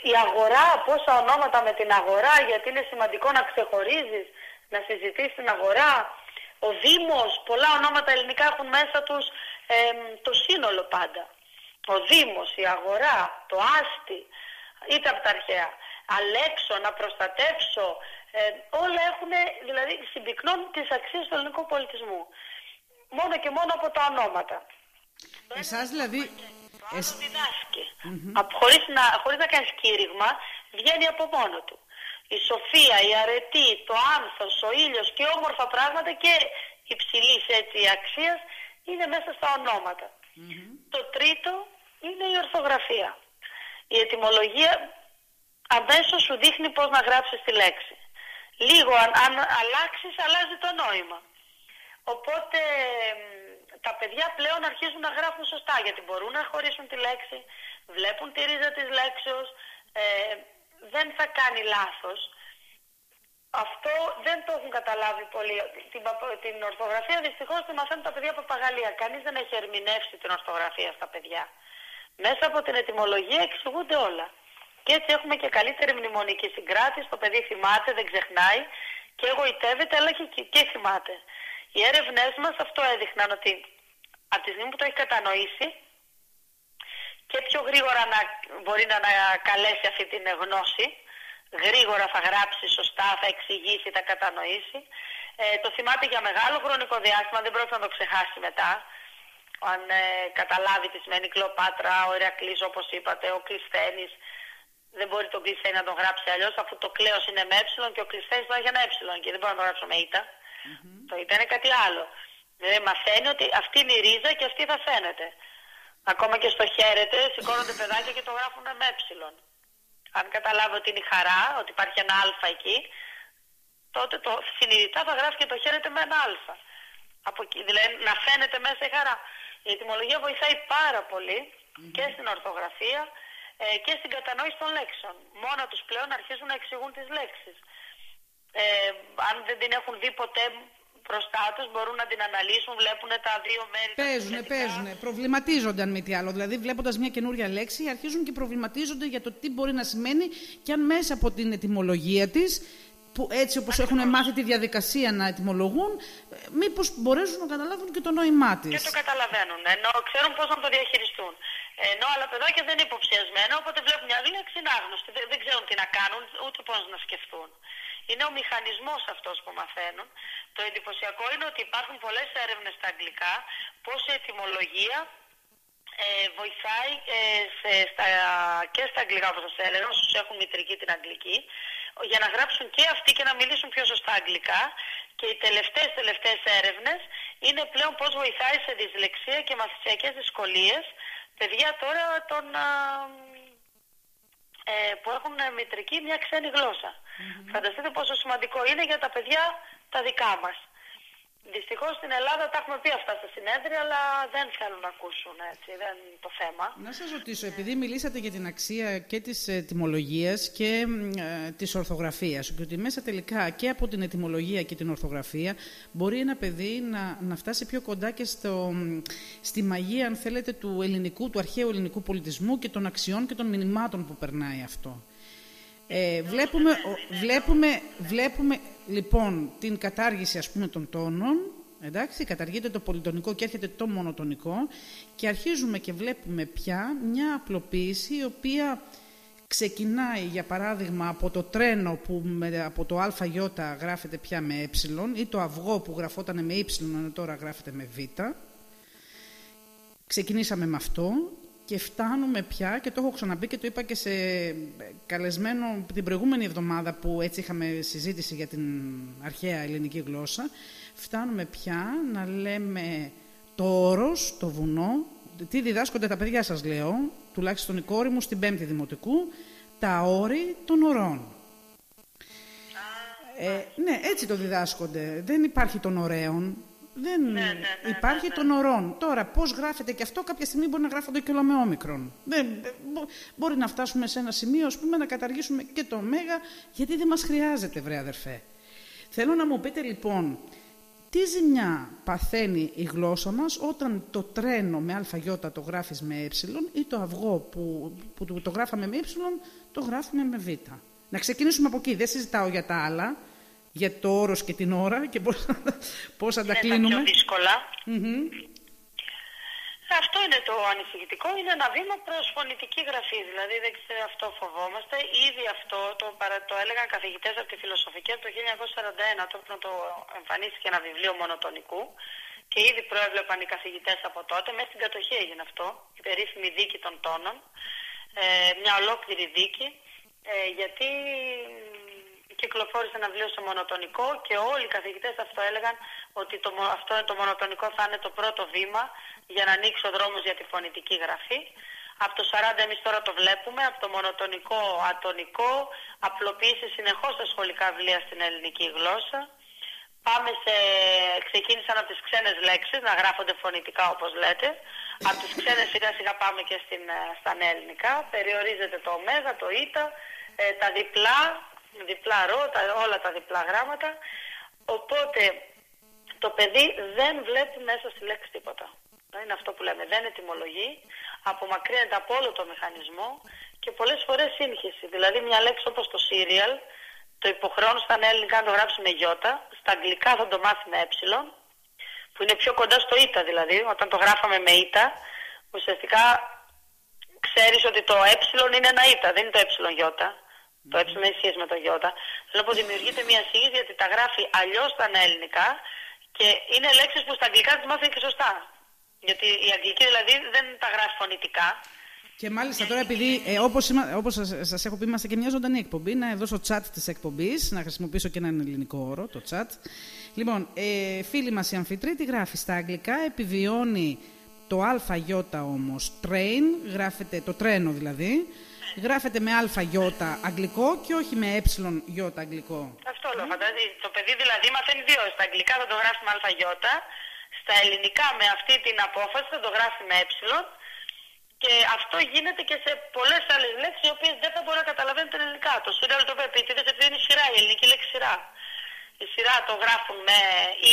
η αγορά, πόσα ονόματα με την αγορά, γιατί είναι σημαντικό να ξεχωρίζεις, να συζητήσεις την αγορά. Ο Δήμος, πολλά ονόματα ελληνικά έχουν μέσα τους το σύνολο πάντα. Ο Δήμος, η αγορά, το άστι, είτε από τα αρχαία. Αλέξω, να προστατεύσω, ε, όλα έχουν, δηλαδή συμπυκνώνουν τις αξίες του ελληνικού πολιτισμού. Μόνο και μόνο από τα ονόματα. Εσάς δηλαδή... Το άλλο διδάσκει. χωρίς, να, χωρίς να κάνεις κήρυγμα, βγαίνει από μόνο του. Η σοφία, η αρετή, το άνθος, ο ήλιος και όμορφα πράγματα και υψηλή έτσι αξίας είναι μέσα στα ονοματα Το τρίτο είναι η ορθογραφία. Η ετυμολογία αμέσως σου δείχνει πώς να γράψεις τη λέξη. Λίγο αν, αν αλλάξεις αλλάζει το νόημα. Οπότε τα παιδιά πλέον αρχίζουν να γράφουν σωστά γιατί μπορούν να χωρίσουν τη λέξη, βλέπουν τη ρίζα της λέξεως, ε, δεν θα κάνει λάθος. Αυτό δεν το έχουν καταλάβει πολύ. Την, την ορθογραφία δυστυχώς τη μαθαίνουν τα παιδιά παπαγαλία. Κανείς δεν έχει ερμηνεύσει την ορθογραφία στα παιδιά. Μέσα από την ετοιμολογία εξηγούνται όλα. Και έτσι έχουμε και καλύτερη μνημονική συγκράτηση. Το παιδί θυμάται, δεν ξεχνάει και εγωιτεύεται, αλλά και, και θυμάται. Οι έρευνές μας αυτό έδειχναν ότι από τη στιγμή που το έχει κατανοήσει, και πιο γρήγορα να μπορεί να ανακαλέσει αυτή την γνώση. Γρήγορα θα γράψει σωστά, θα εξηγήσει, θα κατανοήσει. Ε, το θυμάται για μεγάλο χρονικό διάστημα, δεν πρόκειται να το ξεχάσει μετά. Αν ε, καταλάβει τι σημαίνει Κλοπάτρα, ο Ηρακλής όπως είπατε, ο Κλεισθένης. Δεν μπορεί τον Κλεισθένη να τον γράψει αλλιώς, αφού το κλέος είναι με ε και ο Κλεισθένης θα έχει ένα ε και δεν μπορεί να το γράψω με ήττα. Το ήττα είναι κάτι άλλο. Δηλαδή μαθαίνει ότι αυτή είναι η ρίζα και αυτή θα φαίνεται. Ακόμα και στο χαίρετε σηκώνονται παιδάκια και το γράφουν με ε. Αν καταλάβει ότι είναι η χαρά, ότι υπάρχει ένα α εκεί, τότε το συνειδητά θα γράφει και το χαίρετε με ένα α. Από εκεί, δηλαδή να φαίνεται μέσα η χαρά. Η ετοιμολογία βοηθάει πάρα και στην ορθογραφία ε, και στην κατανόηση των λέξεων. Μόνο τους πλέον αρχίζουν να εξηγούν τις λέξεις. Ε, αν δεν την έχουν δει ποτέ μπροστά τους, μπορούν να την αναλύσουν, βλέπουν τα δύο μέρη. Παίζουν, παίζουν. Προβληματίζονται αν μη τι άλλο. Δηλαδή, βλέποντας μια καινούρια λέξη, αρχίζουν και προβληματίζονται για το τι μπορεί να σημαίνει και αν μέσα από την ετοιμολογία της που έτσι όπως έχουν μάθει τη διαδικασία να ετοιμολογούν, μήπως μπορέσουν να καταλάβουν και το νόημά της. Και το καταλαβαίνουν, ενώ ξέρουν πώς να το διαχειριστούν. Ενώ άλλα παιδάκια δεν είναι υποψιασμένα, οπότε βλέπουν μια λέξη είναι άγνωστη, δεν, δεν ξέρουν τι να κάνουν, ούτε πώς να σκεφτούν. Είναι ο μηχανισμός αυτός που μαθαίνουν. Το εντυπωσιακό είναι ότι υπάρχουν πολλές έρευνες στα αγγλικά, πώς η ετοιμολογία ε, βοηθάει ε, σε, στα, και στα αγγλικά όπως σας έλεγα, όσους έχουν μητρική την αγγλική, για να γράψουν και αυτοί και να μιλήσουν πιο σωστά αγγλικά και οι τελευταίες τελευταίες έρευνες είναι πλέον πώς βοηθάει σε δυσλεξία και μαθησιακές δυσκολίες παιδιά τώρα των, ε, που έχουν μητρική μια ξένη γλώσσα. Φανταστείτε πόσο σημαντικό είναι για τα παιδιά τα δικά μας. Δυστυχώς στην Ελλάδα τα έχουμε πει αυτά στα συνέδρια, αλλά δεν θέλουν να ακούσουν έτσι, δεν είναι το θέμα. Να σας ρωτήσω, επειδή μιλήσατε για την αξία και της ετοιμολογία και ε, της ορθογραφίας, και ότι μέσα τελικά και από την ετοιμολογία και την ορθογραφία μπορεί ένα παιδί να, να φτάσει πιο κοντά και στο, στη μαγεία, αν θέλετε, του ελληνικού, του αρχαίου ελληνικού πολιτισμού και των αξιών και των μηνυμάτων που περνάει αυτό. Ε, βλέπουμε, βλέπουμε, βλέπουμε λοιπόν την κατάργηση ας πούμε των τόνων, εντάξει, καταργείται το πολυτονικό και έρχεται το μονοτονικό και αρχίζουμε και βλέπουμε πια μια απλοποίηση η οποία ξεκινάει για παράδειγμα από το τρένο που με, από το ΑΙ γράφεται πια με ε ή το αυγό που γραφόταν με ε ενώ τώρα γράφεται με β. Ξεκινήσαμε με αυτό και φτάνουμε πια, και το έχω ξαναπεί και το είπα και σε καλεσμένο την προηγούμενη εβδομάδα που έτσι είχαμε συζήτηση για την αρχαία ελληνική γλώσσα, φτάνουμε πια να λέμε το όρος, το βουνό, τι διδάσκονται τα παιδιά σας λέω, τουλάχιστον η κόρη μου στην πέμπτη δημοτικού, τα όρη των ορών. Ε, ναι, έτσι το διδάσκονται. Δεν υπάρχει των ωραίων. Δεν ναι, ναι, ναι, υπάρχει ναι, των ορών. Τώρα, πώς γράφεται και αυτό, κάποια στιγμή μπορεί να γράφονται και όλα με όμικρον. Δεν, μπορεί να φτάσουμε σε ένα σημείο, ας πούμε, να καταργήσουμε και το μέγα, γιατί δεν μας χρειάζεται, βρε αδερφέ. Θέλω να μου πείτε λοιπόν, τι ζημιά παθαίνει η γλώσσα μας όταν το τρένο με αλφαγιώτα το γράφεις με ε ή το αυγό που, που το γράφαμε με ε το γράφουμε με β; Να ξεκινήσουμε από εκεί, δεν συζητάω για τα άλλα για το όρος και την ώρα και πώς, πώς θα τα κλείνουμε. Είναι πιο δύσκολα. Αυτό είναι το ανησυχητικό, είναι ένα βήμα προς φωνητική γραφή, δηλαδή δεν ξέρω αυτό φοβόμαστε. Ήδη αυτό το, το έλεγαν καθηγητές από τη φιλοσοφική από το 1941, το που το εμφανίστηκε ένα βιβλίο μονοτονικού. Και ήδη προέβλεπαν οι καθηγητές από τότε, μέσα στην κατοχή έγινε αυτό, η περίφημη δίκη των τόνων, ε, μια ολόκληρη δίκη, ε, γιατί κυκλοφόρησε ένα βιβλίο σε μονοτονικό και όλοι οι καθηγητές αυτό έλεγαν ότι το, αυτό το μονοτονικό θα είναι το πρώτο βήμα για να ανοίξει ο δρόμος για τη φωνητική γραφή. Από το 40 εμείς τώρα το βλέπουμε, από το μονοτονικό ατονικό, απλοποίηση συνεχώς στα σχολικά βιβλία στην ελληνική γλώσσα. Πάμε σε... Ξεκίνησαν από τις ξένες λέξεις να γράφονται φωνητικά όπως λέτε. Από τις ξένες σιγά σιγά πάμε και στην, ε, στα ελληνικά. Περιορίζεται το ωμέγα, το ήτα, ε, τα διπλά, διπλά ρο, όλα τα διπλά γράμματα. Οπότε το παιδί δεν βλέπει μέσα στη λέξη τίποτα. Είναι αυτό που λέμε, δεν ετοιμολογεί, απομακρύνεται από όλο το μηχανισμό και πολλές φορές σύγχυση. Δηλαδή μια λέξη όπως το serial, το υποχρεώνω στα ελληνικά να το γράψει με γιώτα, στα αγγλικά θα το μάθει με ε, που είναι πιο κοντά στο ήτα δηλαδή, όταν το γράφαμε με ήτα, ουσιαστικά ξέρεις ότι το ε είναι ένα ήττα, δεν είναι το ε γιώτα. Το ε είναι σχέση με το γιώτα. Θέλω να πω δημιουργείται μια σύγχυση γιατί τα γράφει αλλιώς στα ελληνικά και είναι λέξεις που στα αγγλικά τις μάθει και σωστά. Γιατί η αγγλική δηλαδή δεν τα γράφει φωνητικά. Και μάλιστα τώρα επειδή, ε, όπως, όπως σας, σας έχω πει, είμαστε και μια ζωντανή εκπομπή, να δώσω chat της εκπομπής, να χρησιμοποιήσω και έναν ελληνικό όρο, το chat. Λοιπόν, ε, φίλη μας η αμφιτρή τη γράφει στα αγγλικά, επιβιώνει το ΑΙ όμως, train, γράφεται το τρένο δηλαδή, γράφεται με ΑΙ αγγλικό και όχι με ΕΙ αγγλικό. Αυτό λέω, φαντάζει. Το παιδί δηλαδή μαθαίνει δύο. Στα αγγλικά θα το γράφει με ΑΙ, στα ελληνικά με αυτή την απόφαση θα το γράφει με ε και αυτό γίνεται και σε πολλές άλλες λέξεις, οι οποίες δεν θα μπορεί να καταλαβαίνουν τα ελληνικά. Το σύριαλ το επίτηδε επειδή είναι σειρά, η ελληνική λέξη σειρά. Η σειρά το γράφουν με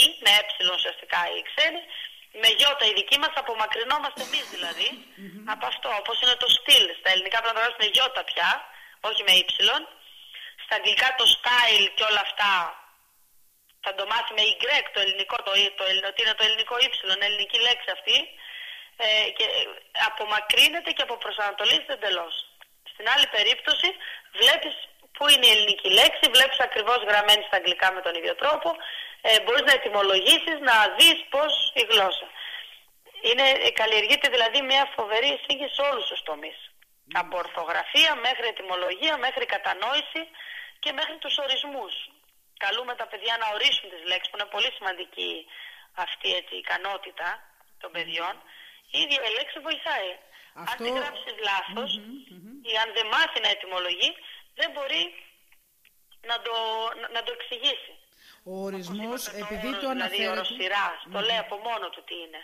ή, με ε ουσιαστικά οι ξένοι, με γιώτα οι δικοί μας, απομακρυνόμαστε εμείς δηλαδή mm-hmm. από αυτό. Όπως είναι το στυλ. Στα ελληνικά πρέπει να το γράψουμε με γιώτα πια, όχι με ύψιλον. Στα αγγλικά το style και όλα αυτά θα το μάθει με Y το ελληνικό, το, το, το, το είναι το ελληνικό ύψιλον, ελληνική λέξη αυτή ε, και απομακρύνεται και αποπροσανατολίζεται εντελώς. Στην άλλη περίπτωση βλέπεις πού είναι η ελληνική λέξη, βλέπεις ακριβώς γραμμένη στα αγγλικά με τον ίδιο τρόπο, ε, μπορείς να ετοιμολογήσεις, να δεις πώς η γλώσσα. Είναι, καλλιεργείται δηλαδή μια φοβερή εισήγηση σε όλους τους τομείς. Mm. Από ορθογραφία μέχρι ετοιμολογία, μέχρι κατανόηση και μέχρι τους ορισμούς. Καλούμε τα παιδιά να ορίσουν τις λέξεις που είναι πολύ σημαντική αυτή έτσι, η ικανότητα των παιδιών η ίδια η λέξη βοηθάει. Αυτό... Αν τη γράψεις λάθος ή αν δεν μάθει να ετοιμολογεί, δεν μπορεί να το, να, το εξηγήσει. Ο ορισμός, επειδή το, το αναφέρεται... Δηλαδή οροσυράς, το λέει από μόνο του τι είναι.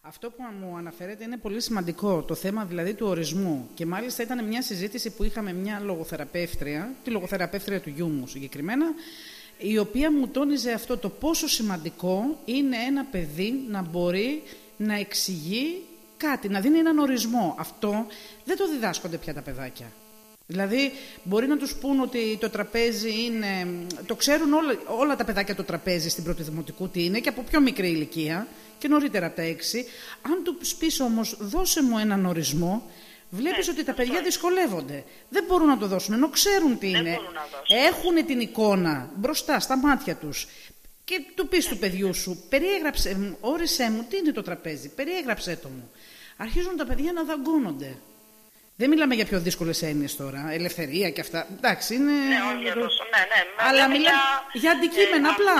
Αυτό που μου αναφέρετε είναι πολύ σημαντικό, το θέμα δηλαδή του ορισμού. Και μάλιστα ήταν μια συζήτηση που είχαμε μια λογοθεραπεύτρια, τη λογοθεραπεύτρια του γιού μου συγκεκριμένα, η οποία μου τόνιζε αυτό το πόσο σημαντικό είναι ένα παιδί να μπορεί να εξηγεί κάτι, να δίνει έναν ορισμό. Αυτό δεν το διδάσκονται πια τα παιδάκια. Δηλαδή, μπορεί να τους πούν ότι το τραπέζι είναι... Το ξέρουν όλα, όλα τα παιδάκια το τραπέζι στην πρώτη δημοτικού τι είναι και από πιο μικρή ηλικία και νωρίτερα από τα έξι. Αν του πεις όμως δώσε μου έναν ορισμό, βλέπεις ότι τα παιδιά δυσκολεύονται. Δεν μπορούν να το δώσουν, ενώ ξέρουν τι είναι. Έχουν την εικόνα μπροστά στα μάτια τους και του πεις του παιδιού σου, περιέγραψε, όρισέ μου τι είναι το τραπέζι, περιέγραψέ το μου. Αρχίζουν τα παιδιά να δαγκώνονται. Δεν μιλάμε για πιο δύσκολες έννοιες τώρα, ελευθερία και αυτά. Εντάξει, είναι. Ναι, όχι για τόσο. Ναι, ναι. Αλλά μιλάμε για, για αντικείμενα ε, απλά.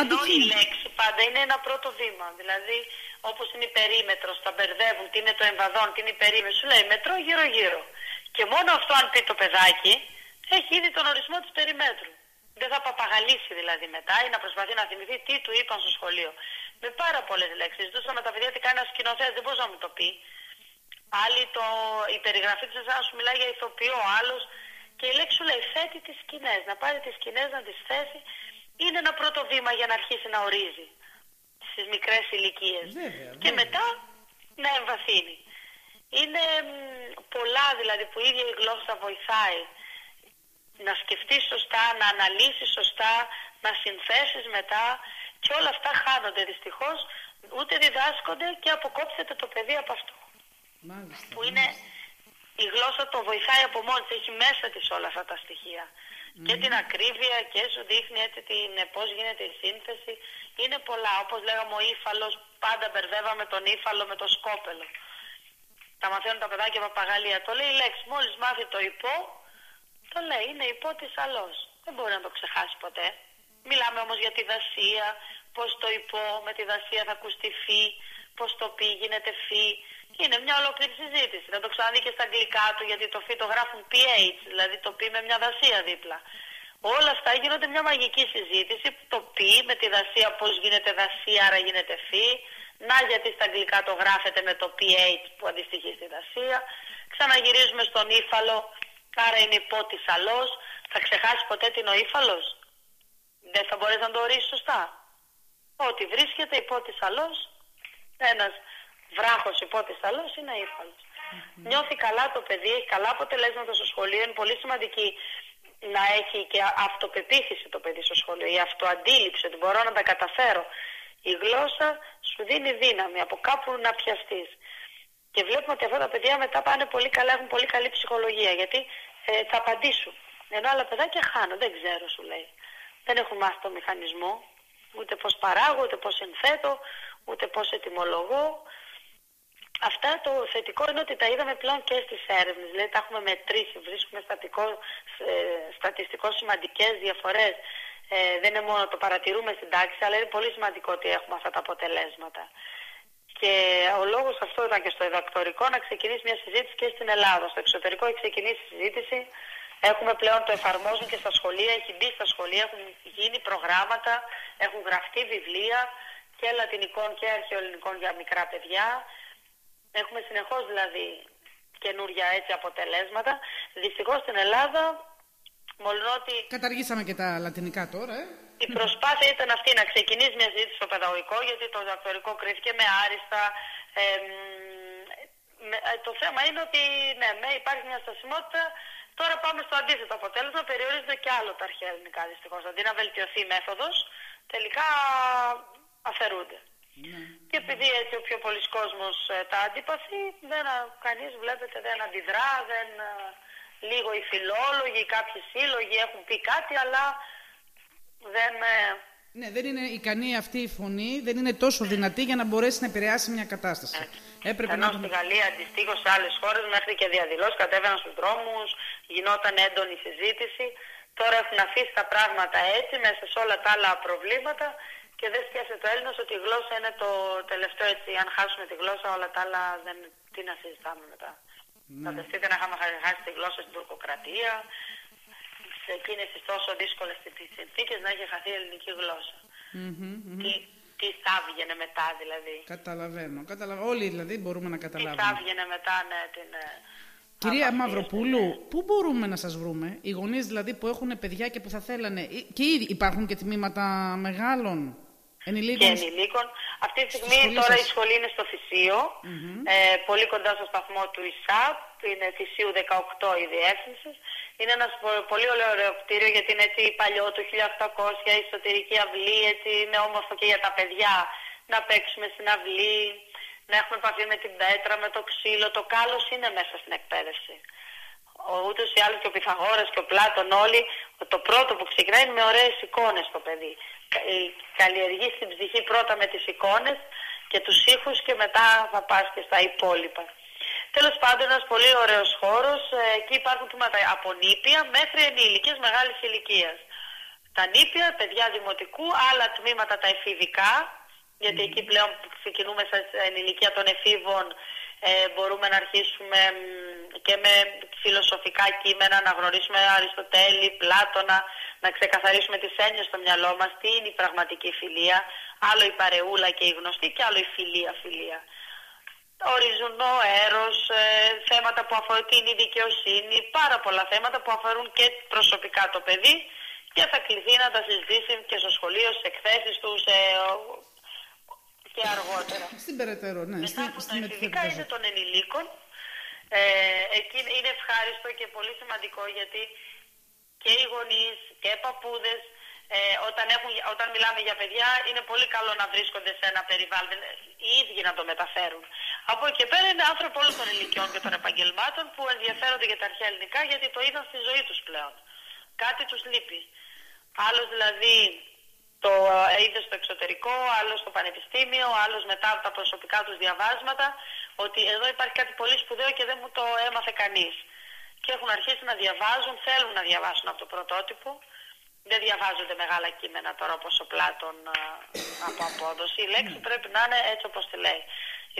Ενώ η λέξη πάντα είναι ένα πρώτο βήμα. Δηλαδή, όπως είναι η περίμετρος, τα μπερδεύουν, τι είναι το εμβαδόν, τι είναι η περίμετρος. Σου λέει μετρό γύρω-γύρω. Και μόνο αυτό, αν πει το παιδάκι, έχει ήδη τον ορισμό της περιμέτρου δεν θα παπαγαλίσει δηλαδή μετά ή να προσπαθεί να θυμηθεί τι του είπαν στο σχολείο. Με πάρα πολλές λέξεις. Ζητούσαμε τα παιδιά τι κάνει ένα σκηνοθέτη, δεν μπορούσε να μου το πει. Άλλη το, η περιγραφή της εσάς σου μιλάει για ηθοποιό, άλλος. Και η λέξη σου λέει θέτει τις σκηνές. Να πάρει τις σκηνές, να τις θέσει. Είναι ένα πρώτο βήμα για να αρχίσει να ορίζει στις μικρές ηλικίες. Και μετά να εμβαθύνει. Είναι πολλά δηλαδή που η ίδια η γλώσσα βοηθάει να σκεφτείς σωστά, να αναλύσεις σωστά, να συνθέσεις μετά και όλα αυτά χάνονται δυστυχώς, ούτε διδάσκονται και αποκόψετε το παιδί από αυτό. Μάλιστα, που είναι η γλώσσα το βοηθάει από μόνη της, έχει μέσα της όλα αυτά τα στοιχεία. Και την ακρίβεια και σου δείχνει έτσι την, πώς γίνεται η σύνθεση. Είναι πολλά, όπως λέγαμε ο ύφαλος, πάντα μπερδεύαμε τον ύφαλο με το σκόπελο. Τα μαθαίνουν τα παιδάκια παπαγαλία. Το λέει η λέξη, μόλις μάθει το υπό, το λέει, είναι υπότης αλός. Δεν μπορεί να το ξεχάσει ποτέ. Μιλάμε όμως για τη δασία, πώς το υπό με τη δασία θα ακουστεί φύ, πώς το πει γίνεται φύ. Είναι μια ολόκληρη συζήτηση. Θα το ξαναδεί και στα αγγλικά του γιατί το φύ το γράφουν PH, δηλαδή το πει με μια δασία δίπλα. Όλα αυτά γίνονται μια μαγική συζήτηση που το πει με τη δασία πώς γίνεται δασία, άρα γίνεται φύ. Να γιατί στα αγγλικά το γράφεται με το PH που αντιστοιχεί στη δασία. Ξαναγυρίζουμε στον ύφαλο Άρα είναι υπότης αλός. Θα ξεχάσει ποτέ την ο ύφαλος; Δεν θα μπορείς να το ορίσεις σωστά. Ότι βρίσκεται υπότης αλός, ένας βράχος υπότης αλός είναι ύφαλος. Mm-hmm. Νιώθει καλά το παιδί, έχει καλά αποτελέσματα στο σχολείο. Είναι πολύ σημαντική να έχει και αυτοπεποίθηση το παιδί στο σχολείο, η αυτοαντίληψη, ότι μπορώ να τα καταφέρω. Η γλώσσα σου δίνει δύναμη από κάπου να πιαστείς. Και βλέπουμε ότι αυτά τα παιδιά μετά πάνε πολύ καλά, έχουν πολύ καλή ψυχολογία, γιατί ε, θα απαντήσουν. Ενώ άλλα παιδάκια χάνουν, δεν ξέρω σου λέει. Δεν έχουν μάθει το μηχανισμό, ούτε πώς παράγω, ούτε πώς ενθέτω, ούτε πώς ετοιμολογώ. Αυτά το θετικό είναι ότι τα είδαμε πλέον και στις έρευνες, δηλαδή τα έχουμε μετρήσει, βρίσκουμε στατικό, ε, στατιστικό σημαντικές διαφορές. Ε, δεν είναι μόνο το παρατηρούμε στην τάξη, αλλά είναι πολύ σημαντικό ότι έχουμε αυτά τα αποτελέσματα. Και ο λόγος αυτό ήταν και στο διδακτορικό να ξεκινήσει μια συζήτηση και στην Ελλάδα. Στο εξωτερικό έχει ξεκινήσει η συζήτηση. Έχουμε πλέον το εφαρμόζουν και στα σχολεία, έχει μπει στα σχολεία, έχουν γίνει προγράμματα, έχουν γραφτεί βιβλία και λατινικών και αρχαιοελληνικών για μικρά παιδιά. Έχουμε συνεχώς δηλαδή καινούρια έτσι αποτελέσματα. Δυστυχώς στην Ελλάδα, μόνο ότι... Καταργήσαμε και τα λατινικά τώρα, ε. Η προσπάθεια ήταν αυτή να ξεκινήσει μια συζήτηση στο παιδαγωγικό, γιατί το διδακτορικό κρίθηκε με άριστα. Ε, με, το θέμα είναι ότι ναι, με, υπάρχει μια στασιμότητα. Τώρα πάμε στο αντίθετο αποτέλεσμα. Περιορίζονται και άλλο τα αρχαία ελληνικά δυστυχώς. Αντί να βελτιωθεί η μέθοδος, τελικά αφαιρούνται. Ναι. Και επειδή έτσι ο πιο πολλής κόσμος ε, τα αντίπαθεί, δεν, κανείς βλέπετε δεν αντιδρά, δεν, ε, λίγο οι φιλόλογοι, κάποιοι σύλλογοι έχουν πει κάτι, αλλά δεν... Ε, ναι, δεν είναι ικανή αυτή η φωνή, δεν είναι τόσο δυνατή για να μπορέσει να επηρεάσει μια κατάσταση. Ε, Έπρεπε Ενώ να... στη Γαλλία αντιστοίχως σε άλλες χώρες μέχρι και διαδηλώσεις κατέβαιναν στους δρόμους, γινόταν έντονη συζήτηση. Τώρα έχουν αφήσει τα πράγματα έτσι μέσα σε όλα τα άλλα προβλήματα και δεν σκέφτεται το Έλληνα ότι η γλώσσα είναι το τελευταίο έτσι. Αν χάσουμε τη γλώσσα, όλα τα άλλα δεν. Τι να συζητάμε μετά. Ναι. Φανταστείτε να είχαμε χάσει τη γλώσσα στην τουρκοκρατία, σε εκείνες τις τόσο δύσκολες συνθήκες να έχει χαθεί η ελληνική γλώσσα. Mm-hmm, Τι, τι θα έβγαινε μετά δηλαδή; Καταλαβαίνω. Καταλαβαίνω. Όλοι δηλαδή μπορούμε να καταλάβουμε. Τι θα έβγαινε μετά, ναι, την... Ε, Κυρία Μαυροπούλου, ναι. πού μπορούμε να σας βρούμε, οι γονείς δηλαδή που έχουν παιδιά και που θα θέλανε, και ήδη υπάρχουν και τμήματα μεγάλων; Ενηλίκων. Και ενηλίκων. Αυτή τη στιγμή τώρα η σχολή είναι στο Φυσίο, mm-hmm. ε, πολύ κοντά στο σταθμό του ΙΣΑΠ, είναι Φυσίου 18 η διεύθυνση. Είναι ένας πολύ ωραίο κτίριο γιατί είναι έτσι παλιό του 1800, η εσωτερική αυλή, έτσι είναι όμορφο και για τα παιδιά να παίξουμε στην αυλή, να έχουμε επαφή με την πέτρα, με το ξύλο. Το κάλος είναι μέσα στην εκπαίδευση. Ούτως ή άλλως και ο Πυθαγόρας και ο Πλάτων όλοι, το πρώτο που ξεκινάει είναι με ωραίες εικόνες το παιδί. Καλλιεργείς στην ψυχή πρώτα με τις εικόνες και τους ήχους και μετά θα πας και στα υπόλοιπα. Τέλος πάντων, ένας πολύ ωραίος χώρος. Ε, εκεί υπάρχουν τμήματα από νήπια μέχρι ενήλικες μεγάλης ηλικίας. Τα νήπια, παιδιά δημοτικού, άλλα τμήματα τα εφηβικά, γιατί εκεί πλέον ξεκινούμε σε ενηλικία των εφήβων, ε, μπορούμε να αρχίσουμε και με φιλοσοφικά κείμενα, να γνωρίσουμε Αριστοτέλη, Πλάτωνα, να ξεκαθαρίσουμε τις έννοιες στο μυαλό μας, τι είναι η πραγματική φιλία, άλλο η παρεούλα και η γνωστή και άλλο η φιλία-φιλία οριζονό έρος, ε, θέματα που αφορούν την δικαιοσύνη, πάρα πολλά θέματα που αφορούν και προσωπικά το παιδί. Και θα κληθεί να τα συζητήσει και στο σχολείο, στις εκθέσεις τους σε... και αργότερα. Στην περαιτέρω, ναι. Μετά από τα εφηβικά είναι των ενηλίκων. Ε, εκεί είναι ευχάριστο και πολύ σημαντικό γιατί και οι γονείς και οι παππούδες ε, όταν, έχουν, όταν μιλάμε για παιδιά είναι πολύ καλό να βρίσκονται σε ένα περιβάλλον, οι ίδιοι να το μεταφέρουν. Από εκεί και πέρα είναι άνθρωποι όλων των ηλικιών και των επαγγελμάτων που ενδιαφέρονται για τα αρχαία ελληνικά γιατί το είδαν στη ζωή τους πλέον. Κάτι τους λείπει. Άλλος δηλαδή το ε, είδε στο εξωτερικό, άλλος στο πανεπιστήμιο, άλλος μετά από τα προσωπικά τους διαβάσματα, ότι εδώ υπάρχει κάτι πολύ σπουδαίο και δεν μου το έμαθε κανείς. Και έχουν αρχίσει να διαβάζουν, θέλουν να διαβάσουν από το πρωτότυπο δεν διαβάζονται μεγάλα κείμενα τώρα όπως ο Πλάτων από απόδοση. Η λέξη ναι. πρέπει να είναι έτσι όπως τη λέει.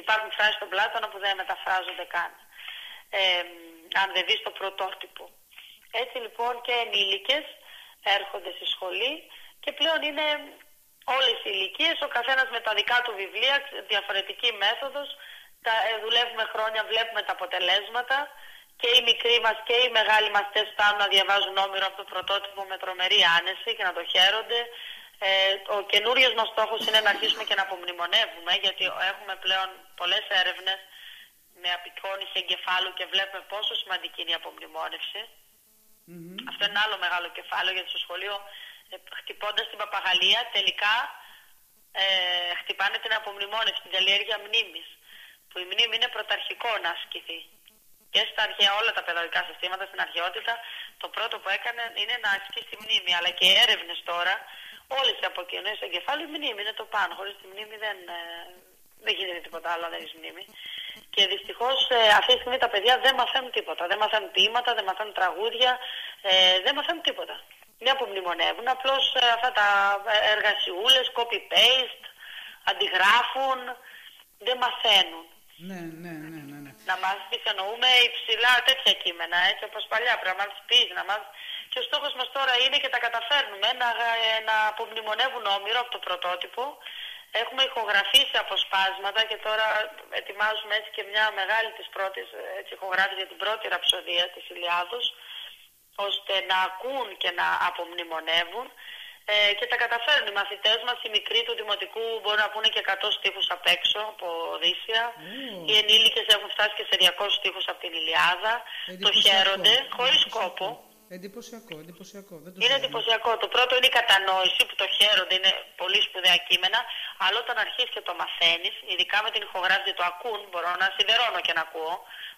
Υπάρχουν φράσεις στον Πλάτωνα που δεν μεταφράζονται καν. Ε, αν δεν δεις το πρωτότυπο. Έτσι λοιπόν και ενήλικες έρχονται στη σχολή και πλέον είναι όλες οι ηλικίες, ο καθένας με τα δικά του βιβλία, διαφορετική μέθοδος, τα, ε, δουλεύουμε χρόνια, βλέπουμε τα αποτελέσματα και οι μικροί μας και οι μεγάλοι μαθητές φτάνουν να διαβάζουν όμοιρο από το πρωτότυπο με τρομερή άνεση και να το χαίρονται. Ε, ο καινούριος μας στόχος είναι να αρχίσουμε και να απομνημονεύουμε γιατί έχουμε πλέον πολλές έρευνες με απεικόνηση εγκεφάλου και βλέπουμε πόσο σημαντική είναι η απομνημόνευση. Mm-hmm. Αυτό είναι ένα άλλο μεγάλο κεφάλαιο γιατί στο σχολείο ε, χτυπώντας την παπαγαλία τελικά ε, χτυπάνε την απομνημόνευση, την καλλιέργεια μνήμης που η μνήμη είναι πρωταρχικό να ασκηθεί. Και στα αρχαία όλα τα παιδαγωγικά συστήματα, στην αρχαιότητα, το πρώτο που έκανε είναι να ασκήσει τη μνήμη. Αλλά και οι έρευνες τώρα, όλες οι αποκοινωνίες του εγκεφάλου, η μνήμη είναι το πάνω. Χωρίς τη μνήμη δεν, ε, δεν γίνεται τίποτα άλλο, δεν έχει μνήμη. Και δυστυχώς ε, αυτή τη στιγμή τα παιδιά δεν μαθαίνουν τίποτα. Δεν μαθαίνουν ποίηματα, δεν μαθαίνουν τραγούδια, ε, δεν μαθαίνουν τίποτα. Δεν απομνημονεύουν, απλώς ε, αυτά τα εργασιούλες, copy-paste, αντιγράφουν, δεν μαθαίνουν. Ναι, ναι, ναι, ναι, ναι. Να μα πει εννοούμε υψηλά τέτοια κείμενα, έτσι όπως παλιά. Πρέπει να μα πει, να μας... Και ο στόχος μας τώρα είναι και τα καταφέρνουμε να, να απομνημονεύουν όμοιρο από το πρωτότυπο. Έχουμε ηχογραφήσει αποσπάσματα και τώρα ετοιμάζουμε έτσι και μια μεγάλη της πρώτης έτσι, ηχογράφηση για την πρώτη ραψοδία της Ηλιάδος ώστε να ακούν και να απομνημονεύουν ε, και τα καταφέρνουν οι μαθητές μας, οι μικροί του δημοτικού μπορούν να πούνε και 100 στίχους απ' έξω από Οδύσσια. Mm. Οι ενήλικες έχουν φτάσει και σε 200 στίχους από την Ηλιάδα. Το χαίρονται χωρίς κόπο. Εντυπωσιακό, εντυπωσιακό. Δεν το είναι εντυπωσιακό. Το πρώτο είναι η κατανόηση που το χαίρονται, είναι πολύ σπουδαία κείμενα. Αλλά όταν αρχίσεις και το μαθαίνεις, ειδικά με την ηχογράφηση το ακούν, μπορώ να σιδερώνω και να ακούω.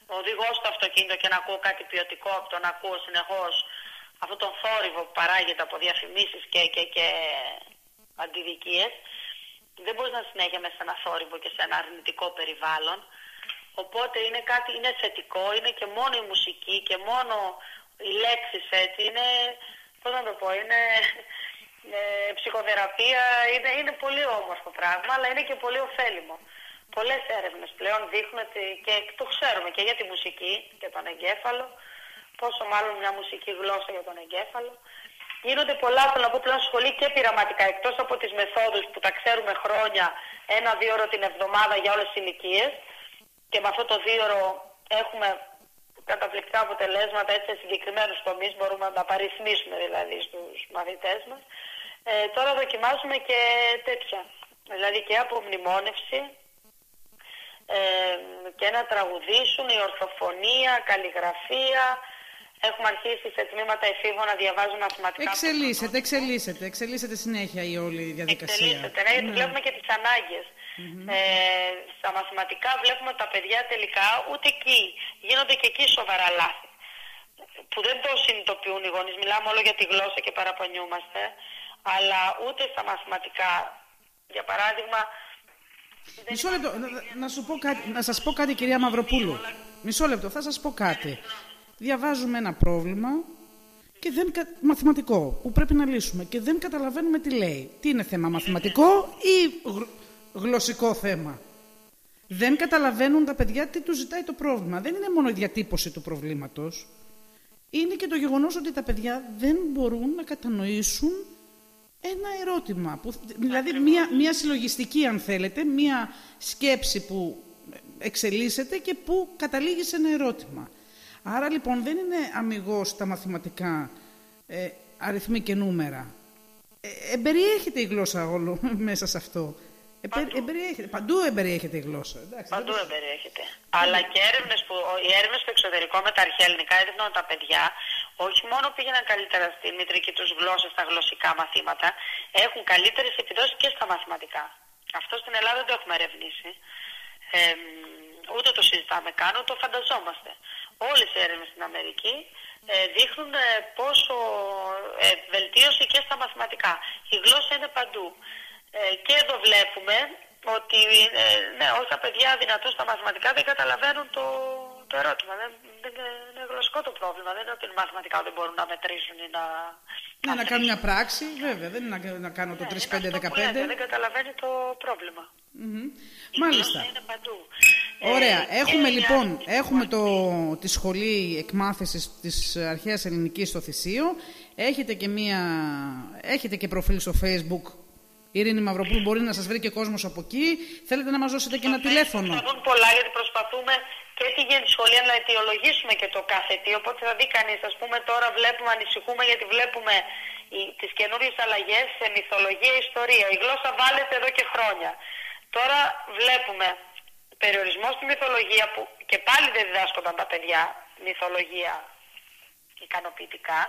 Οδηγώ στο αυτοκίνητο και να ακούω κάτι ποιοτικό από το να ακούω συνεχώς αυτόν τον θόρυβο που παράγεται από διαφημίσεις και, και, και αντιδικίες δεν μπορείς να συνέχεια μέσα σε ένα θόρυβο και σε ένα αρνητικό περιβάλλον οπότε είναι κάτι, είναι θετικό, είναι και μόνο η μουσική και μόνο οι λέξεις έτσι είναι, πώς να το πω, είναι ε, ψυχοθεραπεία, είναι, είναι πολύ όμορφο πράγμα αλλά είναι και πολύ ωφέλιμο. Πολλές έρευνες πλέον δείχνουν ότι, και το ξέρουμε και για τη μουσική και τον εγκέφαλο πόσο μάλλον μια μουσική γλώσσα για τον εγκέφαλο. Γίνονται πολλά, θέλω να πω πλέον σχολή και πειραματικά, εκτός από τις μεθόδους που τα ξέρουμε χρόνια, ένα-δύο ώρο την εβδομάδα για όλες τις ηλικίες. και με αυτό το δύο ώρο έχουμε καταπληκτικά αποτελέσματα έτσι, σε συγκεκριμένους τομείς, μπορούμε να τα παριθμίσουμε δηλαδή στους μαθητές μας. Ε, τώρα δοκιμάζουμε και τέτοια, δηλαδή και απομνημόνευση, ε, και να τραγουδήσουν, η ορθοφωνία, καλλιγραφία, Έχουμε αρχίσει σε τμήματα εφήβων να διαβάζουν μαθηματικά. Εξελίσσεται, εξελίσσεται, εξελίσσεται συνέχεια η όλη διαδικασία. Εξελίσσεται, ναι, γιατί ναι. βλέπουμε και τις ανάγκες. Ε, στα μαθηματικά βλέπουμε τα παιδιά τελικά ούτε εκεί. Γίνονται και εκεί σοβαρά λάθη. Που δεν το συνειδητοποιούν οι γονείς. Μιλάμε όλο για τη γλώσσα και παραπονιούμαστε. Αλλά ούτε στα μαθηματικά. Για παράδειγμα... Μισό λεπτό, να, σου πω κάτι, να σας πω κάτι κυρία Μαυροπούλου. Μισό λεπτό, θα σας πω κάτι διαβάζουμε ένα πρόβλημα και δεν, μαθηματικό που πρέπει να λύσουμε και δεν καταλαβαίνουμε τι λέει. Τι είναι θέμα μαθηματικό ή γλωσσικό θέμα; Δεν καταλαβαίνουν τα παιδιά τι τους ζητάει το πρόβλημα. Δεν είναι μόνο η διατύπωση του προβλήματος. Είναι και το γεγονός ότι τα παιδιά δεν μπορούν να κατανοήσουν ένα ερώτημα. Που, δηλαδή μια, μια συλλογιστική αν θέλετε, μια σκέψη που εξελίσσεται και που καταλήγει σε ένα ερώτημα. Άρα λοιπόν δεν είναι αμυγός τα μαθηματικά ε, αριθμοί και νούμερα. Ε, εμπεριέχεται η γλώσσα όλο μέσα σε αυτό. Παντού. Εμπεριέχεται, παντού εμπεριέχεται η γλώσσα. Εντάξει, παντού δεν... εμπεριέχεται. Αλλά και έρευνες που, οι έρευνες στο εξωτερικό με τα αρχαία ελληνικά έδειχναν ότι τα παιδιά όχι μόνο πήγαιναν καλύτερα στη μητρική τους γλώσσα, στα γλωσσικά μαθήματα, έχουν καλύτερες επιδόσεις και στα μαθηματικά. Αυτό στην Ελλάδα δεν το έχουμε ερευνήσει. Ε, ούτε το συζητάμε καν, ούτε το φανταζόμαστε όλες οι έρευνες στην Αμερική ε, δείχνουν ε, πόσο ε, βελτίωση και στα μαθηματικά. Η γλώσσα είναι παντού. Και εδώ βλέπουμε ότι ναι, όσα παιδιά δυνατούν στα μαθηματικά δεν καταλαβαίνουν το, το ερώτημα. Δεν, δεν είναι γλωσσικό το πρόβλημα. Δεν είναι ότι μαθηματικά δεν μπορούν να μετρήσουν ή να. Ναι, να κάνουν μια πράξη, βέβαια. Δεν είναι να, να κάνω το 3-5-15. Ναι, δεν καταλαβαίνει το πρόβλημα. Mm-hmm. Μάλιστα. Είναι παντού. Ωραία. Ε, έχουμε λοιπόν έχουμε το, τη σχολή εκμάθησης της αρχαίας ελληνικής στο Θησίο. Έχετε και, μία, έχετε και προφίλ στο facebook Ειρήνη Μαυροπούλου, μπορεί να σας βρει και κόσμος από εκεί. Θέλετε να μας δώσετε και ένα τηλέφωνο. Θα δουν πολλά γιατί προσπαθούμε και τη τη σχολεία να αιτιολογήσουμε και το κάθε τι. Οπότε θα δει κανείς, ας πούμε τώρα βλέπουμε, ανησυχούμε γιατί βλέπουμε τις καινούριες αλλαγές σε μυθολογία, ιστορία. Η γλώσσα βάλετε εδώ και χρόνια. Τώρα βλέπουμε περιορισμό στη μυθολογία που και πάλι δεν διδάσκονταν τα παιδιά μυθολογία ικανοποιητικά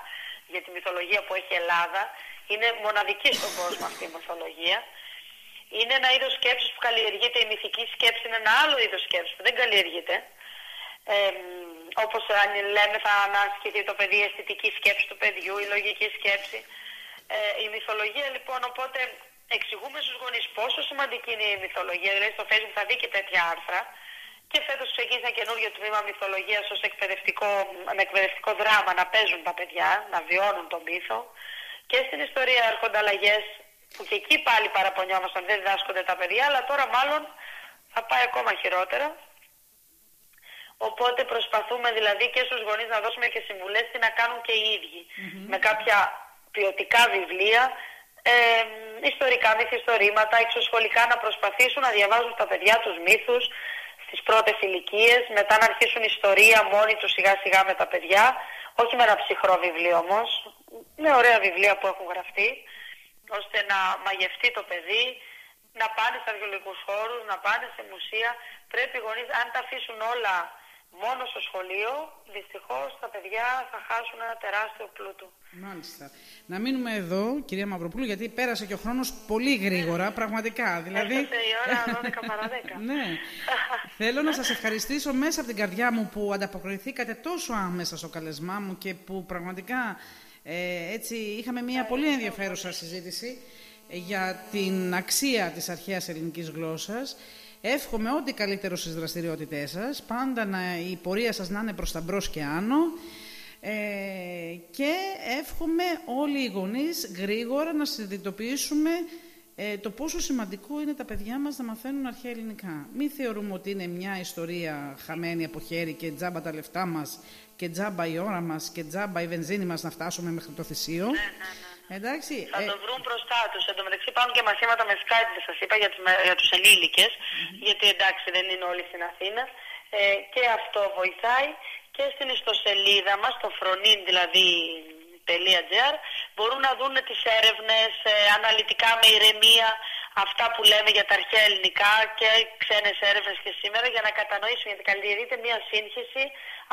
για τη μυθολογία που έχει η Ελλάδα είναι μοναδική στον κόσμο αυτή η μυθολογία είναι ένα είδος σκέψης που καλλιεργείται, η μυθική σκέψη είναι ένα άλλο είδος σκέψης που δεν καλλιεργείται. Ε, όπως αν λέμε θα ανασκηθεί το παιδί, η αισθητική σκέψη του παιδιού, η λογική σκέψη. Ε, η μυθολογία λοιπόν, οπότε εξηγούμε στους γονείς πόσο σημαντική είναι η μυθολογία, δηλαδή στο facebook θα δει και τέτοια άρθρα, και φέτος ξεκίνησε ένα καινούριο τμήμα μυθολογίας ως εκπαιδευτικό, με εκπαιδευτικό δράμα να παίζουν τα παιδιά, να βιώνουν τον μύθο. Και στην ιστορία έρχονται αλλαγές που και εκεί πάλι παραπονιόμασταν, δεν διδάσκονται τα παιδιά, αλλά τώρα μάλλον θα πάει ακόμα χειρότερα. Οπότε προσπαθούμε δηλαδή και στους γονείς να δώσουμε και συμβουλές τι να κάνουν και οι ίδιοι. Με κάποια ποιοτικά βιβλία, ε, ιστορικά μυθιστορήματα, εξωσχολικά να προσπαθήσουν να διαβάζουν στα παιδιά τους μύθους, στις πρώτες ηλικίες, μετά να αρχίσουν ιστορία μόνοι τους σιγά σιγά με τα παιδιά, όχι με ένα ψυχρό βιβλίο όμως, με ωραία βιβλία που έχουν γραφτεί, ώστε να μαγευτεί το παιδί, να πάνε σε αρχαιολογικούς χώρους, να πάνε σε μουσεία. Πρέπει οι γονείς, αν τα αφήσουν όλα μόνο στο σχολείο, δυστυχώς τα παιδιά θα χάσουν ένα τεράστιο πλούτο. Μάλιστα. Να μείνουμε εδώ, κυρία Μαυροπούλου, γιατί πέρασε και ο χρόνος πολύ γρήγορα, πραγματικά. Δηλαδή... Έφτασε η ώρα 12 παρα 10. ναι. Θέλω να σας ευχαριστήσω μέσα από την καρδιά μου που ανταποκριθήκατε τόσο άμεσα στο καλεσμά μου και που πραγματικά ε, έτσι είχαμε μια πολύ ενδιαφέρουσα συζήτηση για την αξία της αρχαίας ελληνικής γλώσσας. Εύχομαι ό,τι καλύτερο στις δραστηριότητές σας, πάντα να, η πορεία σας να είναι προς τα μπρος και άνω ε, και εύχομαι όλοι οι γονείς γρήγορα να συνειδητοποιήσουμε ε, το πόσο σημαντικό είναι τα παιδιά μας να μαθαίνουν αρχαία ελληνικά. Μην θεωρούμε ότι είναι μια ιστορία χαμένη από χέρι και τζάμπα τα λεφτά μας και τζάμπα η ώρα μας και τζάμπα η βενζίνη μας να φτάσουμε μέχρι το θυσίο. Ναι, ναι, ναι. Εντάξει, θα ε... το βρουν μπροστά τους. Εν τω μεταξύ υπάρχουν και μαθήματα με Skype, σας είπα, για, τους, για τους ενήλικες, γιατί εντάξει δεν είναι όλοι στην Αθήνα. Ε, και αυτό βοηθάει. Και στην ιστοσελίδα μας, το φρονίν δηλαδή μπορούν να δουν τις έρευνες ε, αναλυτικά με ηρεμία αυτά που λέμε για τα αρχαία ελληνικά και ξένες έρευνες και σήμερα για να κατανοήσουν γιατί καλλιεργείται μια σύγχυση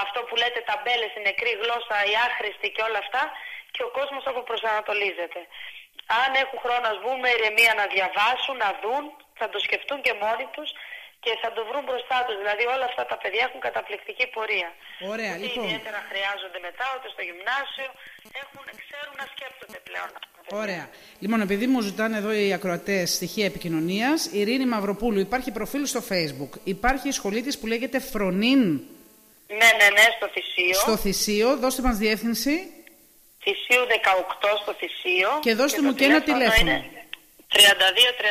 αυτό που λέτε ταμπέλες, η νεκρή γλώσσα, η άχρηστη και όλα αυτά και ο κόσμος προσανατολίζεται. Αν έχουν χρόνο να βγουν με ηρεμία να διαβάσουν, να δουν, θα το σκεφτούν και μόνοι τους και θα το βρουν μπροστά τους. Δηλαδή όλα αυτά τα παιδιά έχουν καταπληκτική πορεία. Ωραία, Ούτε λοιπόν. ιδιαίτερα χρειάζονται μετά, ούτε στο γυμνάσιο. Έχουν, ξέρουν να σκέπτονται πλέον. Ωραία. Λοιπόν, επειδή μου ζητάνε εδώ οι ακροατές στοιχεία επικοινωνίας, η Ειρήνη Μαυροπούλου υπάρχει προφίλ στο Facebook. Υπάρχει η σχολή της που λέγεται Φρονίν. Ναι, ναι, ναι, στο Θησίο. Στο Θησίο, δώστε μας διεύθυνση. Θησίου 18 στο Θησίο. Και δώστε μου και ένα τηλέφωνο. Είναι 32 32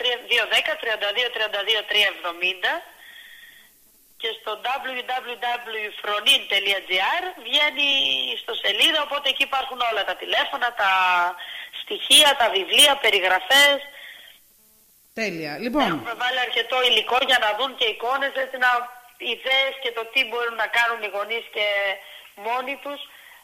210 32 32 370 και στο www.fronin.gr βγαίνει στο σελίδα, οπότε εκεί υπάρχουν όλα τα τηλέφωνα, τα στοιχεία, τα βιβλία, περιγραφές. Τέλεια. Λοιπόν. Έχουμε βάλει αρκετό υλικό για να δουν και εικόνες, έτσι να ιδέες και το τι μπορούν να κάνουν οι γονείς και μόνοι τους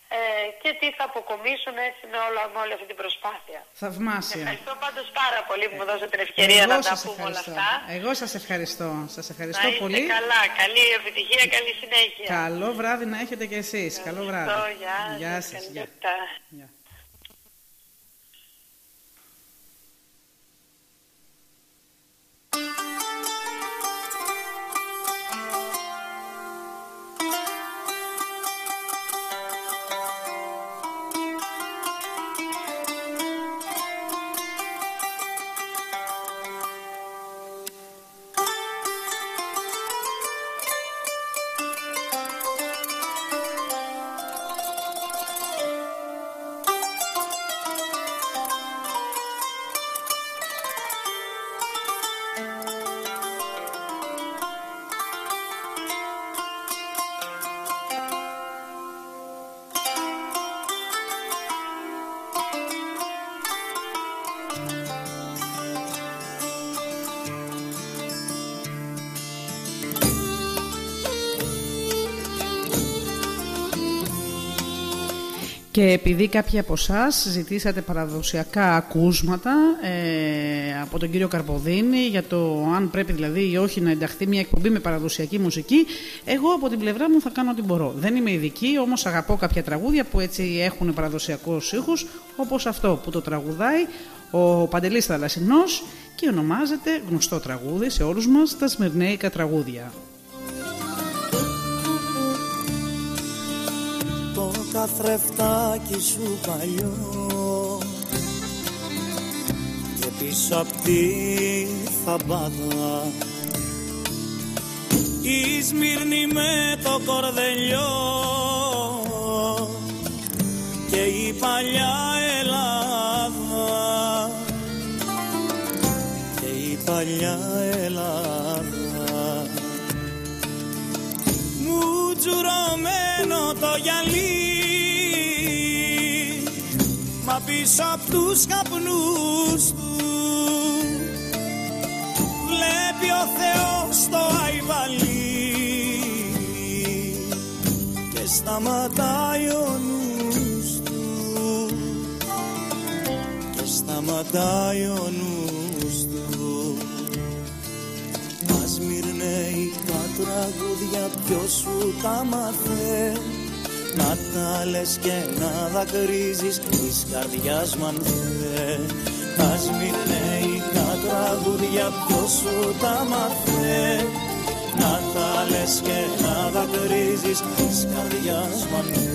ε, και τι θα αποκομίσουν έτσι με, όλα, με όλη αυτή την προσπάθεια. Θαυμάσια. Ευχαριστώ πάντως πάρα πολύ που μου ε, δώσατε την ευκαιρία να τα πούμε όλα αυτά. Εγώ σας ευχαριστώ. Σας ευχαριστώ να πολύ. καλά. Καλή επιτυχία, καλή συνέχεια. Καλό βράδυ να έχετε και εσείς. Καλό βράδυ. Γεια, γεια Και επειδή κάποιοι από εσάς ζητήσατε παραδοσιακά ακούσματα ε, από τον κύριο Καρποδίνη για το αν πρέπει δηλαδή ή όχι να ενταχθεί μια εκπομπή με παραδοσιακή μουσική, εγώ από την πλευρά μου θα κάνω ό,τι μπορώ. Δεν είμαι ειδική, όμως αγαπώ κάποια τραγούδια που έτσι έχουν παραδοσιακούς ήχους, όπως αυτό που το τραγουδάει ο Παντελής Θαλασσινός και ονομάζεται γνωστό τραγούδι σε όλους μας τα Σμυρνέικα τραγούδια. Το καθρεφτάκι σου παλιό. Και πίσω απ' τη θαμπάδα. Η Σμύρνη με το κορδελιό. Και η παλιά Ελλάδα. Και η παλιά Ελλάδα. Μου τζουρωμένο το γυαλί πίσω απ' τους καπνούς του. Βλέπει ο Θεός το αϊβαλί και σταματάει ο νους του. Και σταματάει ο νους του. Ας τα τραγούδια ποιος σου τα μάθε να τα λες και να δακρύζεις της καρδιάς μ' αν Ας τα τραγούδια ποιος σου τα μάθε να τα λες και να δακρύζεις της καρδιάς μ' αν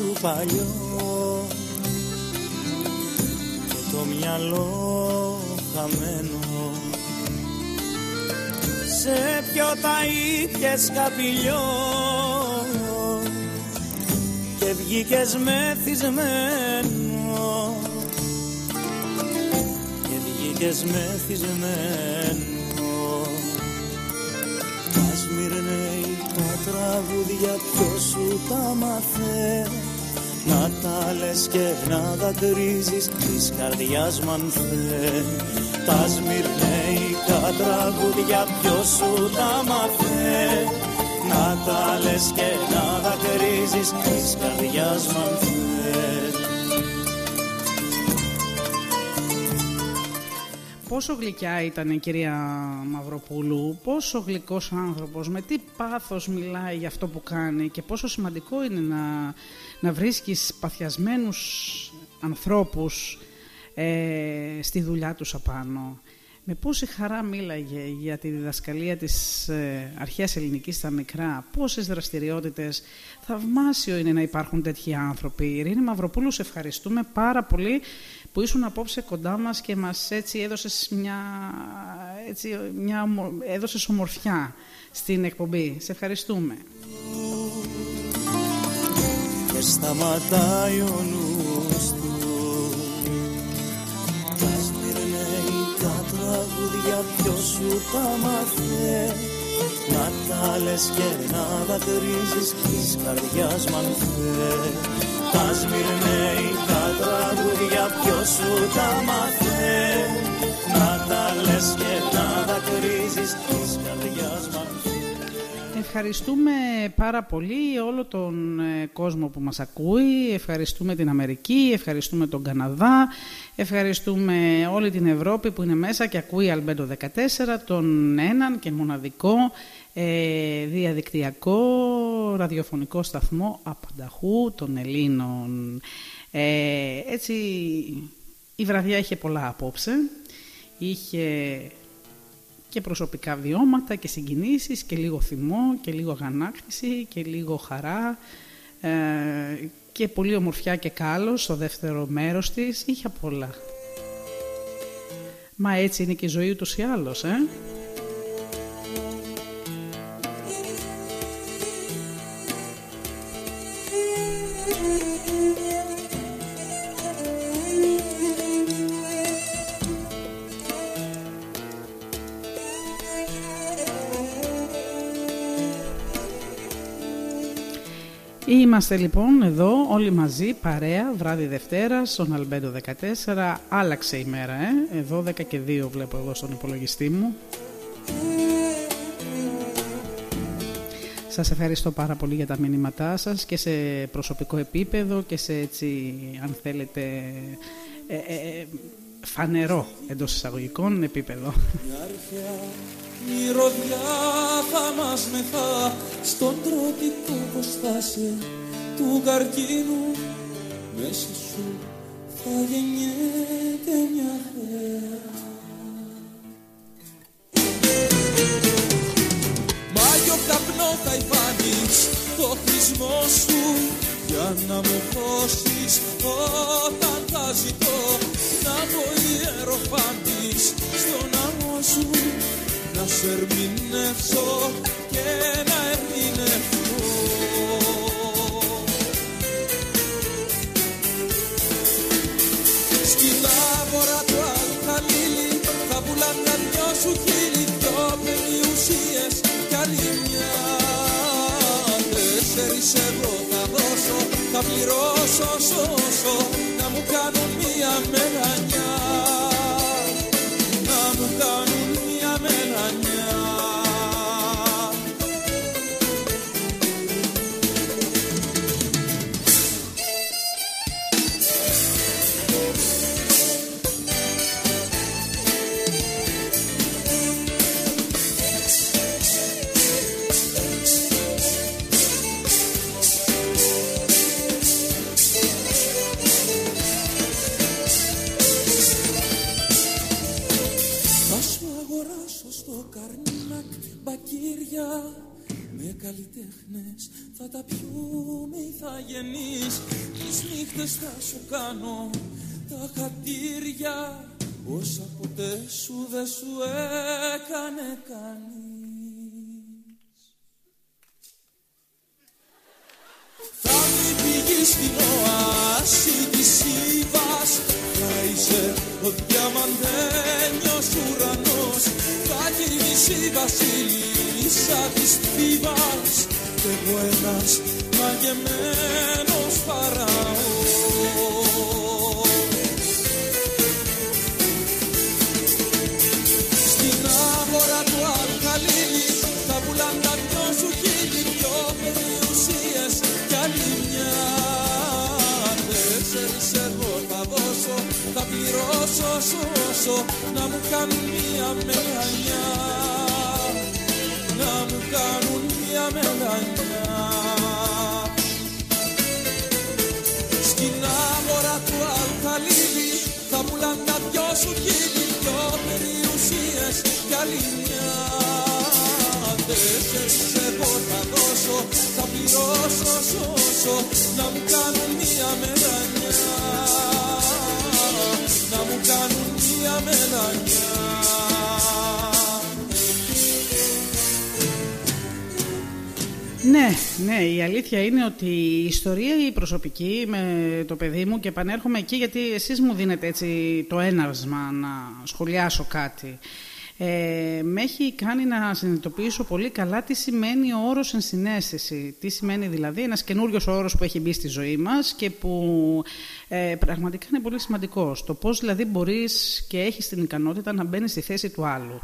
σου παλιό. Και το μυαλό χαμένο. Σε ποιο τα ήπιες καπηλιό. Και βγήκες μεθυσμένο. Και βγήκες μεθυσμένο. Τραγούδια ποιος σου τα μάθε να τα λες και να δακρύζεις της καρδιάς μ' αν Τα σμυρνέικα τραγούδια ποιος σου τα μάθε να τα λες και να δακρύζεις της καρδιάς μ' αν πόσο γλυκιά ήταν η κυρία Μαυροπούλου, πόσο γλυκός άνθρωπος, με τι πάθος μιλάει για αυτό που κάνει και πόσο σημαντικό είναι να, να βρίσκεις παθιασμένους ανθρώπους ε, στη δουλειά τους απάνω. Με πόση χαρά μίλαγε για τη διδασκαλία της ε, αρχαίας ελληνικής στα μικρά, πόσες δραστηριότητες. Θαυμάσιο είναι να υπάρχουν τέτοιοι άνθρωποι. Ειρήνη Μαυροπούλου, σε ευχαριστούμε πάρα πολύ που ήσουν απόψε κοντά μας και μας έτσι έδωσες μια, έτσι, μια, έδωσες ομορφιά στην εκπομπή. Σε ευχαριστούμε. Και σταματάει ο νους του. Ας τα τραγούδια ποιος σου τα μάθε να τα λες και να δακρύζεις της καρδιάς μ' αν τα σμυρνέικα τραγούδια ποιος σου τα μάθε Να τα λες και να δακρύζεις της καρδιάς μας Ευχαριστούμε πάρα πολύ όλο τον ε, κόσμο που μας ακούει, ευχαριστούμε την Αμερική, ευχαριστούμε τον Καναδά, ευχαριστούμε όλη την Ευρώπη που είναι μέσα και ακούει Αλμπέντο 14, τον έναν και μοναδικό ε, διαδικτυακό ραδιοφωνικό σταθμό απανταχού των Ελλήνων. Ε, έτσι η βραδιά είχε πολλά απόψε, είχε και προσωπικά βιώματα και συγκινήσεις και λίγο θυμό και λίγο αγανάκτηση και λίγο χαρά ε, και πολύ ομορφιά και κάλος στο δεύτερο μέρος της, είχε πολλά. Μα έτσι είναι και η ζωή ούτως ή άλλως, ε. Είμαστε λοιπόν εδώ όλοι μαζί, παρέα, βράδυ Δευτέρας, στον Αλμπέντο 14. Άλλαξε η μέρα, ε. Εδώ 12 και 2 βλέπω εγώ στον υπολογιστή μου. Σας ευχαριστώ πάρα πολύ για τα μηνύματά σας και σε προσωπικό επίπεδο και σε έτσι, αν θέλετε, ε, ε, ε φανερό εντός εισαγωγικών επίπεδο. Η ροδιά θα μας μεθά στον τροπικό προστάσιο του καρκίνου μέσα σου θα γεννιέται μια θέα. Μάγιο καπνό θα υφάνεις το χρησμό σου για να μου χώσεις όταν θα ζητώ να πω ιεροφάντης στον άμμο σου να σε ερμηνεύσω και να ερμηνευτώ. Στην άβορα του αλχαλίλη θα πουλάν τα δυο σου χείλη δυο περιουσίες κι άλλη μια Τέσσερις ευρώ θα δώσω, θα πληρώσω σώσω να μου κάνουν μια μελανιά. Να μου κάνουν Με καλλιτέχνες θα τα πιούμε ή θα γεννείς. Τις νύχτες θα σου κάνω τα χατήρια. Όσα ποτέ σου δεν σου έκανε κανείς. Θα μην πηγεί στην οάση της Ήβας Θα είσαι ο διαμαντένιος ουρανός. Θα γυρίσει βασίλη σαν της Θήβας. Κι εγώ ένας μαγεμένος φαραώς θα πληρώσω σώσω να μου κάνουν μια μελανιά να μου κάνουν μια μελανιά Στην άμορα του Αλχαλίλη θα πουλάν τα δυο σου χείλη δυο περιουσίες κι άλλη μια. Τέσσερις εγώ θα δώσω, θα πληρώσω σώσω να μου κάνουν μια μελανιά να μου κάνουν μια μελανιά Ναι, ναι, η αλήθεια είναι ότι η ιστορία η προσωπική με το παιδί μου και επανέρχομαι εκεί γιατί εσείς μου δίνετε έτσι το έναυσμα να σχολιάσω κάτι. Ε, με έχει κάνει να συνειδητοποιήσω πολύ καλά τι σημαίνει ο όρος ενσυναίσθηση. Τι σημαίνει δηλαδή ένας καινούριος όρος που έχει μπει στη ζωή μας και που ε, πραγματικά είναι πολύ σημαντικός. Το πώς δηλαδή μπορείς και έχεις την ικανότητα να μπαίνεις στη θέση του άλλου.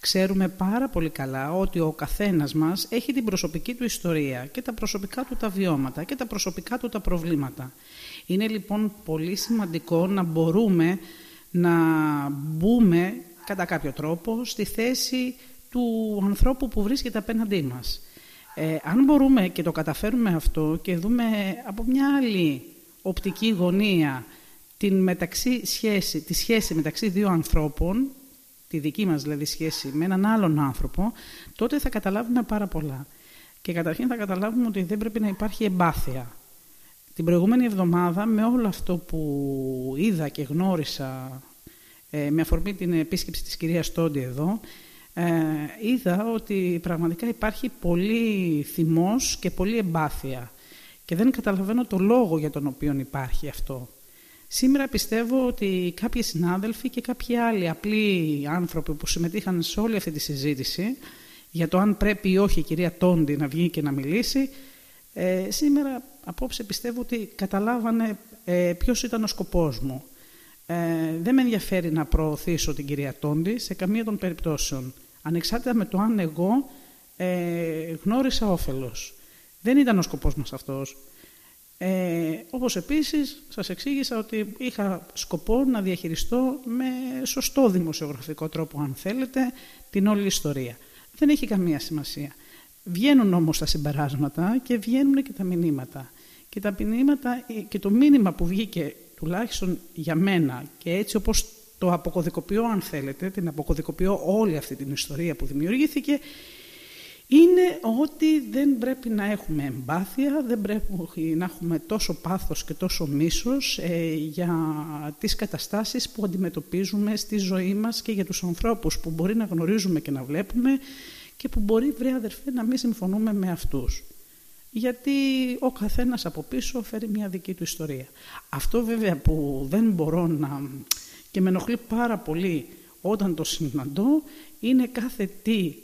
Ξέρουμε πάρα πολύ καλά ότι ο καθένας μας έχει την προσωπική του ιστορία και τα προσωπικά του τα βιώματα και τα προσωπικά του τα προβλήματα. Είναι λοιπόν πολύ σημαντικό να μπορούμε να μπούμε κατά κάποιο τρόπο στη θέση του ανθρώπου που βρίσκεται απέναντί μας. Ε, αν μπορούμε και το καταφέρουμε αυτό και δούμε από μια άλλη οπτική γωνία την μεταξύ σχέση, τη σχέση μεταξύ δύο ανθρώπων, τη δική μας δηλαδή σχέση με έναν άλλον άνθρωπο, τότε θα καταλάβουμε πάρα πολλά. Και καταρχήν θα καταλάβουμε ότι δεν πρέπει να υπάρχει εμπάθεια. Την προηγούμενη εβδομάδα με όλο αυτό που είδα και γνώρισα ε, με αφορμή την επίσκεψη της κυρίας Τόντι εδώ, ε, είδα ότι πραγματικά υπάρχει πολύ θυμός και πολύ εμπάθεια. Και δεν καταλαβαίνω το λόγο για τον οποίο υπάρχει αυτό. Σήμερα πιστεύω ότι κάποιοι συνάδελφοι και κάποιοι άλλοι απλοί άνθρωποι που συμμετείχαν σε όλη αυτή τη συζήτηση για το αν πρέπει ή όχι η κυρία Τόντι να βγει και να μιλήσει, Ε, σήμερα, απόψε, πιστεύω ότι καταλάβανε ε, ποιος ήταν ο σκοπός μου. Ε, δεν με ενδιαφέρει να προωθήσω την κυρία Τόντι σε καμία των περιπτώσεων. Ανεξάρτητα με το αν εγώ ε, γνώρισα όφελος. Δεν ήταν ο σκοπός μας αυτός. Ε, όπως επίσης σας εξήγησα ότι είχα σκοπό να διαχειριστώ με σωστό δημοσιογραφικό τρόπο, αν θέλετε, την όλη ιστορία. Δεν έχει καμία σημασία. Βγαίνουν όμως τα συμπεράσματα και βγαίνουν και τα μηνύματα. Και, τα μηνύματα, και το μήνυμα που βγήκε τουλάχιστον για μένα και έτσι όπως το αποκωδικοποιώ αν θέλετε, την αποκωδικοποιώ όλη αυτή την ιστορία που δημιουργήθηκε, είναι ότι δεν πρέπει να έχουμε εμπάθεια, δεν πρέπει να έχουμε τόσο πάθος και τόσο μίσος ε, για τις καταστάσεις που αντιμετωπίζουμε στη ζωή μας και για τους ανθρώπους που μπορεί να γνωρίζουμε και να βλέπουμε και που μπορεί, βρε αδερφέ, να μην συμφωνούμε με αυτούς. Γιατί ο καθένας από πίσω φέρει μια δική του ιστορία. Αυτό βέβαια που δεν μπορώ να... και με ενοχλεί πάρα πολύ όταν το συναντώ, είναι κάθε τι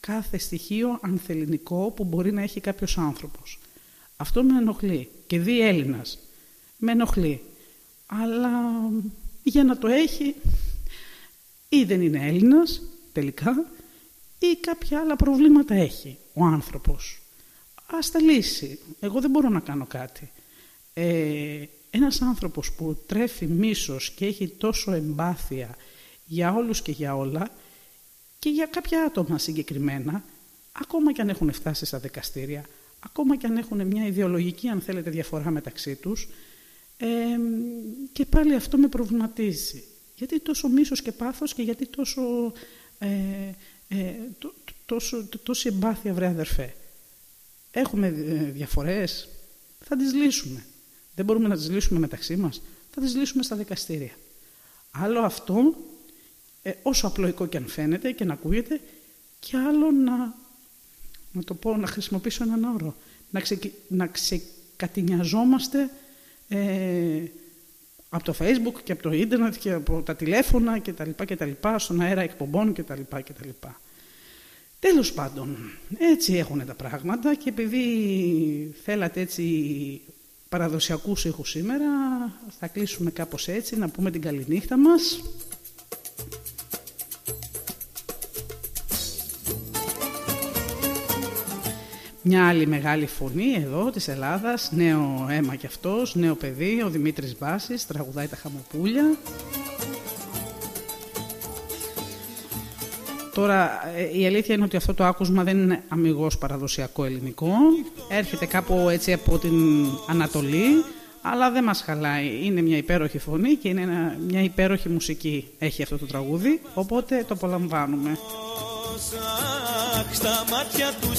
κάθε στοιχείο ανθεληνικό που μπορεί να έχει κάποιος άνθρωπος. Αυτό με ενοχλεί. Και δει Έλληνας. Με ενοχλεί. Αλλά για να το έχει ή δεν είναι Έλληνας τελικά ή κάποια άλλα προβλήματα έχει ο άνθρωπος. Ας τα λύσει. Εγώ δεν μπορώ να κάνω κάτι. Ε, ένας άνθρωπος που τρέφει μίσος και έχει τόσο εμπάθεια για όλους και για όλα και για κάποια άτομα συγκεκριμένα, ακόμα και αν έχουν φτάσει στα δικαστήρια, ακόμα και αν έχουν μια ιδεολογική, αν θέλετε, διαφορά μεταξύ τους, ε, και πάλι αυτό με προβληματίζει. Γιατί τόσο μίσος και πάθος και γιατί τόσο, ε, ε, τόσο, τόση εμπάθεια, βρε αδερφέ. Έχουμε ε, διαφορές, θα τις λύσουμε. Δεν μπορούμε να τις λύσουμε μεταξύ μας, θα τις λύσουμε στα δικαστήρια. Άλλο αυτό ε, όσο απλοϊκό και αν φαίνεται και να ακούγεται, και άλλο να, να το πω, να χρησιμοποιήσω έναν όρο, να, ξε, να ξεκατηνιαζόμαστε ε, από το facebook και από το ίντερνετ και από τα τηλέφωνα και τα λοιπά και τα λοιπά, στον αέρα εκπομπών και τα λοιπά και τα λοιπά. Τέλος πάντων, έτσι έχουν τα πράγματα και επειδή θέλατε έτσι παραδοσιακούς ήχους σήμερα, θα κλείσουμε κάπως έτσι, να πούμε την καληνύχτα μας. Μια άλλη μεγάλη φωνή εδώ της Ελλάδας, νέο αίμα κι αυτός, νέο παιδί, ο Δημήτρης Βάσης, τραγουδάει τα χαμοπούλια. Τώρα ε, η αλήθεια είναι ότι αυτό το άκουσμα δεν είναι αμυγός παραδοσιακό ελληνικό. Έρχεται κάπου έτσι από την Ανατολή, αλλά δεν μας χαλάει. Είναι μια υπέροχη φωνή και είναι μια υπέροχη μουσική έχει αυτό το τραγούδι, οπότε το απολαμβάνουμε στα μάτια του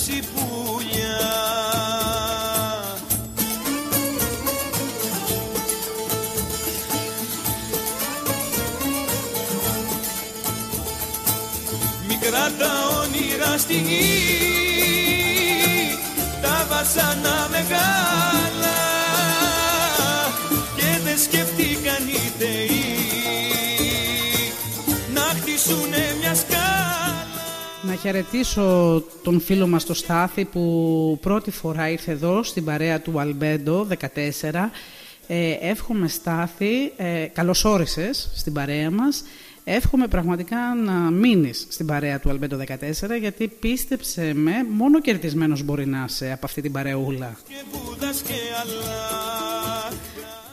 η πουλιά Μικρά τα όνειρα στη γη τα βασανά μεγάλα και δεν σκεφτήκαν οι θεοί να χτίσουνε μια σκάλα να χαιρετήσω τον φίλο μας το Στάθη που πρώτη φορά ήρθε εδώ στην παρέα του Αλμπέντο 14. Ε, εύχομαι Στάθη, ε, καλώς όρισες στην παρέα μας. Εύχομαι πραγματικά να μείνεις στην παρέα του Αλμπέντο 14 γιατί πίστεψε με, μόνο κερδισμένος μπορεί να είσαι από αυτή την παρεούλα.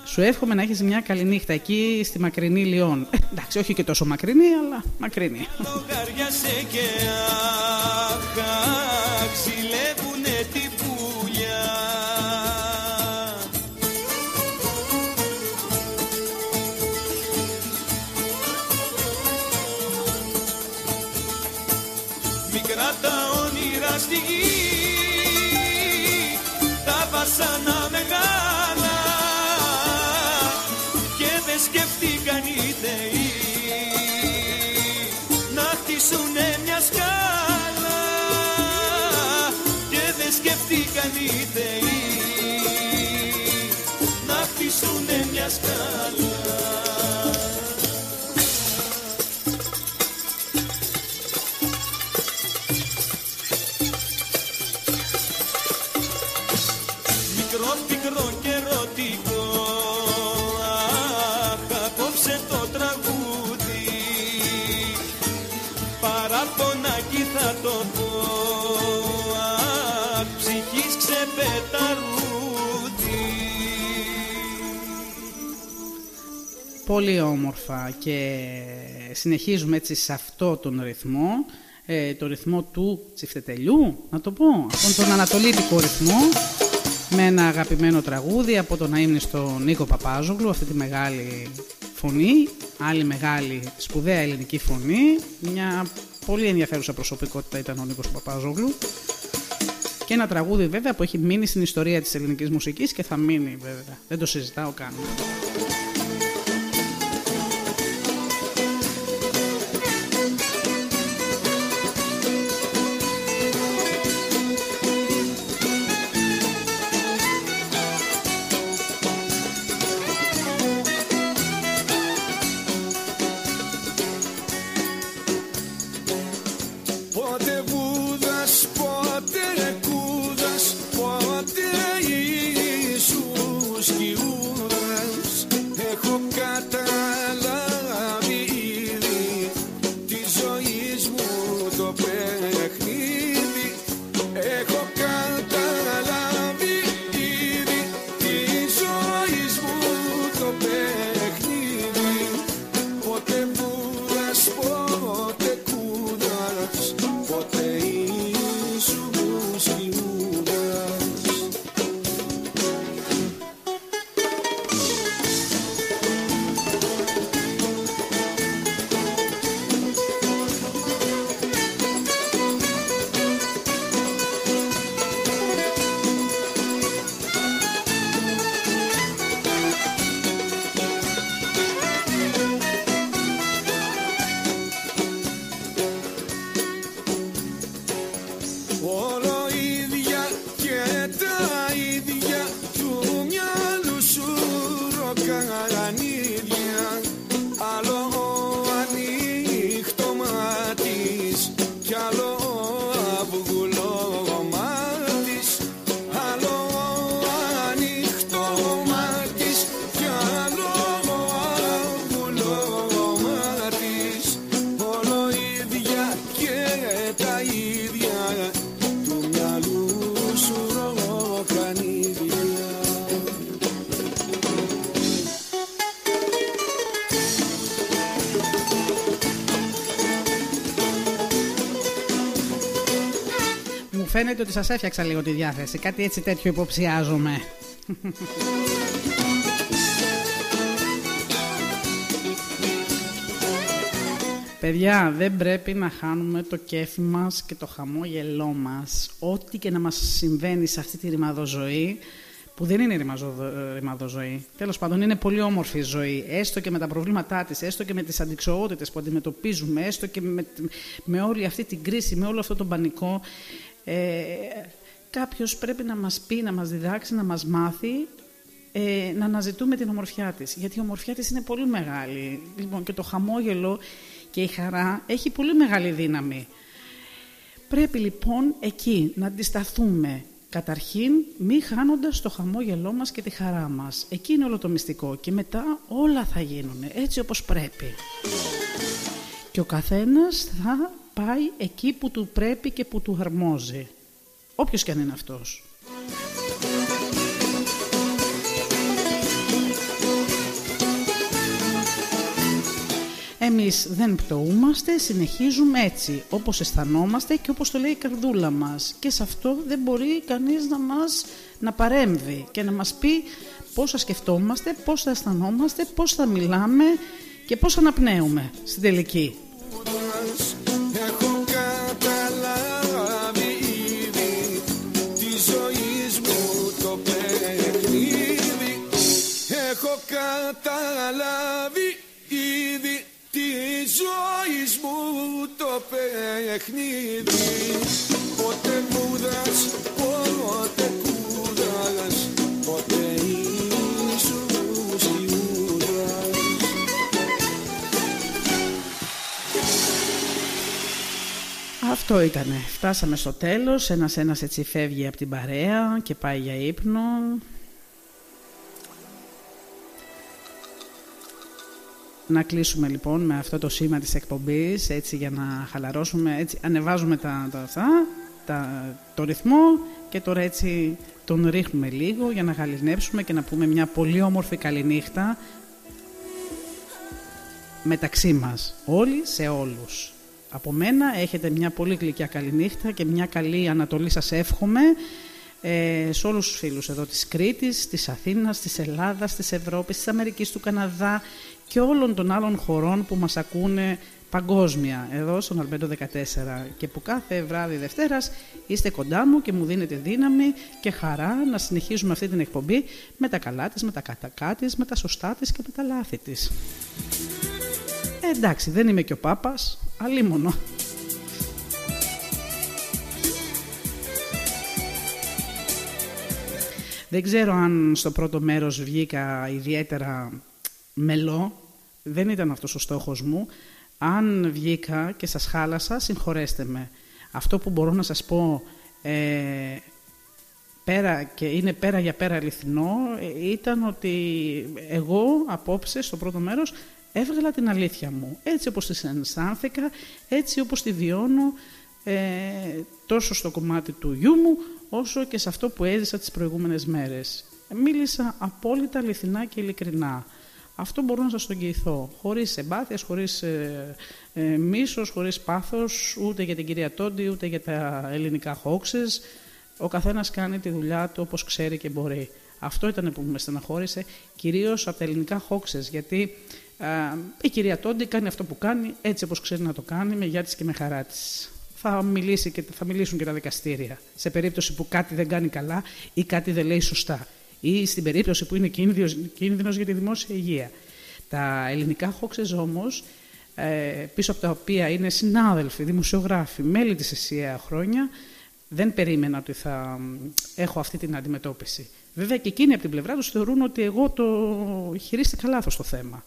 Σου εύχομαι να έχεις μια καλή νύχτα εκεί στη μακρινή Λιόν. Ε, εντάξει, όχι και τόσο μακρινή, αλλά μακρινή. και ξυλεύουνε την πουλιά. Στη γη, τα βασανά σκεφτήκαν οι θεοί να χτίσουνε μια σκάλα και δεν σκεφτήκαν οι θεοί να χτίσουνε μια σκάλα Πολύ όμορφα και συνεχίζουμε έτσι σε αυτό τον ρυθμό, ε, το ρυθμό του τσιφτετελιού, να το πω, αυτόν τον ανατολίτικο ρυθμό, με ένα αγαπημένο τραγούδι από τον αείμνηστο Νίκο Παπάζογλου, αυτή τη μεγάλη φωνή, άλλη μεγάλη σπουδαία ελληνική φωνή, μια πολύ ενδιαφέρουσα προσωπικότητα ήταν ο Νίκος Παπάζογλου και ένα τραγούδι βέβαια που έχει μείνει στην ιστορία της ελληνικής μουσικής και θα μείνει βέβαια, δεν το συζητάω καν. Φαίνεται ότι σας έφτιαξα λίγο τη διάθεση. Κάτι έτσι τέτοιο υποψιάζομαι. Παιδιά, δεν πρέπει να χάνουμε το κέφι μας και το χαμόγελό μας. Ό,τι και να μας συμβαίνει σε αυτή τη ρημαδοζωή, που δεν είναι ρημαδοζωή. Τέλος πάντων, είναι πολύ όμορφη η ζωή. Έστω και με τα προβλήματά της, έστω και με τις αντικσοότητες που αντιμετωπίζουμε, έστω και με, με όλη αυτή την κρίση, με όλο αυτό τον πανικό ε, κάποιος πρέπει να μας πει, να μας διδάξει, να μας μάθει ε, να αναζητούμε την ομορφιά της. Γιατί η ομορφιά της είναι πολύ μεγάλη. Λοιπόν, και το χαμόγελο και η χαρά έχει πολύ μεγάλη δύναμη. Πρέπει λοιπόν εκεί να αντισταθούμε Καταρχήν, μη χάνοντας το χαμόγελό μας και τη χαρά μας. Εκεί είναι όλο το μυστικό και μετά όλα θα γίνουν έτσι όπως πρέπει. Και ο καθένας θα πάει εκεί που του πρέπει και που του αρμόζει. Όποιος και αν είναι αυτός. Εμείς δεν πτωούμαστε, συνεχίζουμε έτσι, όπως αισθανόμαστε και όπως το λέει η καρδούλα μας. Και σε αυτό δεν μπορεί κανείς να μας να παρέμβει και να μας πει πώς θα σκεφτόμαστε, πώς θα αισθανόμαστε, πώς θα μιλάμε και πώς αναπνέουμε στην τελική. Καταλάβει ήδη τη ζωή μου το παιχνίδι Πότε μούδας, πότε κούδας, πότε ήσουν σιούδας Αυτό ήτανε. Φτάσαμε στο τέλος. Ένας-ένας έτσι φεύγει από την παρέα και πάει για ύπνο. Να κλείσουμε λοιπόν με αυτό το σήμα της εκπομπής, έτσι για να χαλαρώσουμε, έτσι ανεβάζουμε τα, τα, τα, το ρυθμό και τώρα έτσι τον ρίχνουμε λίγο για να γαλινέψουμε και να πούμε μια πολύ όμορφη καληνύχτα μεταξύ μας, όλοι σε όλους. Από μένα έχετε μια πολύ γλυκιά καληνύχτα και μια καλή Ανατολή σας εύχομαι ε, σε όλους τους φίλους εδώ της Κρήτης, της Αθήνας, της Ελλάδας, της Ευρώπης, της Αμερικής, του Καναδά και όλων των άλλων χωρών που μας ακούνε παγκόσμια εδώ στον Αλμπέντο 14 και που κάθε βράδυ Δευτέρας είστε κοντά μου και μου δίνετε δύναμη και χαρά να συνεχίζουμε αυτή την εκπομπή με τα καλά της, με τα κατακά της, με τα σωστά της και με τα λάθη της. Ε, εντάξει, δεν είμαι και ο Πάπας, αλίμονο. Δεν ξέρω αν στο πρώτο μέρος βγήκα ιδιαίτερα μελό. Δεν ήταν αυτός ο στόχος μου. Αν βγήκα και σας χάλασα, συγχωρέστε με. Αυτό που μπορώ να σας πω ε, πέρα και είναι πέρα για πέρα αληθινό ε, ήταν ότι εγώ απόψε στο πρώτο μέρος έβγαλα την αλήθεια μου. Έτσι όπως τη αισθάνθηκα, έτσι όπως τη βιώνω ε, τόσο στο κομμάτι του γιού μου όσο και σε αυτό που έζησα τις προηγούμενες μέρες. Μίλησα απόλυτα αληθινά και ειλικρινά. Αυτό μπορώ να σας το εγγυηθώ. Χωρίς εμπάθειας, χωρίς ε, ε, μίσος, χωρίς πάθος, ούτε για την κυρία Τόντι, ούτε για τα ελληνικά χόξες. Ο καθένας κάνει τη δουλειά του όπως ξέρει και μπορεί. Αυτό ήταν που με στεναχώρησε, κυρίως από τα ελληνικά χόξες, γιατί ε, η κυρία Τόντι κάνει αυτό που κάνει, έτσι όπως ξέρει να το κάνει, με γιά της και με χαρά της θα, μιλήσει και, θα μιλήσουν και τα δικαστήρια σε περίπτωση που κάτι δεν κάνει καλά ή κάτι δεν λέει σωστά ή στην περίπτωση που είναι κίνδυνος, κίνδυνος για τη δημόσια υγεία. Τα ελληνικά χόξες όμως, ε, πίσω από τα οποία είναι συνάδελφοι, δημοσιογράφοι, μέλη της ΕΣΥΑ χρόνια, δεν περίμενα ότι θα έχω αυτή την αντιμετώπιση. Βέβαια και εκείνοι από την πλευρά τους θεωρούν ότι εγώ το χειρίστηκα λάθος το θέμα.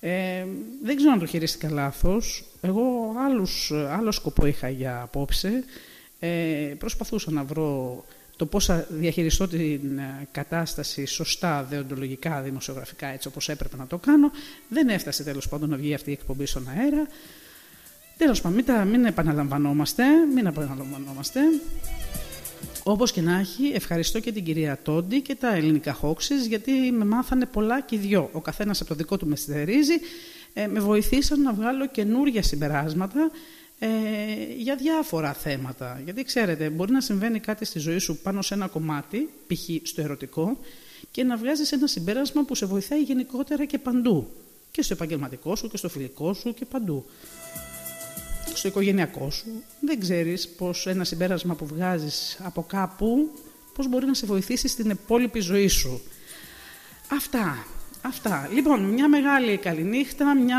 Ε, δεν ξέρω αν το χειρίστηκα λάθος. Εγώ άλλους, άλλο σκοπό είχα για απόψε. Ε, προσπαθούσα να βρω το πώς θα διαχειριστώ την ε, κατάσταση σωστά, δεοντολογικά, δημοσιογραφικά, έτσι όπως έπρεπε να το κάνω. Δεν έφτασε τέλος πάντων να βγει αυτή η εκπομπή στον αέρα. Τέλος πάντων, μην, μην επαναλαμβανόμαστε, μην επαναλαμβανόμαστε. Όπως και να έχει, ευχαριστώ και την κυρία Τόντι και τα ελληνικά χόξει, γιατί με μάθανε πολλά και οι δυο. Ο καθένας από το δικό του με στερίζει, ε, με βοηθήσαν να βγάλω καινούργια συμπεράσματα ε, για διάφορα θέματα. Γιατί ξέρετε, μπορεί να συμβαίνει κάτι στη ζωή σου πάνω σε ένα κομμάτι, π.χ. στο ερωτικό, και να βγάζεις ένα συμπέρασμα που σε βοηθάει γενικότερα και παντού. Και στο επαγγελματικό σου και στο φιλικό σου και παντού στο οικογενειακό σου, δεν ξέρεις πως ένα συμπέρασμα που βγάζεις από κάπου, πώς μπορεί να σε βοηθήσει στην υπόλοιπη ζωή σου. Αυτά. Αυτά. Λοιπόν, μια μεγάλη καληνύχτα, μια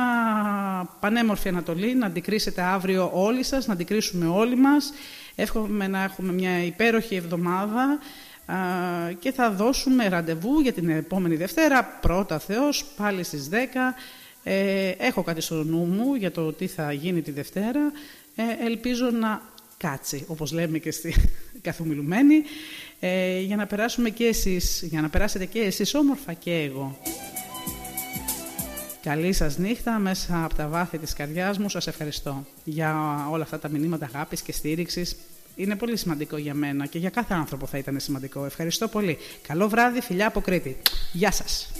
πανέμορφη Ανατολή, να αντικρίσετε αύριο όλοι σας, να αντικρίσουμε όλοι μας. Εύχομαι να έχουμε μια υπέροχη εβδομάδα και θα δώσουμε ραντεβού για την επόμενη Δευτέρα, πρώτα Θεός, πάλι στις 10. Ε, έχω κάτι στο νου μου για το τι θα γίνει τη Δευτέρα. Ε, ελπίζω να κάτσει, όπως λέμε και στη καθομιλουμένη, ε, για να περάσουμε και εσείς, για να περάσετε και εσείς όμορφα και εγώ. Καλή σας νύχτα μέσα από τα βάθη της καρδιάς μου. Σας ευχαριστώ για όλα αυτά τα μηνύματα αγάπης και στήριξης. Είναι πολύ σημαντικό για μένα και για κάθε άνθρωπο θα ήταν σημαντικό. Ευχαριστώ πολύ. Καλό βράδυ, φιλιά από Κρήτη. Γεια σας.